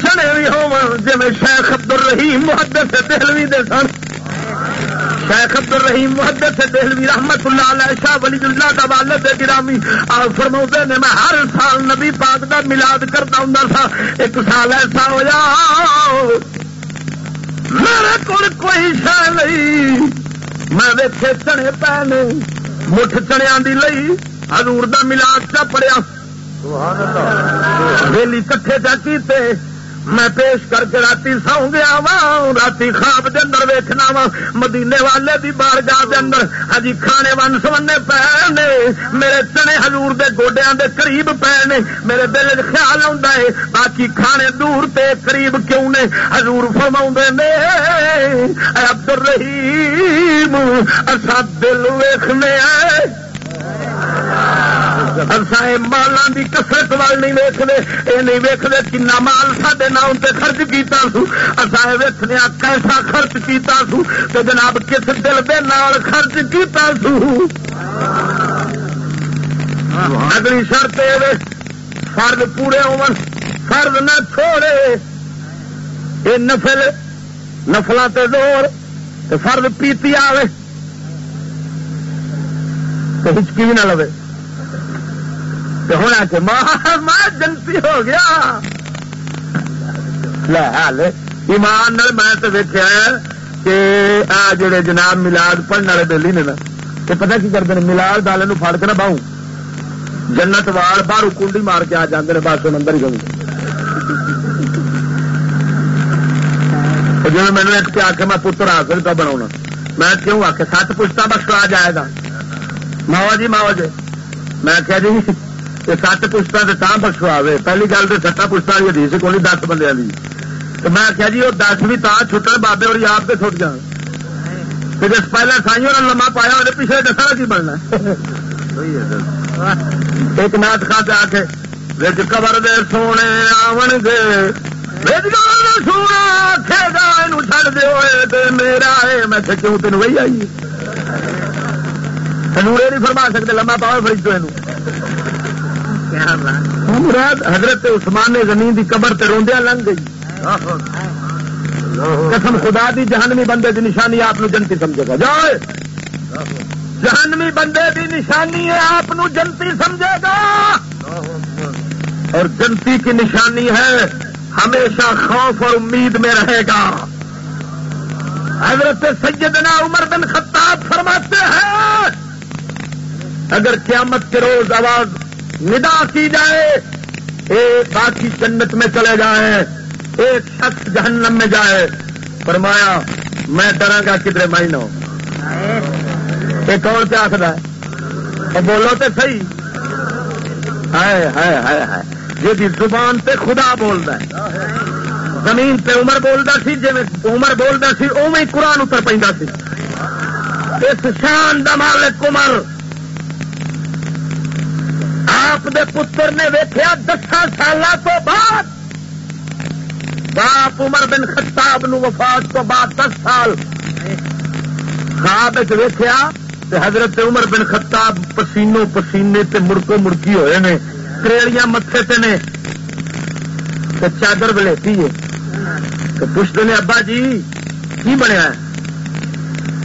سنے بھی ہو جی شیخ عبد الرحیم محدت دہلوی دے سن۔ شیخ عبد الرحیم محدت دہلوی رحمت اللہ علیہ، شاہ ولی اللہ کا والد گرامی۔ اور فرما نے، میں ہر سال نبی پاک دا ملاد کرتا ہوں سا۔ ایک سال ایسا ہو جا میرے کو کوئی شہ نہیں۔ میں ویچے چنے پے مٹھ چنیا دی لئی حضور دا ملاد چا پڑیا۔ ویلی کٹھے چا کیتے۔ میں پیش کر کے رات سو گیا وا رات خواب دے اندر ویکنا وا مدینے والے دی بارگاہ دے اندر ہجی کھانے ون سمنے پے نے۔ میرے چنے ہزور دے گوڈیا دے قریب پے نے۔ میرے دل خیال آتا ہے، باقی کھانے دور تے قریب کیوں نے؟ ہزور فرما نے عبد الرحیم اصا دل مالا کی کسرت وال نہیں ویکتے یہ نہیں ویکتے کنا مال سڈے نام سے خرچ کیا سو۔ اصا ویکنے کیسا خرچ کیا سو۔ تو جناب کس دل کے نال خرچ کیا سو؟ اگلی شرط فرد پورے عمر فرد نہ چھوڑے۔ یہ نفل نفلوں تے زور فرد پیتی آئے تو ہچکی بھی نہ لوے۔ ہونا کہ ماں ماں جنتی ہو گیا۔ ایمان میں تو دیکھا کہ آ جڑے جناب ملاد پڑھنے والے دلی نے نا یہ پتا کی کرتے ہیں ملاد والے فڑ کے نہ باؤ جنت وال باہر کنڈی مار کے آ جاتے ہیں بس اندر ہی جی میں ایک پہ آ کے میں پتر آ کر بنا میں کیوں آ کے سات پشتا بخش آ جائے گا۔ ماوا جی ماوا جی۔ میں کیا جی یہ سات پشتہ سے بخشوا پہلی گل تو سٹا پشتہ والی حدیث کو نہیں دس بندے تو میں کیا جی وہ دس بھی تا چھٹن بابے اور آپ سے چھٹ جان جس پہلے سائی اور لما پایا انہیں پیچھے دسا کی بننا ایک نات کھا آ کے رج قبر دے سونے آن گے۔ سونا کھے گا چڑ دے میرا ہے۔ میں کیوں تین وہی آئی؟ سنورے نہیں فرما سکتے لما پاؤ فرج تو مراد حضرت عثمان زمین دی قبر تے روندیا لنگ گئی۔ قسم خدا دی، جہنمی بندے دی نشانی آپ جنتی سمجھے گا۔ جائے جہنمی بندے دی نشانی ہے آپ جنتی سمجھے گا۔ اور جنتی کی نشانی ہے، ہمیشہ خوف اور امید میں رہے گا۔ حضرت سیدنا عمر بن خطاب فرماتے ہیں اگر قیامت کے روز آواز ندا کی جائے، ایک باقی جنت میں چلے جائیں، ایک شخص جہنم میں جائے۔ فرمایا، میں ڈرا گا کدھر مہینوں یہ کون سے آخر ہے؟ بولو تو صحیح۔ ہے ہے جی زبان پہ خدا بولتا ہے۔ زمین پہ عمر بولتا سی جی عمر بولتا سی اوے قرآن اتر پہ سی۔ اس شان دمالک عمر آپ دے پتر نے ویخیا دساں سال تو بعد باپ عمر بن خطاب نو وفات تو بعد دس سال خواب ویخیا حضرت عمر بن خطاب پسینو پسینے تے مڑکو مڑکی ہوئے نے کریڑیاں متے تے نے چادر بلیتی ہے۔ تو پوچھتے نے، ابا جی کی بنیا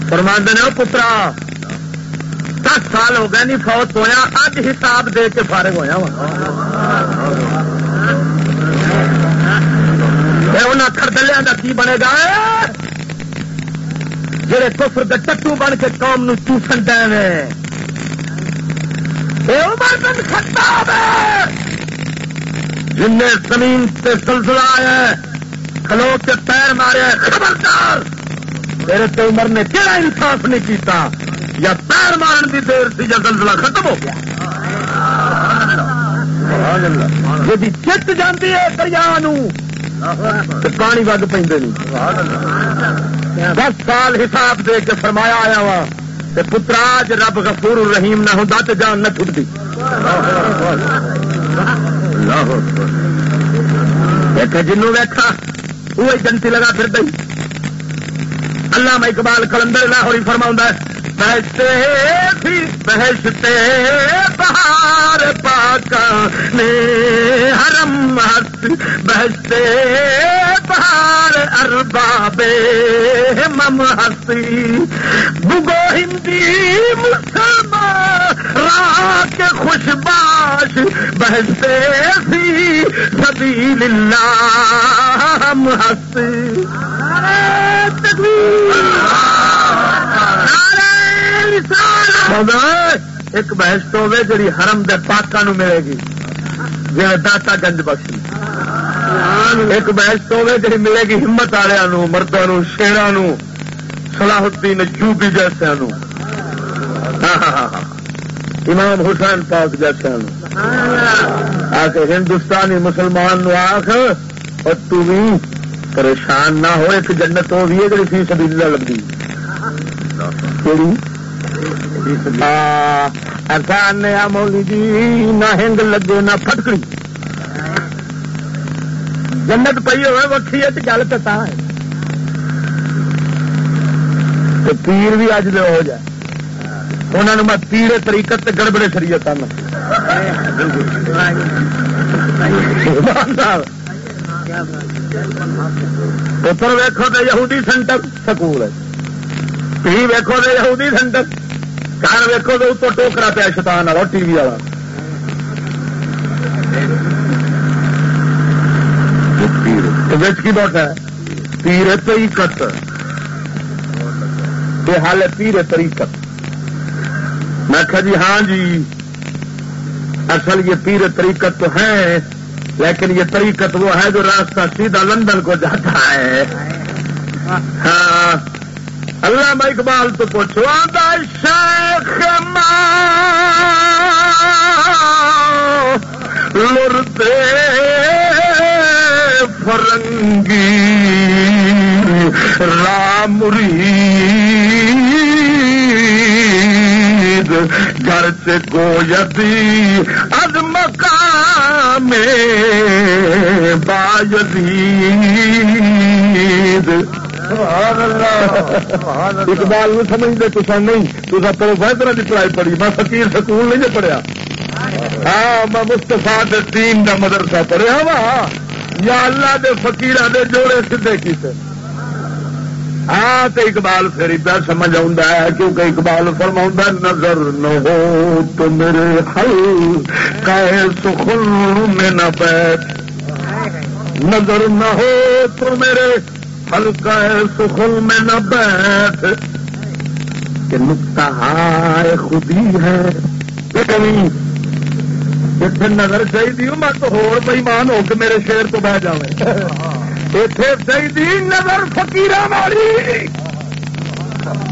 فرماند نے پترا دس سال ہو گئے نہیں فوت ہویا، اج حساب دے کے فارغ ہوا خردلیا کا کی بنے گا؟ جہے کفر کے ٹٹو بن کے قوم چوسن دے جن زمین سے سلسلہ آیا کھلو کے پیر مارے، خبردار۔ میرے تو عمر نے کہڑا انصاف نہیں کیتا؟ یا پیر مارن کی دیر سی یا زلزلہ ختم ہو گیا۔ جی چت جاتی ہے دریا پانی وگ پہ دس سال حساب دے کے فرمایا آیا وا پتراج رب غفور رحیم نہ ہوں تو جان نہ چھٹتی جنوں ویکھا وہی جنتی لگا پھر دئی۔ اللہ میں اقبال کلندر لاہوری فرما بہشتے بھی بہشتے بہار پاکا نے حرم ہس بہشتے بہار ارباب مم ہستی بگو ہندی مسلمان راہ کے خوش باش بہتے سی سبیل اللہ ہم ہستی ایک بحث تو ہوے جی حرم دے پاکا نو ملے گی۔ جی داتا گنج بخشی۔ ایک بحث تو ہوے جی ملے گی ہمت والوں مردوں شیران صلاح الدین جوبی جیسے امام حسین پاک جیسے آ کے ہندوستانی مسلمان نو آخ اور تو بھی پریشان نہ ہو ایک جنت ہو بھی ہے جی فی سبھی لگتی۔ مولی جی نہ ہنگ لگے، نہ پٹکڑی جنت پی ہوئے، وکھی ہے گل تو پیر بھی اج دے ہو جائے۔ انہوں نے میں پیڑے طریقت گڑبڑے شریعت اتر ویکو تو یہودی سینٹر، سکول ہے۔ پی ویکو تو یہودی سینٹر۔ گھر ویکو تو اتو ٹوکرا پیا شتان والا ٹی وی والا۔ کی بات ہے؟ پیر طریقت۔ بے حال ہے پیر طریقت۔ میں کہا جی ہاں جی اصل یہ پیر طریقت تو ہے، لیکن یہ طریقت وہ ہے جو راستہ سیدھا لندن کو جاتا ہے۔ ہاں۔ اللہ میں اقبال تو پوچھو شیخ لرتے فرنگی رامری گھر سے گویتی از مقام باجدید اقبال میں سمجھتے کچھ نہیں، تو پروفیسر کی پڑھائی پڑھی۔ میں فقیر سکول نہیں پڑھیا۔ ہاں میں مستفا تین کا مدرسہ پڑھیا وا۔ یا اللہ دے فقیر دے جوڑے سیدھے کیتے۔ ہاں تو اقبال پھر ادھر سمجھ ہے، کیونکہ اقبال فرما نظر نہ ہو تو میرے حل سخل میں نہ بیٹھ۔ نظر نہ ہو تو میرے حل سخل میں نہ بیٹھ کہ نکتا ہائے خودی ہے۔ کمی جتنے نظر چاہیے میں تو ہو بئیمان ہو کے میرے شیر تو بہ جائے اتے چاہیے نظر فکیر والی۔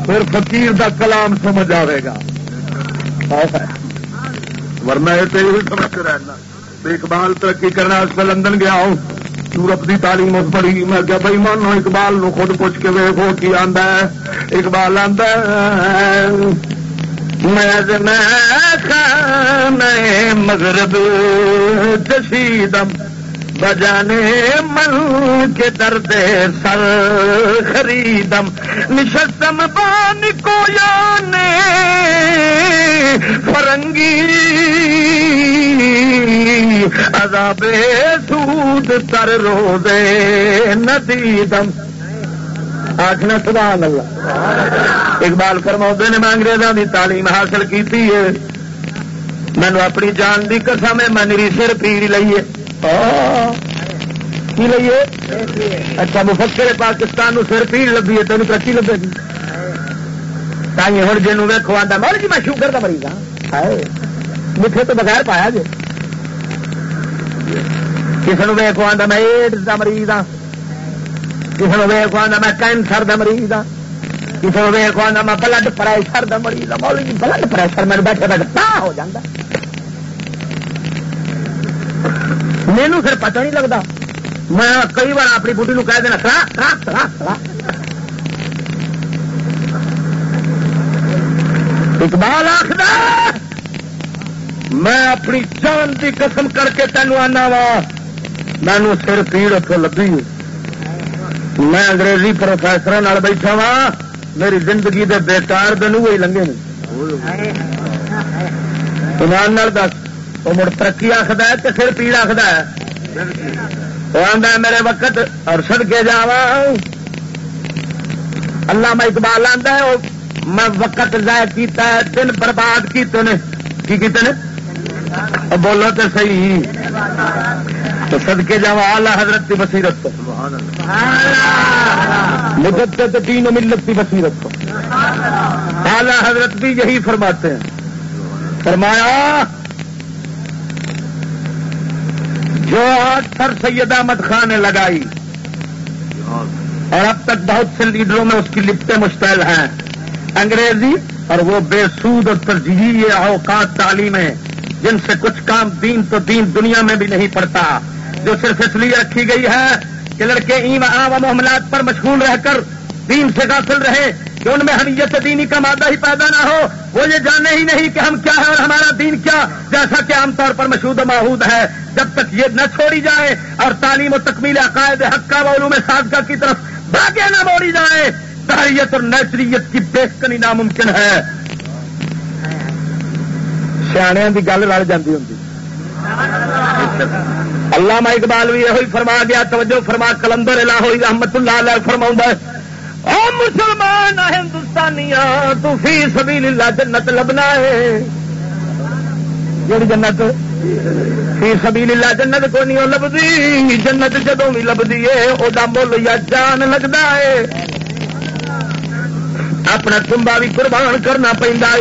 پھر فقیر دا کلام سمجھ آئے گا۔ ورنہ یہ سمجھ رہنا۔ اقبال ترقی کرنے واسطے لندن گیا ہوں۔ یورپ کی تعلیم اس پڑھی میں کیا بھائی مانو اقبال نو خود پوچھ کے ویخو کی آدھا ہے؟ اقبال آدھا میں مغرب جشیدم بجانے من کے درد سر خریدم۔ نشستم بان کو یانے فرنگی عذاب سود تر روزے ندیدم آخنا سبحان اللہ اقبال فرما نے میں انگریزوں کی تعلیم حاصل کی ہے۔ مینو اپنی جان کی قسم ہے، میں میری سر پیڑ لئیے۔ کی لئیے؟ اچھا مفکر پاکستان سر پیڑ لبھی ہے تین ترقی لبے گی تھی ہوں جن ویکو آتا مر جی میں شوگر کا مریض ہاں۔ میٹھے تو بغیر پایا جی کسی نے ویکو آتا میں ایڈس کا مریض ہاں۔ کسی نے ویکو آتا میں کینسر کا مریض ہاں۔ کسی نے ویکو آتا میں بلڈ پریشر کا مریض ہاں۔ بلڈ پریشر میرے بیٹھے بیٹھے ہو جاتا مینو پھر پتہ نہیں لگتا میں کئی بار اپنی بوٹی کہہ دینا کرا کرا کرا اقبال آخر میں اپنی جان کی قسم کر کے تینوں آنا وا۔ مینو سر پیڑ اتوں لبھی میں انگریزی پروفیسر بیٹھا وا میری زندگی دے بےکار دن وہی لنگے ایمان دس وہ مڑ ترقی آخد ہے کہ سر پیڑ آخد ہے؟ وہ آدھا میرے وقت اور سد کے جا اللہ میں اقبال آدھا ہے میں وقت ضائع کیتا ہے، دن برباد کیتے نے۔ کی کیتے نے؟ بولو تو صحیح۔ تو سد کے جا آلہ حضرت کی بصیرت کو مدت سے تین ملت کی بصیرت کو اعلی حضرت بھی یہی فرماتے ہیں۔ فرمایا، جو آج سر سید احمد خان نے لگائی، اور اب تک بہت سے لیڈروں میں اس کی لپٹیں مشتعل ہیں۔ انگریزی، اور وہ بے سود اور ترجیحی اوقات تعلیمیں، جن سے کچھ کام دین تو دین دنیا میں بھی نہیں پڑتا۔ جو صرف اس لیے رکھی گئی ہے کہ لڑکے ایم عام معاملات پر مشغول رہ کر دین سے غافل رہے، کہ ان میں حمیت دینی کا مادہ ہی پیدا نہ ہو، وہ یہ جانے ہی نہیں کہ ہم کیا ہے اور ہمارا دین کیا، جیسا کہ عام طور پر مشہور و ماحود ہے۔ جب تک یہ نہ چھوڑی جائے اور تعلیم و تکمیل عقائد حقہ و علوم سازگاہ کی طرف بھاگے نہ موڑی جائے تاریت اور نیچریت کی بےکنی ناممکن ہے۔ سیاح کی گل رل جاتی ہوں علامہ اقبال بھی یہ فرما گیا، توجہ فرما، کلندر الہوئی رحمت اللہ علیہ فرما او مسلمان ہندوستانیاں، تو فی سبیل اللہ جنت لبنا ہے۔ جڑی جنت فی سبیل اللہ جنت کو نہیں لبدی، جنت جدوں بھی لبدی ہے وہ مل یا جان لگتا ہے۔ اپنا کمبا بھی قربان کرنا پہنتا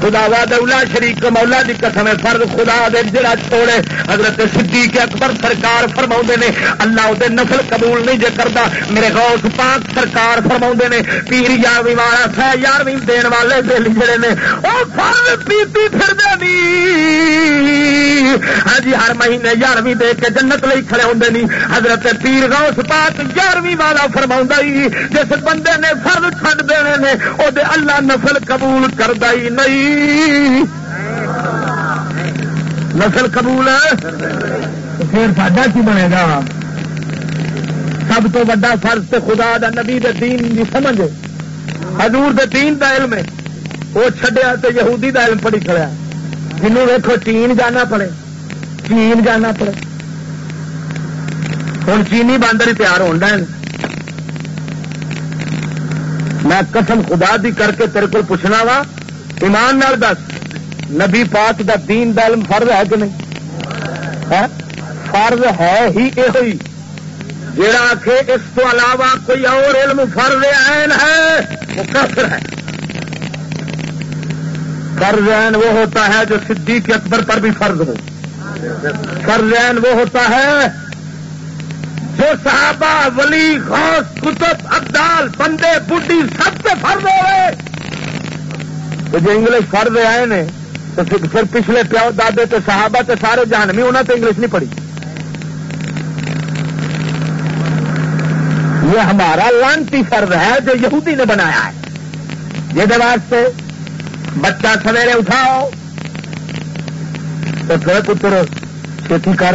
خدا وا دولا شریک مولا دی قسم فرض خدا دے جڑا چھوڑے۔ حضرت صدیق اکبر سرکار فرما نے، اللہ دے نفل قبول نہیں جے کرتا میرے غوث پاک سرکار فرما نے، پیر یارویں والا، سہ یارویں دین والے دل جڑے نے وہ فرض پیتی پھر دے ہاں جی ہر مہینے یارویں دے کے جنت لئی کھڑے ہوندے نہیں حضرت پیر غوث پاک یارویں والا فرما جس بندے نے فرض چھڈ دینے نے وہ اللہ نفل قبول کرتا ہی نہیں۔ نسل قبول پھر ساڈا کی بنے گا؟ سب تو وا فرض خدا دا نبی دے دین کی سمجھ۔ حضور دے دین دا علم ہے۔ وہ چڈیا تو یہودی دا علم پڑھی کھڑا جنوں ویکو چین جانا پڑے۔ چین جانا پڑے۔ ہوں چینی باندر تیار ہونا میں قسم خدا دی کر کے تیرے کو پوچھنا وا۔ ایمان نال دس، نبی پاک دا دین دا علم فرض ہے کہ نہیں؟ ہاں؟ فرض ہے ہی یہ جڑا آخ اس کو علاوہ کوئی اور علم فرض عین ہے، وہ کافر ہے۔ فرض عین وہ ہوتا ہے جو صدیق اکبر پر بھی فرض ہو۔ فرض عین وہ ہوتا ہے جو صحابہ، ولی غوث کتب ابدال، بندے بڈی سب سے فرض ہوئے۔ تو جو انگلش فرض آئے نے، تو پھر پچھلے پیو دادے تو صحابہ تو سارے جہانوی انہوں تو انگلش نہیں پڑھی۔ یہ ہمارا لانتی فرض ہے جو یہودی نے بنایا ہے۔ یہ واسطے بچہ سویرے اٹھاؤ۔ تو پھر پتر کھیتی کر،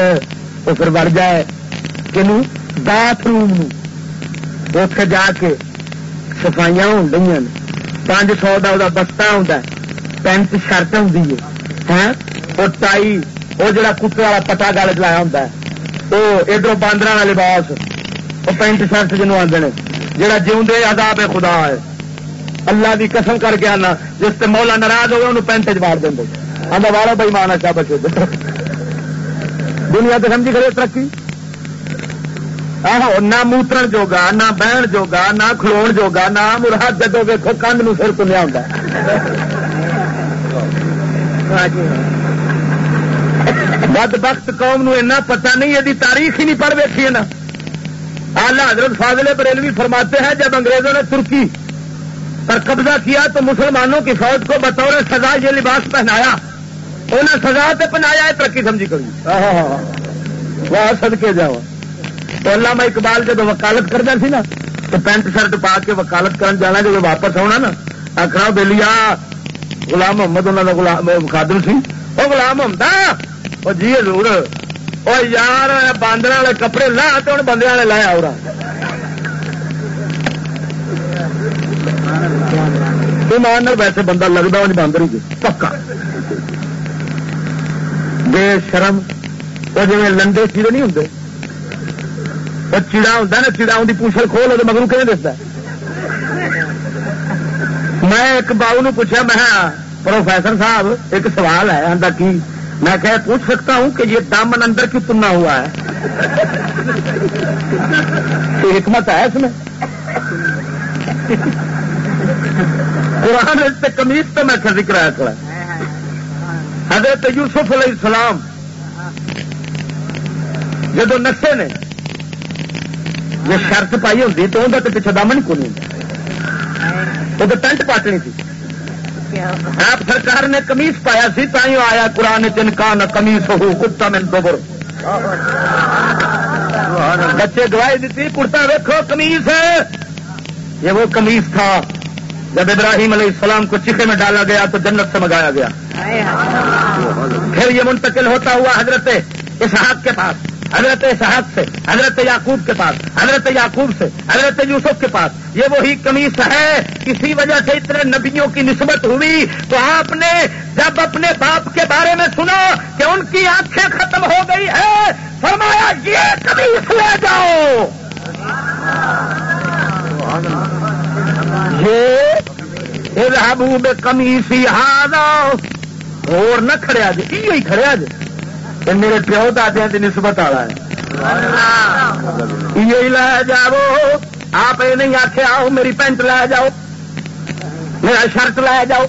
تو پھر بڑھ جائے۔ کہ باتھ روم اتنے جا کے سفائیاں ہو گئی پانچ سو کا بستا ہوں پینٹ شرٹ ہوں وہ ٹائی وہ جڑا کتے والا پٹا گل چلایا ہوں وہ ادھر باندر والا لباس وہ پینٹ شرٹ جنوب آدھے جہاں جیوندے عذاب ہے خدا ہے اللہ کی قسم کر کے آنا جس سے مولا ناراض ہوگا انہوں پینٹ چاڑ دیں آدھا والا بھائی مانا چاہ بچے دنیا تو سمجھی کھڑے ترقی آہو نہ موتر جوگا نہ بہن جوگا نہ کھلو جوگا نہ مراد جدو ویکو کند نو سر کنیا ہوں بد بخت قوم نو پتہ نہیں یہ تاریخ ہی نہیں پڑھ ویکھی نا آلہ حضرت فاضل بریلوی فرماتے ہیں جب انگریزوں نے ترکی پر قبضہ کیا تو مسلمانوں کی فوج کو بطور سزا یہ لباس پہنایا انہیں سزا تو پہنایا ہے ترقی سمجھی وہ سد کے جاؤ تو میں اقبال جب وکالت کرتا سی نا، تو پینٹ شرٹ پا کے وکالت کرن جانا جب واپس آنا نا آخر بےلیا گلام محمد انہوں کا خادم سی۔ وہ گلام محمد وہ جی ہزور وہ یار باندر والے کپڑے لا تو ہوں بندے والے لایا اور ایمان ویسے بندہ لگتا وہ باندر ہی پکا۔ بے شرم، وہ جی لنڈے چیڑے نہیں ہوں۔ وہ چیڑا ہوں نا، چیڑا ان کی پوچھل کھول وہ مگرو کہ دستا میں ایک باؤ نو پوچھا میں پروفیسر صاحب، ایک سوال ہے آدھا کی؟ میں کہ پوچھ سکتا ہوں کہ یہ دامن اندر کیوں تننا ہوا ہے؟ حکمت ہے اس میں؟ قرآن سے کمیز تو میں ذکر آیا تھا حضرت یوسف علیہ السلام جب نسے نے یہ شرط پائی ہوتی تو اندر پیچھے دامن کو نہیں وہ تو پینٹ پاٹنی تھی۔ آپ سرکار نے کمیز پایا سی تھی آیا قرآن چنکا نہ کمیز ہو کتا میں دوبر بچے گواہی دیتی کرتا ویکو کمیز ہے۔ یہ وہ کمیز تھا۔ جب ابراہیم علیہ السلام کو چیخے میں ڈالا گیا تو جنت سے منگایا گیا۔ پھر یہ منتقل ہوتا ہوا حضرت اسحاق کے پاس۔ حضرت صاحب سے، حضرت یعقوب کے پاس، حضرت یعقوب سے، حضرت یوسف کے پاس۔ یہ وہی کمیس ہے کسی وجہ سے اتنے نبیوں کی نسبت ہوئی۔ تو آپ نے جب اپنے باپ کے بارے میں سنا کہ ان کی آنکھیں ختم ہو گئی ہے فرمایا یہ کمیس لے جاؤ۔ یہ رابو میں کمیسی اور نہ کھڑیا جی یہ کھڑیا جی میرے پیو دادیا کی نسبت والا ہے۔ یہ لے جاؤ۔ آپ یہ نہیں آخیا آؤ، میری پینٹ لے جاؤ۔ میرا شرٹ لے جاؤ۔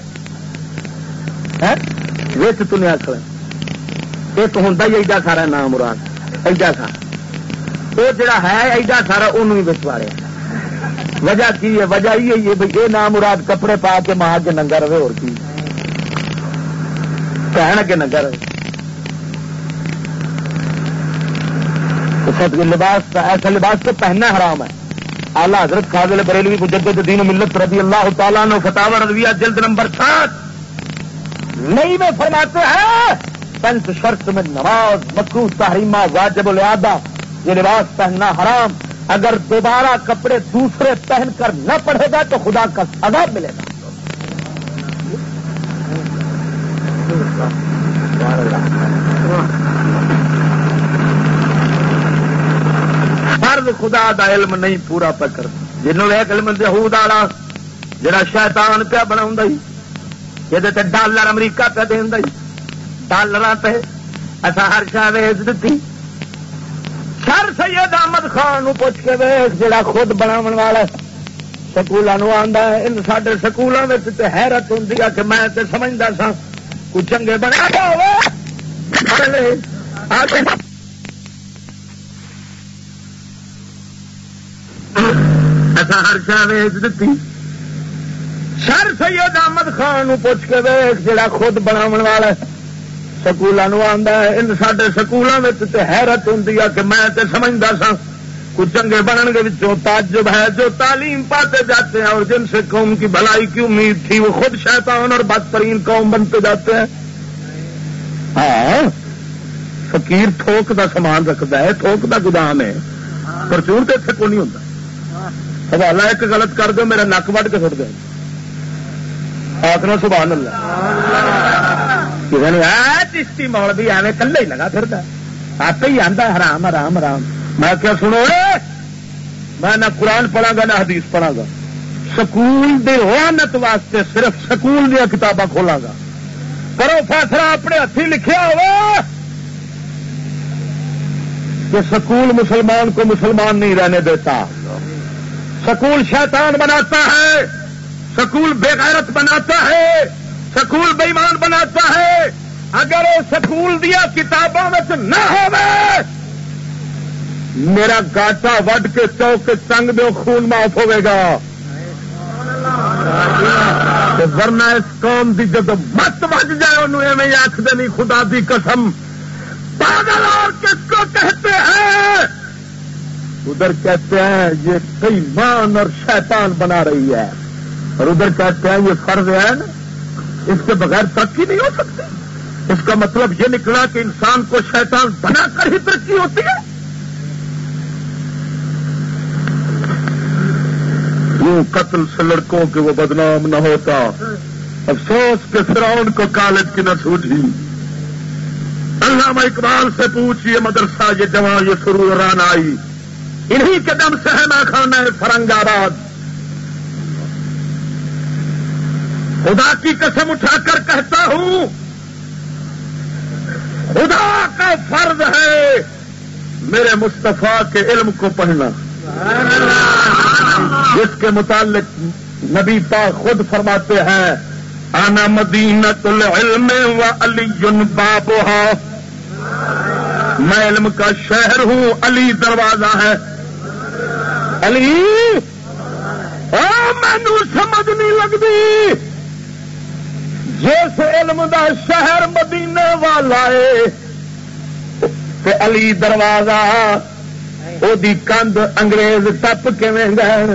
ویچ تھی آخر ایک ہوں ایڈا سارا نام مراد۔ ایڈا سارا۔ وہ جڑا ہے، ایڈا سارا انہوں بچ والے۔ وجہ کی ہے؟ وجہ یہ ہے بھائی یہ نام مراد کپڑے پا کے ماں کے ننگا رہے، اور کی؟ کہنا کے ننگا رہے۔ لباس ایسا لباس تو پہننا حرام ہے۔ اعلیٰ حضرت خاضل بریلوی مجدد دین ملت رضی اللہ تعالیٰ نے فتح رضویہ، جلد نمبر سات۔ نئی میں فرماتے ہیں پنچ شرط میں نماز مکرو تحریمہ، واجب الیادہ یہ لباس پہننا حرام۔ اگر دوبارہ کپڑے دوسرے پہن کر نہ پڑھے گا تو خدا کا سزا ملے گا۔ فرض خدا دا علم نہیں پورا پکڑ جنہوں ایک علم یہود والا جڑا شیطان پیا بنا یہ ڈالر امریکہ پہ دینا ڈالر پہ اصا ہر شاہ ویچ دیتی سر سید احمد خان نو پوچھ کے ویس جڑا خود بنا والا سکولوں آتا ہے۔ ان سڈے سکولوں میں حیرت ہوں کہ میں سمجھتا سا کچھ چنگے بنا ہر شاہ ویچ دیتی سر سید احمد خان پوچھ کے ویخ جڑا خود بنا والا سکولوں آتا ہے، ان سڈے سکولوں میں حیرت ہوں کہ میں تے سمجھتا سا کچھ چنگے بننے کے تعجب ہے، جو تعلیم پاتے جاتے ہیں اور جن سے قوم کی بھلائی کی امید تھی، وہ خود شیطان اور بدترین قوم بنتے جاتے ہیں۔ ہاں فقیر تھوک دا سامان رکھتا ہے، تھوک دا گدام ہے۔ پرچور تو اتنے کو نہیں ہوتا حوالہ ایک غلط کر دو، میرا نک وڈ کے سٹ دے آخر سبحان اللہ۔ چشتی مول بھی ایویں کلے ہی لگا پھر آپ ہی آتا حرام آرام آرام میں کیا سنو میں نہ قرآن پڑھا گا، نہ حدیث پڑھا گا۔ سکول دے روانت واسطے صرف سکول دیا کتاباں کھولا گا۔ کرو فیصلہ اپنے ہاتھی لکھیا ہو کہ سکول مسلمان کو مسلمان نہیں رہنے دیتا۔ سکول شیطان بناتا ہے، سکول بے غیرت بناتا ہے، سکول بےمان بناتا ہے۔ اگر وہ سکول دیا کتابوں میں نہ ہو میرا گاٹا وڈ کے چوک چنگ دو خون معاف ہوے گا۔ ورنہ اس قوم کی جب مت بج جائے، انہوں میں آخ دینی خدا دی قسم۔ پاگل اور کس کو کہتے ہیں؟ ادھر کہتے ہیں یہ کئی مان اور شیطان بنا رہی ہے اور ادھر کہتے ہیں یہ فرض ہے نا، اس کے بغیر ترقی نہیں ہو سکتی۔ اس کا مطلب یہ نکلا کہ انسان کو شیطان بنا کر ہی ترقی ہوتی ہے۔ وہ قتل سے لڑکوں کے وہ بدنام نہ ہوتا۔ افسوس کے فرعون کو کالج کی نہ سوجھی۔ علامہ اقبال سے پوچھیے مدرسہ یہ جوان یہ سروران آئی۔ انہی کے دم سے ہے خانہ ہے فرنگ آباد۔ خدا کی قسم اٹھا کر کہتا ہوں، خدا کا فرض ہے میرے مصطفیٰ کے علم کو پڑھنا۔ جس کے متعلق نبی پا خود فرماتے ہیں آنا مدینت العلم و علی بابا میں علم کا شہر ہوں، علی دروازہ ہے۔ علی! مینو سمجھ نہیں لگتی جس علم دا شہر مدینے والا ہے علی دروازہ وہ کندھ انگریز ٹپ گئے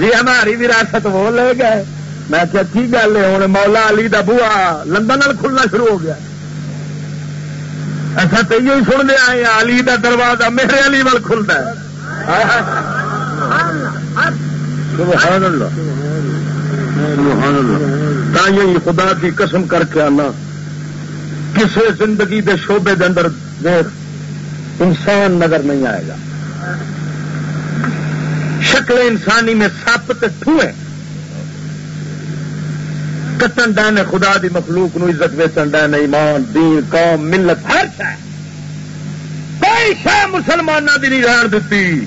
جی ہماری وراثت وہ لے گئے۔ میں کیا کی گل ہے؟ ہوں مولا علی دا بوا لندن کھلنا شروع ہو گیا۔ اچھا تو یہ سن لیا آئے علی دا دروازہ میرے علی وال کھلتا ہے۔ یہ خدا کی قسم کر کے آنا۔ کسی زندگی دے شعبے دے اندر انسان نظر نہیں آئے گا۔ شکل انسانی میں سپ ٹوئے کٹن ڈائن خدا دی مخلوق نو عزت ویچن ڈائن ایمان، دین، قوم، ملت، ہر شہ کوئی شہ مسلمانوں دی نہیں رہن دتی۔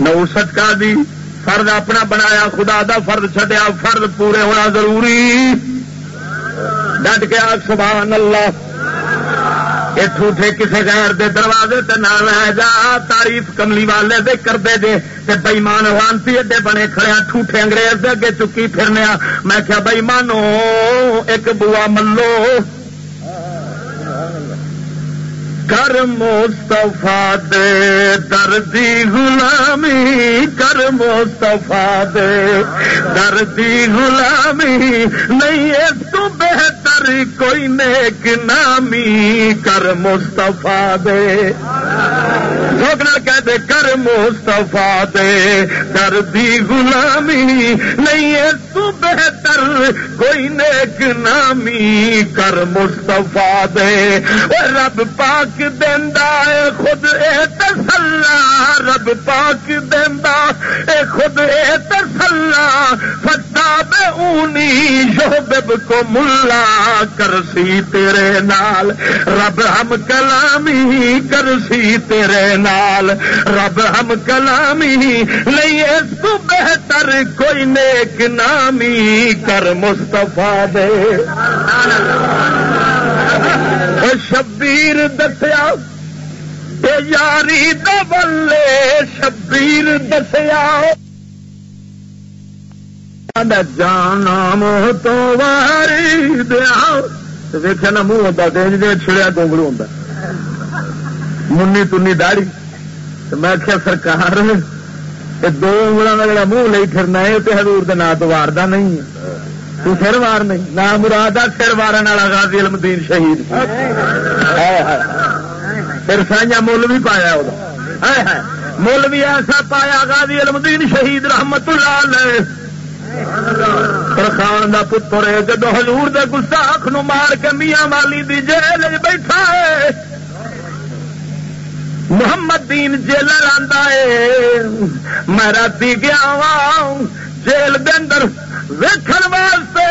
نہ اسٹ کا دی، فرد اپنا بنایا، خدا دا فرد چھڈیا، فرد پورے ہونا ضروری۔ ڈٹ کے آگ سبحان اللہ۔ یہ ٹھوٹے کسی غیر دے دروازے تے نہ رہ جا، تعریف کملی والے دے کر دے جے، تے بےمان وانتی ایڈے بنے کھڑے ٹھوٹے انگریز دے اگے چکی پھرنے میں کیا بےمانو ایک بوا ملو۔ کر مستفا دے دردی غلامی کر مستفا دے دردی غلامی، نہیں اس تو بہتر کوئی نیک نامی کر مستفا دے۔ سوکنا کہہ دے، کر مستفا دے۔ دردی غلامی نہیں اس تو بہتر کوئی نیک نامی۔ کر مستفا دے۔ رب پاک ہے، خود اے تسلا رب پاک دینا اے خود اے تسلا فتا بے اونی شوبب کو ملا، کرسی تیرے نال۔ رب ہم کلامی، کرسی تیرے نال۔ نال رب ہم کلامی نہیں اس کو بہتر کوئی نیک نامی کر مستفا دے۔ شبیر دسیا یاری دلے شبیر دسیا۔ جانام تو واری دیا۔ ویخیا نا منہ ہوتا چھڑیا گونگلو ہوں منی تنی داڑی میں کیا سرکار دو انگلوں کا جڑا منہ لے پھرنا ہے تو حضور دے نا تو واردا نہیں تو سر وار نہیں نہ مراد سر وارن والا غازی علم دین شہید پھر سائیا مل بھی پایا مل بھی ایسا پایا غازی علم دین شہید رحمت اللہ خان کا پتر ہے جدو ہزور دے گستاخ نو مار کے میاں والی دی جیل بیٹھا ہے محمد دین جیل ہے۔ میں رات گیا وا جیل دے اندر ویکھن واسطے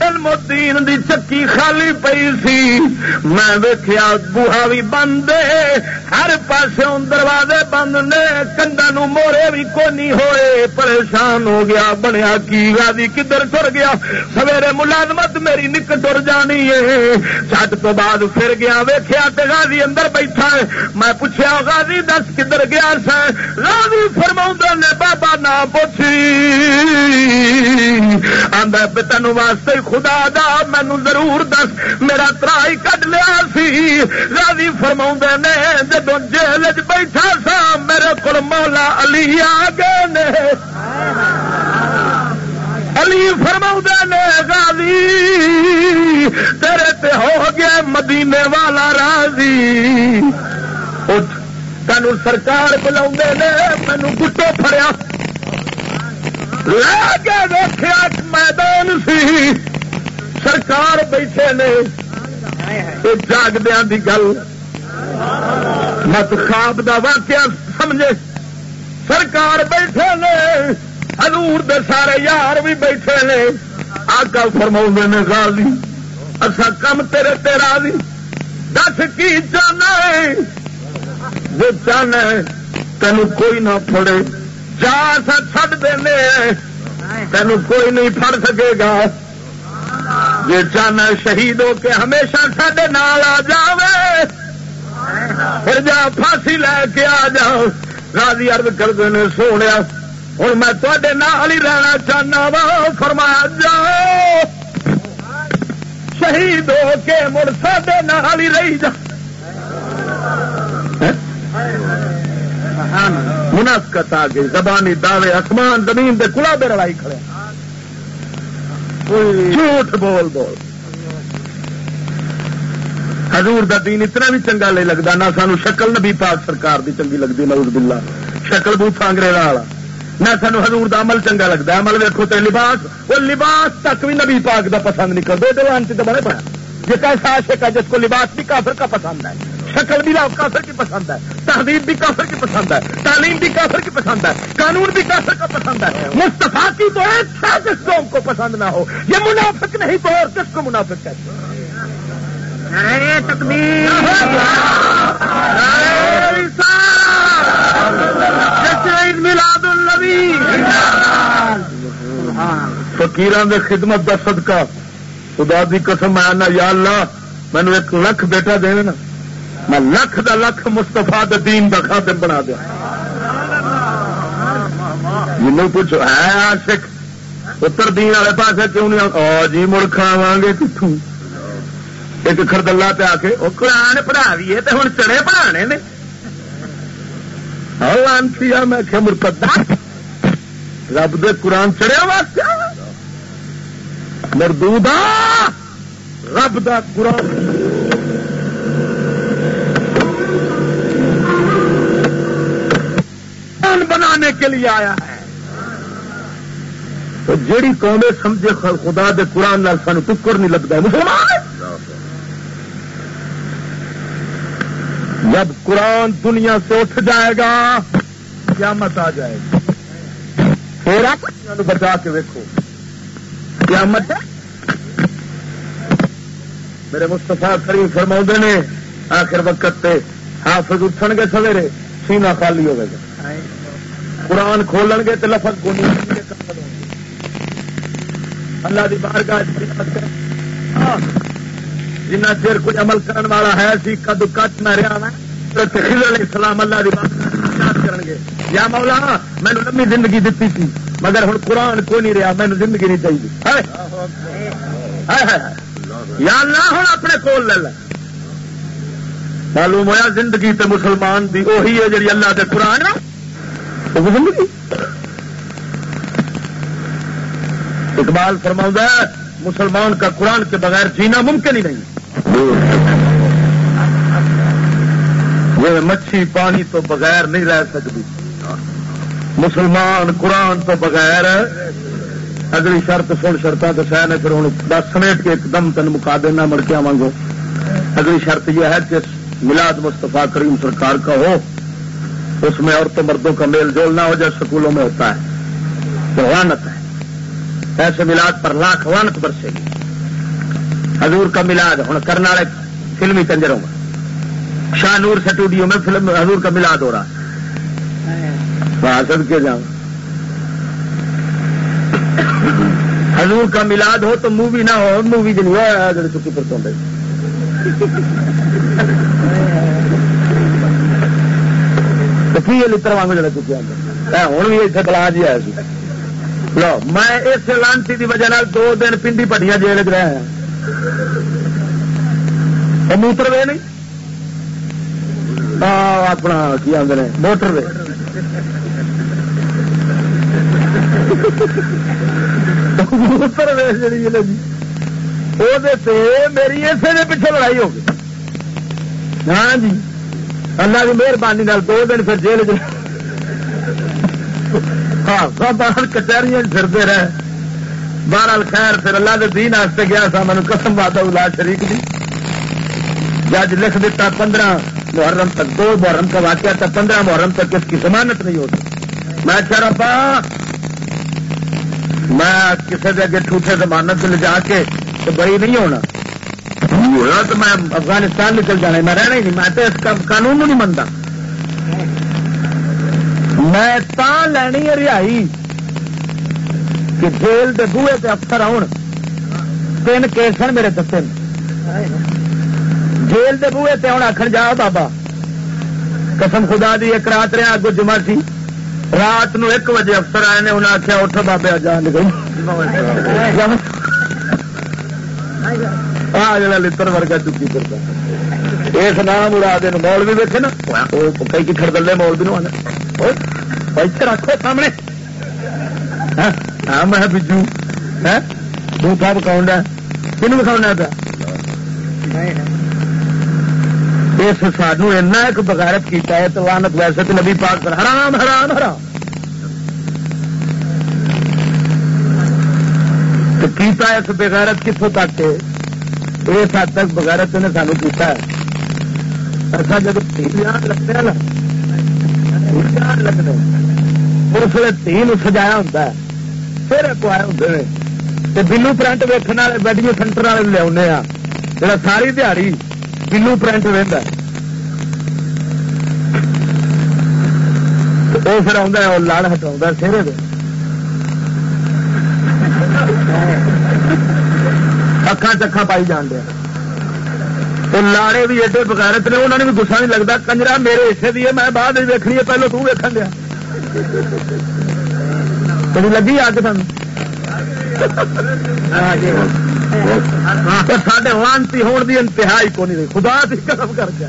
علم الدین دی چکی خالی پئی سی۔ میں ویکھیا بوہا بھی بند ہر پاسے دروازے بند نے۔ کنڈا نو مورے بھی کونی ہوئے۔ پریشان ہو گیا۔ بنیا کی غازی کدھر تر گیا؟ سویرے ملازمت میری نک تر جانی ہے۔ چٹ تو بعد پھر گیا۔ ویخیا تو غازی اندر بیٹھا ہے۔ میں پوچھا غازی دس کدھر گیا سا؟ غازی فرما نے، بابا نہ پوچھی۔ آدھا تین واسطے خدا دا مینو ضرور دس۔ میرا ترائی کٹ لیا سی۔ راضی فرما نے جب جیل چ بیٹھا سا، میرے کو مولا علی آ گئے نے۔ علی فرما نے غازی تیرے تے ہو گیا مدینے والا راضی۔ تین سرکار بلا نے مینو گٹو فریا لے کے دیکھا میدان سی۔ سرکار بیٹھے نے جاگدیا کی گل مت خواب دا واقعہ سمجھے۔ سرکار بیٹھے نے، حضور دے سارے یار بھی بیٹھے نے۔ آقا فرما نے، غازی اصا کم تیرے تیرا دی دس کی چاہنا جو چاہنا تین کوئی نہ پڑے جا سا چڈ دینے تین کوئی نہیں پڑ سکے گا۔ جی چاہنا شہید ہو کے ہمیشہ سڈے نال آ جاوے۔ پھر جا پھانسی لے کے آ جاؤ۔ راضی ارد کرتے ہیں، سونے ہوں میں تے نال ہی رہنا چاہنا وا۔ فرمایا، جاؤ۔ شہید ہو کے مڑ سڈے نال ہی رہی جا۔ منافقت آ گئی۔ زبانی دعوے آسمان، زمین دے کلا دے لڑائی کھڑے۔ جھوٹ بول بول۔ حضور دا دین اتنا بھی چنگا نہیں لگتا، نہ سانو شکل نبی پاک سرکار دی چنگی لگتی نوز بلا شکل بوتھ انگریز والا۔ نہ سانو حضور دا عمل چنگا لگتا، عمل ویکو تو لباس، وہ لباس تک بھی نبی پاک دا پسند نہیں کر دو دلان سے بڑے پڑا جس ایسا عاشق ہے جس کو لباس بھی کافر کا پسند ہے۔ شکل بھی کافر کی پسند ہے تہذیب بھی کافر کی پسند ہے تعلیم بھی کافر کی پسند ہے قانون بھی کافر کا پسند ہے۔ مستفا کی تو ایک جس قوم کو پسند نہ ہو۔ یہ منافق نہیں تو اور کس کو منافق کہتے ملاد النبی۔ فکیران دے خدمت کا صدقہ خدا دی قسم آنا یا اللہ مینو ایک لکھ بیٹا دے نا۔ میں لکھ دا لکھ مستفا دین دا خاتم بنا دیا۔ جنوں پوچھو، ہے آشک اتر دین والے پاس کیوں نہیں آ جی مڑ کھاوا گے کتوں ایک خردلا پہ آ کے وہ قرآن پڑھا بھی ہے تو ہوں چڑے پڑھانے نے. لانسی میں کیا مرکز رب دے قرآن چڑیا واسطے مردودا رب دا قرآن بنانے کے لیے آیا ہے۔ تو جیڑی قومیں سمجھے خدا دے قرآن لال سان ٹکر نہیں لگتا مسلمان جب قرآن دنیا سے اٹھ جائے گا، قیامت آ جائے گی۔ پھر آپ بچا کے دیکھو قیامت میرے مستفا کریم فرما نے، آخر وقت تے حافظ اٹھن گے سویرے سینا خالی ہوگا قرآن کھولن گے تو لفظ کو اللہ دی بار گاہ ہاں۔ جنہ چیر کوئی عمل کرن والا ہے سی، کدو کٹ نہ رہا علیہ السلام اللہ دی بات کرن گے۔ یا مولا مینو لمبی زندگی دیتی تھی مگر ہوں قرآن کوئی نہیں رہا مینو زندگی نہیں چاہیے۔ یا اللہ ہوں اپنے کول لے لے۔ معلوم ہوا زندگی تے مسلمان دی وہی ہے جی اللہ دے قرآن زندگی اقبال فرما ہے مسلمان کا قرآن کے بغیر جینا ممکن ہی نہیں۔ وہ مچھی پانی تو بغیر نہیں رہ سکتی۔ مسلمان قرآن تو بغیر اگلی شرط سن شرط تو سہ نے، پھر ہوں دس سمیٹ کے ایک دم تین مکا دینا مڑ کے آواں گو۔ اگلی شرط یہ ہے کہ ملاد مصطفیٰ کریم سرکار کا ہو۔ اس میں عورتوں مردوں کا میل جول نہ ہو جائے، سکولوں میں ہوتا ہے۔ تو وانت ہے۔ ایسے ملاد پر لاکھ وانت برسے گی۔ حضور کا ملاد ہوں کرنے والے فلمی کنجروں کا شاہ نور اسٹوڈیو میں فلم، حضور کا ملاد ہو رہا سد کے جاؤ حضور کا ملاد ہو تو مووی نہ ہو، مووی جو چکی پر تو کی لڑ واگ جڑے چکی ہوں بھی اتنے بلا جی آیا لو، میں اس لانسی کی وجہ دو دن پنڈی پٹیاں جیل چ رہا موتر وے نہیں؟ اپنا کی آدھے موٹر وے۔ موتر وے جی وہ میری اسے پیچھے لڑائی ہو گئی۔ ہاں جی۔ اللہ کی مہربانی دو دن پھر جیل ہاں، باہر کچہری پھرتے رہے۔ بہرحال خیر، پھر اللہ کے دین واسطے گیا سا مجھے قسم بات الا شریف کی جج لکھ دیتا پندرہ محرم تک، دو محرم کا واقعہ تھا، پندرہ محرم تک اس کی ضمانت نہیں ہوتی۔ میں اچھا ربا میں کسی کے اگے ٹوٹے ضمانت لے جا کے تو بڑی نہیں ہونا۔ تو میں افغانستان نکل جانا میں رہنا ہی نہیں میں اس قانون نہیں منتا۔ میں تا لینی ہے رہائی کہ جیل دے بوئے تے افسر آن تین کیس ہیں میرے دسے جیل دے بوئے تے ہوں آخر جا بابا۔ قسم خدا دی ایک رات رہا اگو جمع سی۔ رات نو ایک بجے افسر آئے نے انہیں آخیا اٹھ بابے جان گئی۔ آ جا لڑ ورگا چکی کرتا اس نام اڑا دین مول بھی ویکے نا کئی کھڑ دلے مول بھی نو آنا۔ رکھو سامنے۔ ہاں, ہاں، میں بجو۔ بوٹا پکاؤں کن بکھاؤنا پیا اس سانو ایک بغیرت کیتا ہے تو لانت ویسے تو نبی پاک پر۔ حرام حرام حرام۔ تو کیتا اس بغیرت کتوں تک؟ ہے اس حد تک بغیرت نے سانو کیتا ہے۔ اچھا جب لگتے نا لگنے اس وقت تھی سجایا ہوتا ہے۔ پھر پوائے ہوں بلو پرنٹ ویکن والے ویڈیو سینٹر والے لیا ہاں۔ جا ساری دیہڑی بلو پرنٹ رہتا وہ پھر آ لڑ ہٹا سہرے دے۔ اکھان چکھا پائی جان دیا تو لاڑے بھی ایڈے بغیرت نے انہوں نے بھی گسا نہیں لگتا کنجرا میرے حصے دی میں بعد ویکنی ہے پہلو تو ویکن دیا کبھی لگی اگ سن سڈے وانتی ہونے کی انتہائی کو نہیں خدا کی قدم کر کے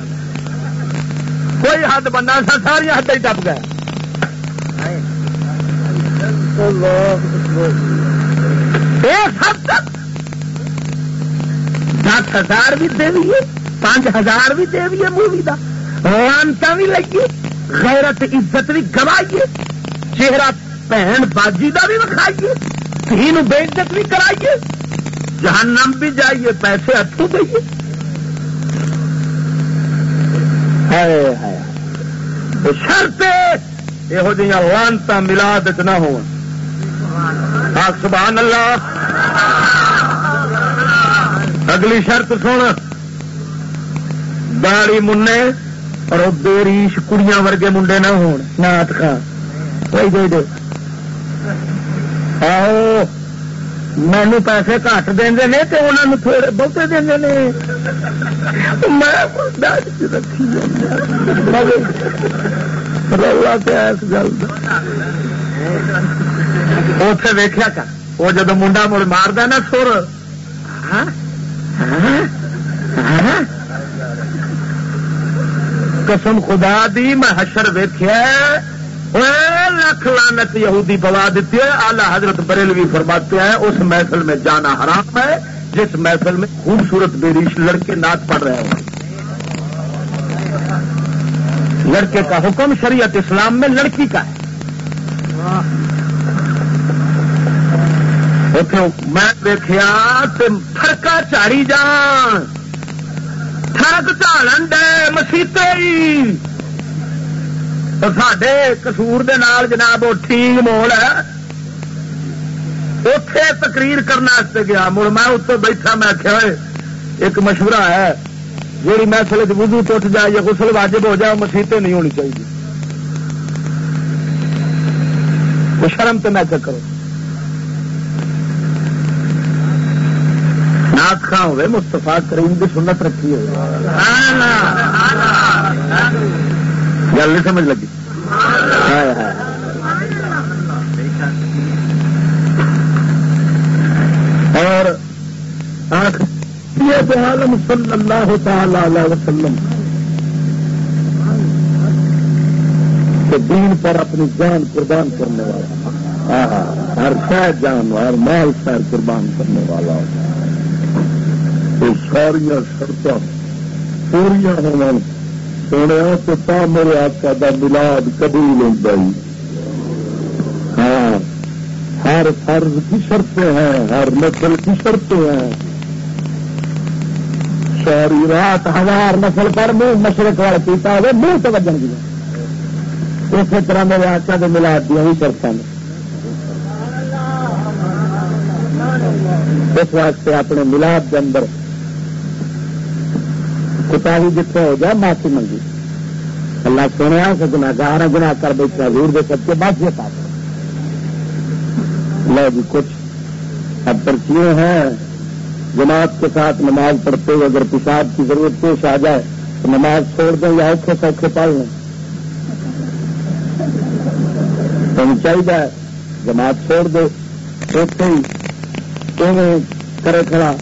کوئی حد بننا سا ساری حد ہی ٹپ گیا دس ہزار بھی دے دیے پانچ ہزار بھی دے دیے مووی کا وانتا بھی لگیے، غیرت عزت بھی گوائیے۔ چہرہ بہن باجی کا بھی وکھائیے دھی بےزت بھی کرائیے۔ جہنم بھی جائیے، پیسے ہاتھوں دئیے شرط یہو جہاں لانتا ملاد نہ ہو سبحان اللہ۔ اگلی شرط سن۔ داڑی منہ اور بے ریش کڑیاں ورگے منڈے نہ ہون۔ نات خان۔ کوئی دے دے۔ آؤ مینو پیسے گھٹ دے نے تو انہوں نے تھوڑے بہتے دے رولا پیا اس گل اتے ویخیا کر۔ وہ جدو منڈا مڑ مارد نا سر۔ ہاں؟ قسم خدا دی، میں حشر ویخیا لکھ لانت یہودی پوا دیتی ہے۔ آلہ حضرت بریلوی فرماتے ہیں، اس محفل میں جانا حرام ہے، جس محفل میں خوبصورت بیریش لڑکے نعت پڑھ رہے ہوں۔ لڑکے کا حکم شریعت اسلام میں لڑکی کا ہے۔ میں دیکھا فرقہ چاڑی جان۔ فرق چالن ڈے مسیطے سڈے کسور جناب وہ ٹھیک مول ہے اتے تقریر کرنے گیا مڑ میں اتنے بیٹھا میں آخیا ایک مشورہ ہے جی محفل وضو ٹوٹ جائے یا غسل واجب ہو جائے مسیطیں نہیں ہونی چاہیے شرم تو میں کرو نات خان ہوئے مستفا کریم کی سنت رکھی ہوئی۔ گل نہیں سمجھ لگی۔ اور صلی اللہ تعالی علیہ وسلم کے دین پر اپنی جان قربان کرنے والا۔ ہر شہ جان ہر مال شہر قربان کرنے والا۔ ساریا شرط پوریا ہونا سونے تو تا میرے آقا دا ملاد قبول ہوں ہاں ہر فرض کی شرطیں ہیں ہر نسل کی شرطیں ہیں شہری رات ہزار نسل پر منہ مشرق والے پیتا ہوئے منہ سے بجن گیا اسی طرح میرے آچا کے ملا دیا بھی شرط اس واسطے اپنے ملاد کے اندر کتا بھی جتنے ہو جائے، معافی منگی۔ اللہ سونے سے گنا گار گنا کر بیٹھا حضور دے سب کے بعد یہ پاس لو جی کچھ اب ترکیے ہیں۔ جماعت کے ساتھ نماز پڑھتے ہوئے اگر پیشاب کی ضرورت پیش آ جائے، تو نماز چھوڑ دیں یا اوکھے سوکھے پڑھ لیں۔ تو چاہیے جماعت چھوڑ دو اوکھے ہی کرے کھڑا۔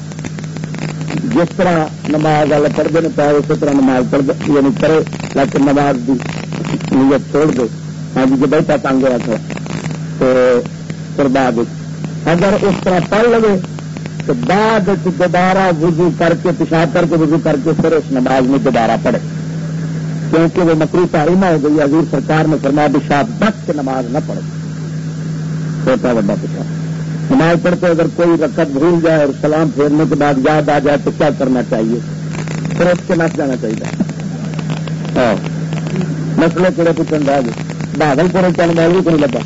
جس طرح نماز والے پڑھتے ہیں پائے اسی طرح نماز پڑھ یعنی کرے، لیکن نماز کی نیت چھوڑ دو ہاں جی بہتا تنگ ہوا تھا، تو پھر بعد اگر اس طرح پڑھ لو تو بعد دوبارہ وضو کر کے، پیشاب کر کے وضو کر کے پھر اس نماز میں دوبارہ پڑھے۔ کیونکہ وہ مکری تعریمہ ہو گئی حضور سرکار نے فرمایا، پیشاب بچ کے نماز نہ پڑھے چھوٹا وا پیشاب۔ نماز پڑھتے اگر کوئی رقط بھول جائے اور سلام پھیرنے کے بعد یاد آ جائے تو کیا کرنا چاہیے؟ پھر اس کے نس جانا چاہیے۔ ہاں۔ مسئلے کڑے پوچھنے آج بادل پورے چل میں کو نہیں لگا۔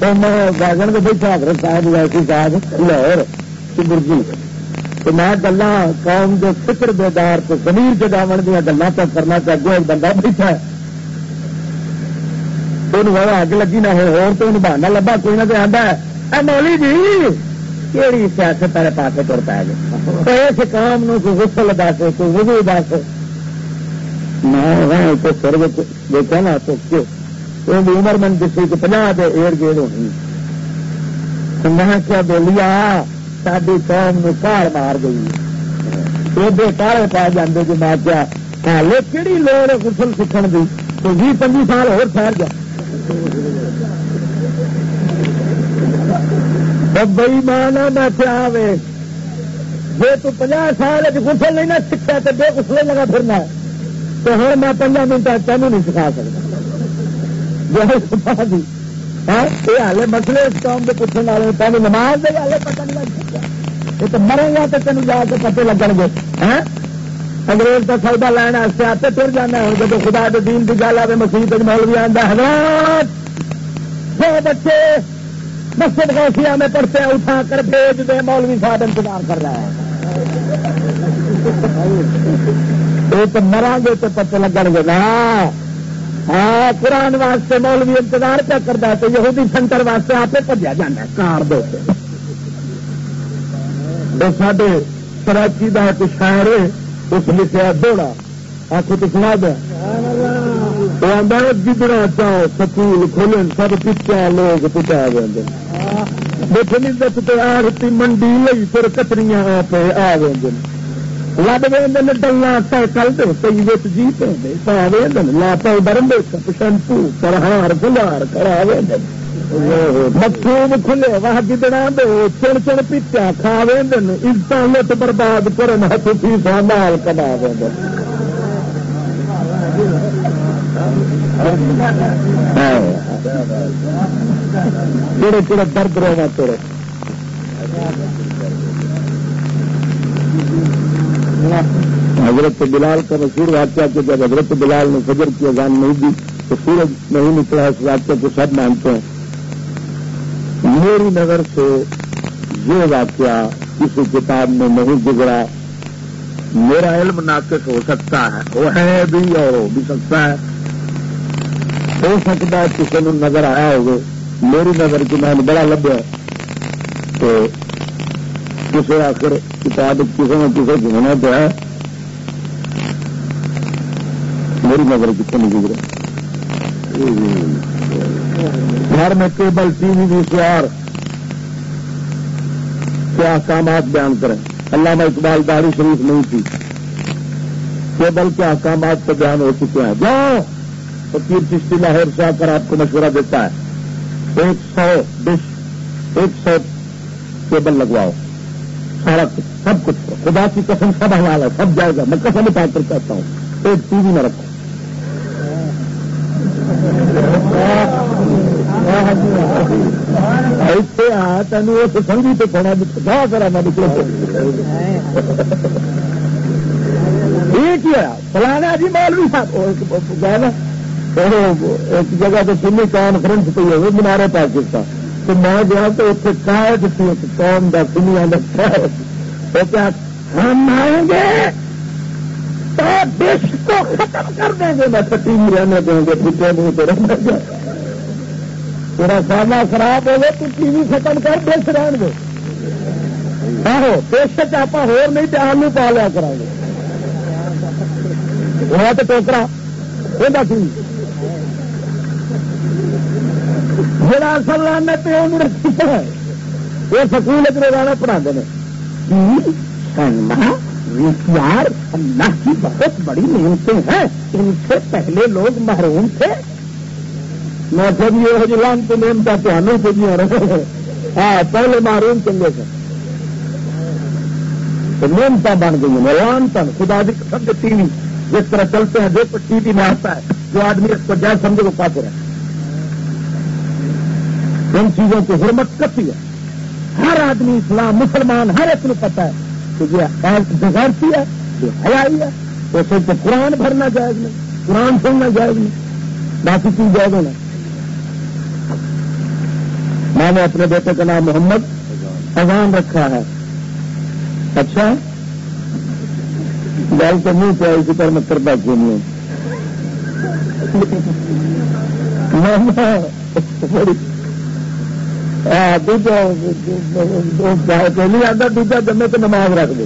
تو میں گاجن کے بیٹھا حضرت صاحب ویسی صاحب لاہور برجی تو میں گلا قوم کے فکر بیدار تو زمین کے دامن دیا گلا تو کرنا چاہیے ایک بندہ بیٹھا ہے۔ اگ لگی نہ ہو بہانا لبا کوئی نہ آتا مولی جی کہڑی سیاست تیرے پاس تر پائے گا اس کام کوئی غسل دس کوئی وضو دس میں سر دیکھا نا سوچے عمر من دسی کہ پناہ دے ایڑ گیڑ ہونی میں کیا بولیا ساری قوم نو کار مار گئی یہ کارے پا جاندے جو میں کیا ہالے کہڑی لوڑ غسل سیکھن دی تو بھی پنجی سال ہو ٹھہر جائے بئی مانا میں آئے جی تو پناہ سال گسل نہیں نہ سیکھا تو بے گسلے لگا پھرنا تو ہر میں پندرہ منٹ تینوں نہیں سکھا سکتا۔ جی یہ ہالے مسئلے اس کام کے پوچھنے والے پہلے نماز دے ہالے پتہ نہیں لگ سکتا۔ یہ تو مرے گا تو تین جا کے پتے لگن گے۔ ہاں؟ انگریز کا سودا لینا واسطے آتے پھر جانا ہے۔ جب خدا کے دین کی گل آئے مسیح مولوی آتا حضرات! جو بچے مسجد غوثیہ میں پڑھتے ہیں، اٹھا کر بھیج دے، مولوی صاحب انتظار کر رہا ہے۔ یہ مرا گے تو پتے لگن گے، نا! ہاں قرآن واسطے مولوی انتظار کیا کرتا ہے، تو یہودی سینٹر واسطے آپ پجیا جانا کار دے سڈے سراچی کا ایک شہر اس لکھا دوڑا۔ آخو تو سنا دیا گدڑا چاہو سکول کھولے سب پچا لوگ پچا گئے دیکھ آرتی منڈی لئی پھر کتری آپ آ گئے لب وے ڈلنا سائیکل دے کئی وچ جی پہ پا وے لا پاؤ ڈرم شمپو کرہار گلار کرا وے مکھوب کھلے واہ گدڑا دو چڑ چڑ پیچا کھا وے عزت لٹ برباد کرن ہاتھ فیسا مال کما وے کہڑے کہڑے درد رہنا تیرے حضرت بلال کا مشہور واقعہ کہ جب حضرت بلال نے فجر کی اذان نہیں دی تو سورج نہیں نکلا اس واقعہ کو سب مانتے ہیں۔ میری نظر سے یہ واقعہ کسی کتاب میں نہیں گزرا۔ میرا علم ناقص ہو سکتا ہے وہ ہے بھی اور ہو بھی سکتا ہے۔ ہو سکتا ہے کسی نے نظر آیا ہوگا۔ میری نظر کی میں نے بڑا لبیا تو کسی آخر کتاب کسی نے کسی گھومنا پہ میری نظر کتنے نہیں گزرا گھر میں کیبل، ٹی وی وی کیا احکامات بیان کریں؟ اللہ میں اقبال داری شریف نہیں تھی۔ کیبل کے احکامات پہ بیان ہو چکے ہیں۔ جاؤ! فقیر چشتی لاہور سے آ کر آپ کو مشورہ دیتا ہے۔ ایک سو ڈش، ایک سو کیبل لگواؤ۔ سارا کچھ سب کچھ خدا کی قسم سب حلال ہے، سب جائے گا میں قسم اٹھا کر کہتا ہوں۔ ایک ٹی وی میں رکھو۔ ایسے آ تین اس سنگھی تو سونا بہت سارا میں نکلے یہ کیا فلانا جی مولوی صاحب گیا نا۔ ایک جگہ تو سنی کانفرنس پہ ہوئی مینارے پاکستان۔ تو میں گیا تو اتنے قائد تھی، ایک قوم کا سنیا وہ کیا ہم آئیں گے، تو دیش کو ختم کر دیں گے۔ میں پٹی میں رہنے دیں گے پیچھے منہ تو رہنے گا تیرا سامنا خراب ہو گیا تو ٹی وی ختم کر، دیش رہن گے آہو بے شک آپ ہو نہیں تو آلو پا لیا کرا گے۔ وہ تو ٹوکرا، وہ جڑا اصل لانا پیو رکھی ہے۔ وہ سکول روزانہ پڑھا یار اللہ کی بہت بڑی نعمتیں ہیں۔ ان سے پہلے لوگ محروم تھے۔ میں جب یہ جلان تو جی نعمت تمہیں سے بھی رہے ہاں پہلے محروم چلے تھے۔ تو نعمت بن گئی ہیں۔ لان تن خدا دی سب ٹی وی جس طرح چلتے ہیں، جو ٹی وی میں آتا ہے، جو آدمی اس کو جائے سمجھے وہ پاتے رہے ان چیزوں کی حرمت کرتی ہے۔ ہر آدمی اسلام مسلمان، ہر ایک کو پتا ہے کہ یہ بغیرتی ہے، یہ حیائی ہے اسے تو قرآن بھرنا جائز نہیں، قرآن سننا جائز نہیں، باقی چیز جائز ہونا۔ میں نے اپنے بیٹے کا نام محمد اذان رکھا ہے۔ اچھا؟ گل تو منہ پہ اسی طرح میں کرتا کیوں نہیں [laughs] پہلی آتا دوجا جمے تو نماز رکھ دے۔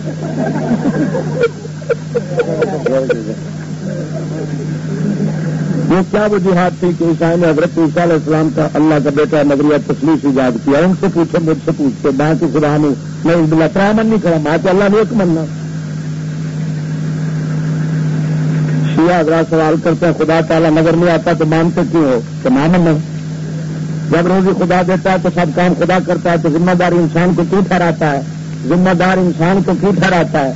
یہ کیا وجوہات تھی کہ عیسائی نے حضرت عیسیٰ علیہ السلام کا اللہ کا بیٹا نظریہ تسلیس ایجاد کیا؟ ان سے پوچھے مجھ سے پوچھتے میں کہ خدا نے میں اس بلا ترا من نہیں کرا میں کہ اللہ نے ایک مننا۔ شیعہ حضرات سوال کرتے ہیں، خدا تعالیٰ نظر نہیں آتا تو مانتے کیوں ہو؟ کہ نہ مننا۔ جب روزی خدا دیتا ہے تو سب کام خدا کرتا ہے تو ذمہ داری انسان کو کیوں ٹھہراتا ہے؟ ذمہ دار انسان کو کیوں ٹھہراتا ہے؟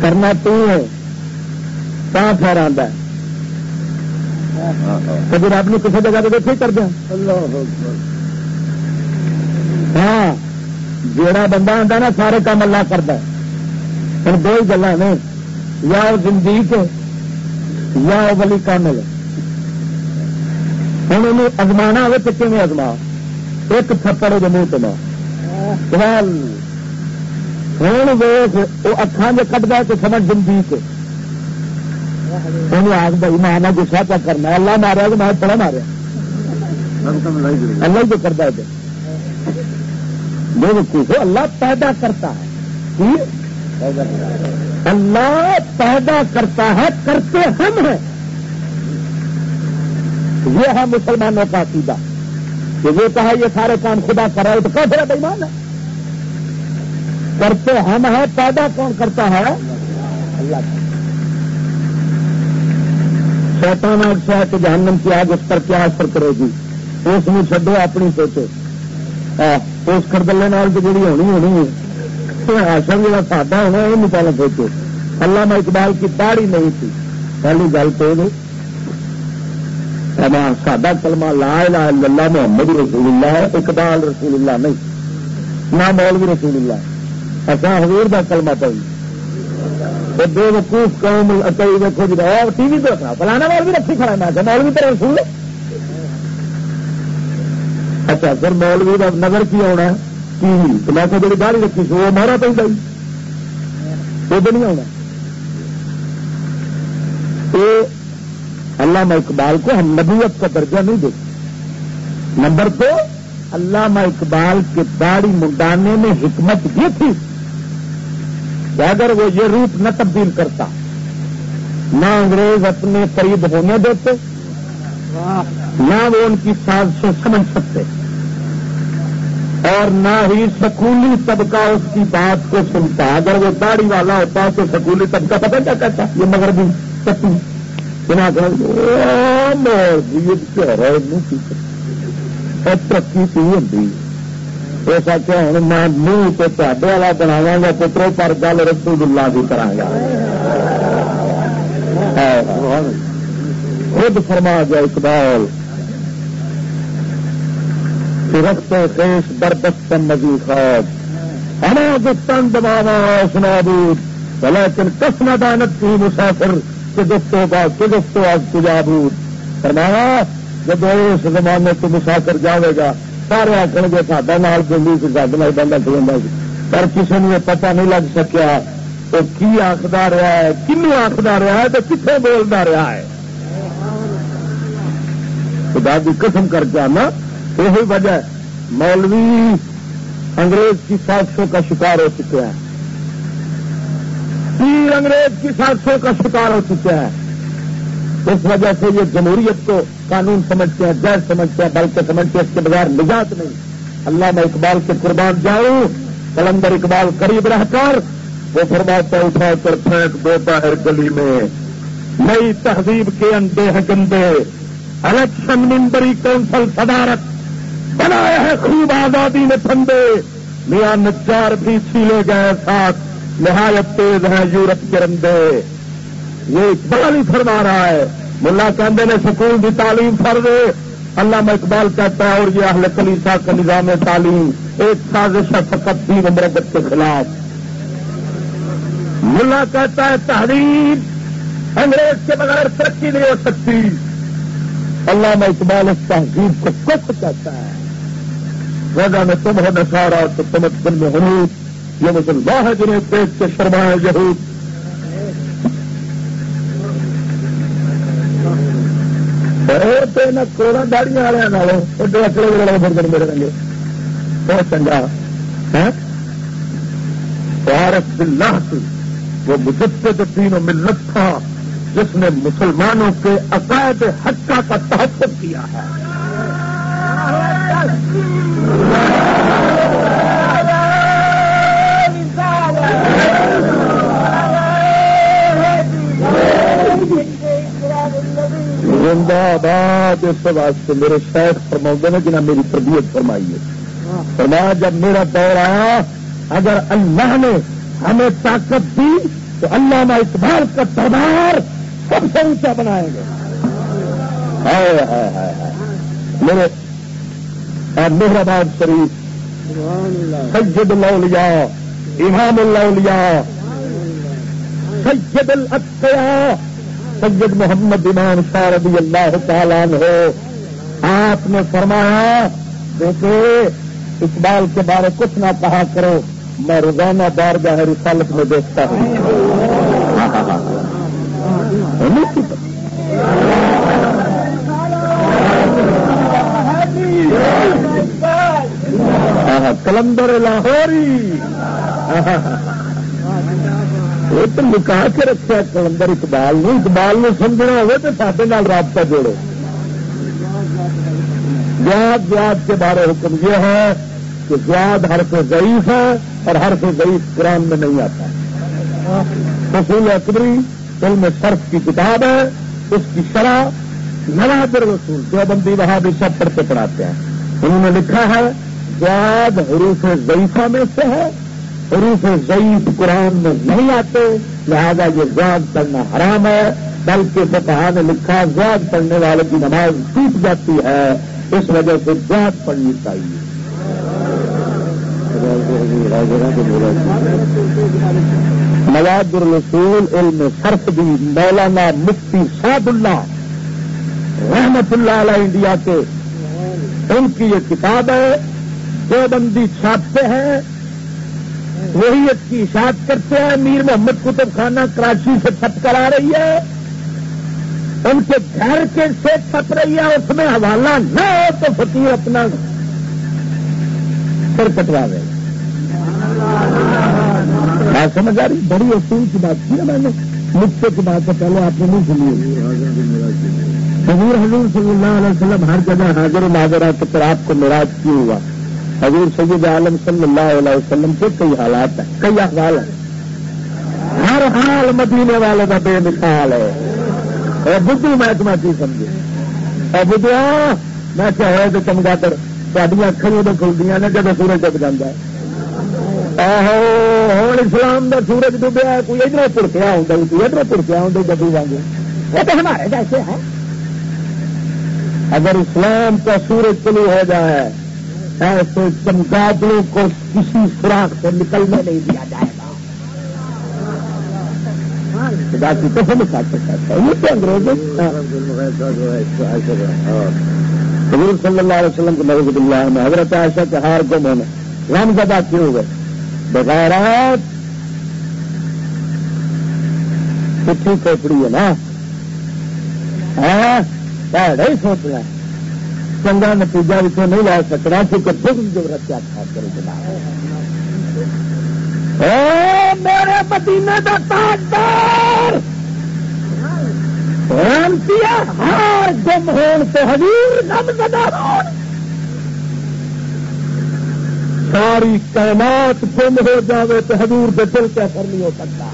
کرنا تو ہے، کہاں ٹھہرا ہے؟ کبھی رب نے کسی جگہ پہ دیکھے کر دیا۔ ہاں جڑا بندہ آتا نا، سارے کام اللہ کرتا ہے۔ ہر دو ہی گلا نے، یا وہ زندگی یا وہ بلی کامل ہے۔ ہوں انہیں ازما ہوئے تو کیون ازما؟ ایک تھپڑ وہ منہ تو ہوں ویس وہ اکھان جو کٹ گئے تو سمجھ دن کے انہیں آگ بھائی میں آنا گسا کیا کرنا۔ اللہ مارا تو میں بڑا مارا اللہ جو کرتا ہے۔ وقوف اللہ پیدا کرتا ہے۔ اللہ پیدا کرتا ہے، کرتے ہم ہیں۔ یہ ہے مسلمانوں کا عقیدہ کہ وہ کہا یہ سارے کام خدا کر رہے تو کیسے بےمان ہے۔ کرتے ہم ہیں، پیدا کون کرتا ہے؟ اللہ۔ شیطان آگ سے ہے کہ جہنم کی آگ اس پر کیا اثر کرے گی؟ اس میں چڈو اپنی سوچو۔ اس کردلے نال تو جڑی ہونی ہونی ہے۔ آشر جا سادہ ہونا یہ نہیں پہلے سوچو۔ اللہ میں اقبال کی داڑھی نہیں تھی۔ پہلی گل تو سادہ کلمہ لا الہ الا اللہ محمد رسول اللہ ہے۔ اقبال رسول اللہ نہیں نہ مولوی رسول اللہ اچھا حضور کا کلمہ پہ بے وقوف قوم اچھی دیکھو جی ٹی وی پہ رکھنا فلانا مولوی رکھی کھڑا میں مولوی تو رسول اچھا پھر مولوی کا نظر کی آنا ٹی وی تو میں جی گاڑی رکھی سو وہ مارا پہ وہ نہیں آنا علامہ اقبال کو ہم نبوت کا درجہ نہیں دیتے۔ نمبر دو، علامہ اقبال کے داڑھی منڈانے میں حکمت یہ تھی کہ اگر وہ یہ روپ نہ تبدیل کرتا، نہ انگریز اپنے قریب ہونے دیتے، نہ وہ ان کی ساز سے سمجھ سکتے، اور نہ ہی سکولی طبقہ اس کی بات کو سنتا۔ اگر وہ داڑھی والا ہوتا تو سکولی طبقہ پتہ کیا کہتا، یہ مگر بھی سکتی ترقی کی ہوتی اس آخیا ہوں میں منہ تو تے والا بناوا گا پترو پر گل رسول اللہ کی کرا گا خود فرما گیا اقبال۔ رخت خیش بردست مزی خواب۔ ہما گفتن دباوا سنابود ولیکن کس نہ دانت کی مسافر کہ گفتوں کا کہ آج تجا بود۔ فرمایا، جب اس زمانے تو مسافر جاوے گا، سارے آخر گے، ساڈا نال دلی سے سب نال بندہ کھلوا پر کسی نے پتا نہیں لگ سکیا تو کی آخر رہا ہے کنو آخر رہا ہے تو کتنے بولتا رہا ہے۔ خدا کی قسم کر کے آنا یہ وجہ مولوی انگریز کی سازشوں کا شکار ہو چکے ہیں پیر انگریز کی سازشوں کا شکار ہو چکے ہیں اس وجہ سے یہ جمہوریت کو قانون سمجھتے ہیں جیز سمجھتے ہیں، بلکہ سمجھتے ہیں اس کے بغیر نجات نہیں۔ اللہ میں اقبال کے قربان جاؤں، کلندر اقبال قریب رہ کر، وہ فرماتا اٹھا کر پھینک دو باہر گلی میں۔ نئی تہذیب کے انڈے ہیں گندے۔ الیکشن ممبری کونسل صدارت بنایا ہے خوب آزادی میں پھندے۔ میاں نچار بھی چھیلے گئے ساتھ۔ نہایت تیز ہیں یورپ کے رندے۔ یہ اقبال ہی فرما رہا ہے۔ ملا کہندے نے سکول کی تعلیم فرض اللہ میں اقبال کہتا ہے اور یہ اہل کلیسا کا نظام تعلیم ایک سازش ہے فقط تین مربت کے خلاف۔ ملا کہتا ہے تحریر انگریز کے بغیر ترقی نہیں ہو سکتی۔ اللہ میں اقبال اس تہذیب کو کچھ کہتا ہے۔ وجہ میں تم ہو نسارا تو تمت میں حنوط یہ مسلمان ہے جنہیں دیکھ کے شرمائے یہود۔ کروڑا داڑیاں والے اکڑے فرد میرے رنگے۔ بہت چنگا۔ ہاں؟ بھارت اللہ سے وہ مجسد دین و ملت تھا جس نے مسلمانوں کے عقائد حقہ کا تحفظ کیا ہے۔ زندہ آباد اس واسطے میرے شیخ فرما نے جنہیں میری تربیت فرمائی ہے۔ فرمایا جب میرا دور آیا، اگر اللہ نے ہمیں طاقت دی، تو اللہ میں اقبال کا دربار سب سے اونچا بنائیں گے میرے مہرآباد شریف، سید اللہ امام اللہ سید الاتیا سید محمد امام شاہ رضی اللہ تعالیٰ ہو آپ نے فرمایا دیکھے اقبال کے بارے کچھ نہ کہا کرو، میں روزانہ بار گاہ رسالت میں دیکھتا ہوں۔ کلندر لاہوری۔ وہ تو لکا کے رکھا کلندر اقبال نے اقبال نے سمجھنا ہوئے تو سارے رابطہ جوڑو۔ زیاد زیاد کے بارے حکم یہ ہے کہ زیاد ہر سے ضعیف ہے اور ہر سے ضعیف قرآن میں نہیں آتا۔ رسول اکبری علم صرف کی کتاب ہے، اس کی شرح نوادر رسول جو بندی وہاں بھی سب پڑھتے پڑھاتے ہیں۔ انہوں نے لکھا ہے، زیاد حروف ضعیفہ میں سے ہے حروف ضعیف قرآن میں نہیں آتے، لہذا یہ زیاد پڑھنا حرام ہے، بلکہ فتح نے لکھا زیاد پڑھنے والے کی نماز ٹوٹ جاتی ہے، اس وجہ سے زیاد پڑھنی چاہیے۔ مواد الرسول علم صرف بھی مولانا مفتی سعد اللہ رحمت اللہ علیہ انڈیا کے، ان کی یہ کتاب ہے دو بندی چھاپتے ہیں وہی اس کی اشاعت کرتے ہیں۔ میر محمد کتب خانہ کراچی سے چھپ کر آ رہی ہے۔ ان کے گھر کے سے چھپ رہی ہے۔ اس میں حوالہ نہ ہو تو فقیر اپنا سر کٹوا دے۔ بات سمجھ آ رہی؟ بڑی اصول کی بات کی نا میں نے۔ مجھ کی بات ہے۔ پہلے آپ نے نہیں سنی۔ حضور حضور صلی اللہ علیہ وسلم ہر جگہ حاضر ناظر ہے تو پھر آپ کو ناراض کیوں ہوا؟ حضور سید عالم صلی اللہ علیہ وسلم کے کئی حالات ہیں، کئی احوال ہیں۔ ہر حال مدینے والے کا بے مثال ہے۔ اور بدھو میں تمہیں کی سمجھے؟ اور بدھو میں چاہے تو چمگا کر سڈیا اکھر ادو کھلدیاں نے جب سورج ڈب جاتا ہے۔ آہو ہوں اسلام کا سورج ڈبیا کوئی ادھر پرکیا ہوں کوئی ادھر پرکیا ہوں ڈبی واگ یہ تو ہمارے جیسے ہے اگر اسلام کا سورج چلو ہو جائے ایسے چمگادڑوں کو کسی سوراخ سے نکلنے نہیں دیا جائے گا۔ خدا کی قسم کھاتے ہے یہ حضور صلی اللہ علیہ وسلم کو نوز اللہ میں حضرت عائشہ کے ہار گم ہونے رام زدہ کیوں ہوئے؟ بغیر چٹھی کھوپڑی ہے نا؟ ہاں سوچ رہا ہے؟ چنگا نتیجہ اتنے نہیں لا سکنا، کیونکہ خود جو رکھا تھا کرے جناب۔ میرے مدینے کا تاجدار! ہار گم ہون تو حضور گم زدہ ہون۔ ساری کائنات گم ہو جاوے تو حضور کے دل کا اثر نہیں ہو سکتا۔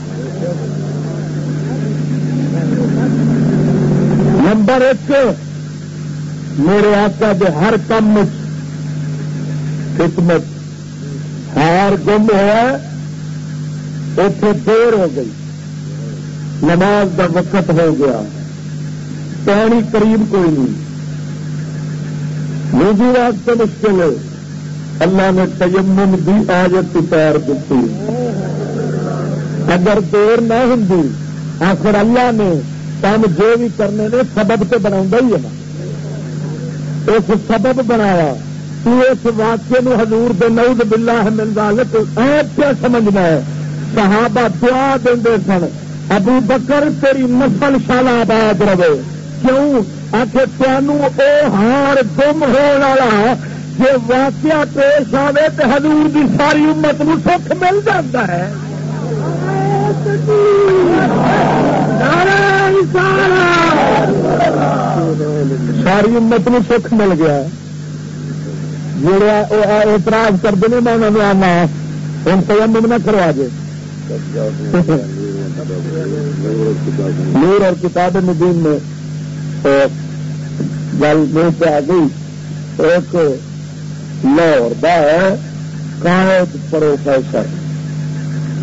نمبر ایک میرے آقا دے ہر کم حکمت ہار گم ہوا اتے دیر ہو گئی۔ نماز کا وقت ہو گیا۔ پانی قریب کوئی نہیں۔ روزی واسطے مشکل ہے۔ اللہ نے تیمم دی آجت اتار دیتی۔ اگر دیر نہ ہوں آخر اللہ نے کام جو بھی کرنے نے سبب تو بنا ہی ہے۔ نا اس سبب بنایا تو اس واقعے نو حضور دے نعوذ باللہ من ذالک ایپ کیا سمجھنا ہے؟ صحابہ دعا دے سن، ابو بکر تیری نسل شالا آباد رہے۔ کیوں؟ آخر تمہوں او ہار گم ہونے والا جی واقعہ پیش آئے تو حضور دی ساری امت نو سکھ مل جاتا ہے۔ نارا ساری امت نو سکھ مل گیا۔ جڑا اعتراض کرتے ہیں میں انہوں نے آنا ہوں تیم نہ کروا دے۔ نور اور کتاب مدین میں گل میں پہ آ گئی۔ ایک لاہور قائد پروفیسر۔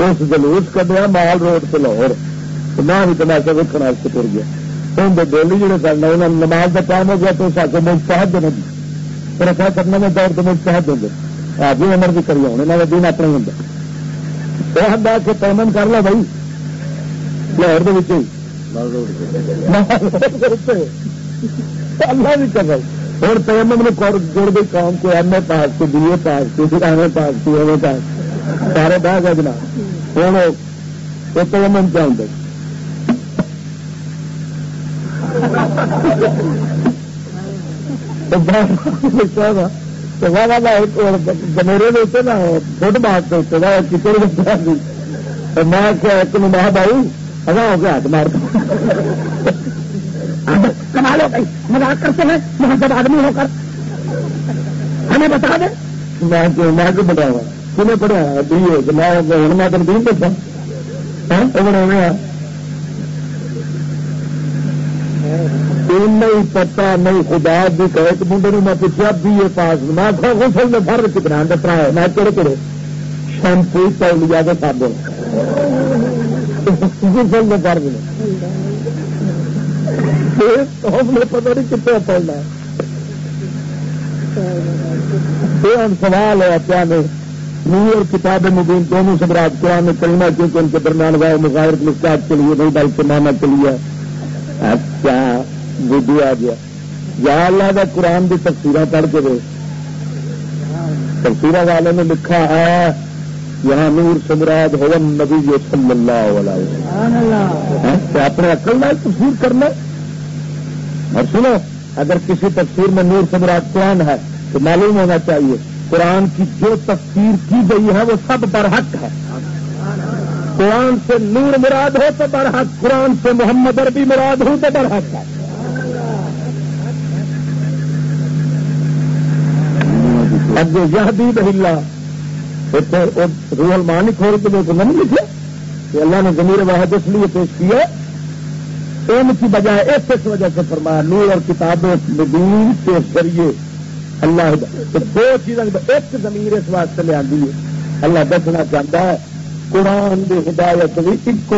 اس جلوس کدیا مال روڈ سے لاہور۔ نہ ہی تماشا ویکن واسطے تر گیا۔ ان کے جڑے سن انہوں نے نماز کا ٹائم ہو گیا تو اس آگے مستحد دینا پھر ایسا کرنا میں دور تو مستحد دیں گے۔ آپ بھی جی عمر بھی کری ہونے انہوں نے دن اپنے ہوں وہ ہم بیٹھ کے پیمنٹ کر لو بھائی۔ لاہور کے اللہ بھی کر رہا اور پیمنٹ میں جڑ گئی کام کو ایم اے پاس کی بی اے پاس کی پھر ایم اے پاس کی ایم اے پاس۔ سارے بہ گئے جناب۔ ہوں، وہ پیمنٹ چاہتے جمیرے دیتے نا فٹ بات دیتے نا کچھ میں کیا ایک ماہ بائی اگا ہو گیا ہاتھ مار کما لو بھائی مزاق کرتے ہیں محبت آدمی ہو کر ہمیں بتا دیں میں میں کیوں بتاؤں گا پڑھا بی اے میں ہوں میں تم دین دیکھا بنا نہیں پتا، نہیں خدا بھی کہ ایک منڈے میں پوچھا، بھی یہ پاس میں غسل میں فرد کتنا ڈپرا ہے میں کہڑے کہڑے؟ شیمپو لیا کے سابن غسل میں فرد نے پتا نہیں کتنے پڑنا یہ سوال ہے، کیا نہیں نور اور کتاب مبین دونوں سمراج قرآن کریمہ کیونکہ ان کے درمیان گئے مظاہر مستعد کے لیے نہیں، بلکہ مانا کے لیے اچھا بدھو آ گیا۔ یا اللہ کا قرآن کی تفصیل پڑھ کے دے تفصیل والے نے لکھا ہے یہاں نور سمراج ہوم نبی صلی اللہ علیہ اپنے عقل میں تفصیل کرنا۔ اور سنو اگر کسی تفسیر میں نور سمراج قرآن ہے تو معلوم ہونا چاہیے قرآن کی جو تفسیر کی گئی ہے وہ سب برحق ہے۔ قرآن سے نور مراد ہو تو برحق قرآن سے محمد عربی مراد ہو تو برحق ہے۔ اب یہ بھی بہلا روحل مان کھول کے لوگ نہیں لکھے۔ کہ اللہ نے زمیر واحد اس لیے پیش کیا۔ ان کی بجائے اس وجہ سے فرمایا، نور اور کتابیں ندیم کے ذریعے اللہ دو چیزوں ایک زمین اس واسطے لیا اللہ دسنا چاہتا ہے قرآن کی ہدایت بھی ایک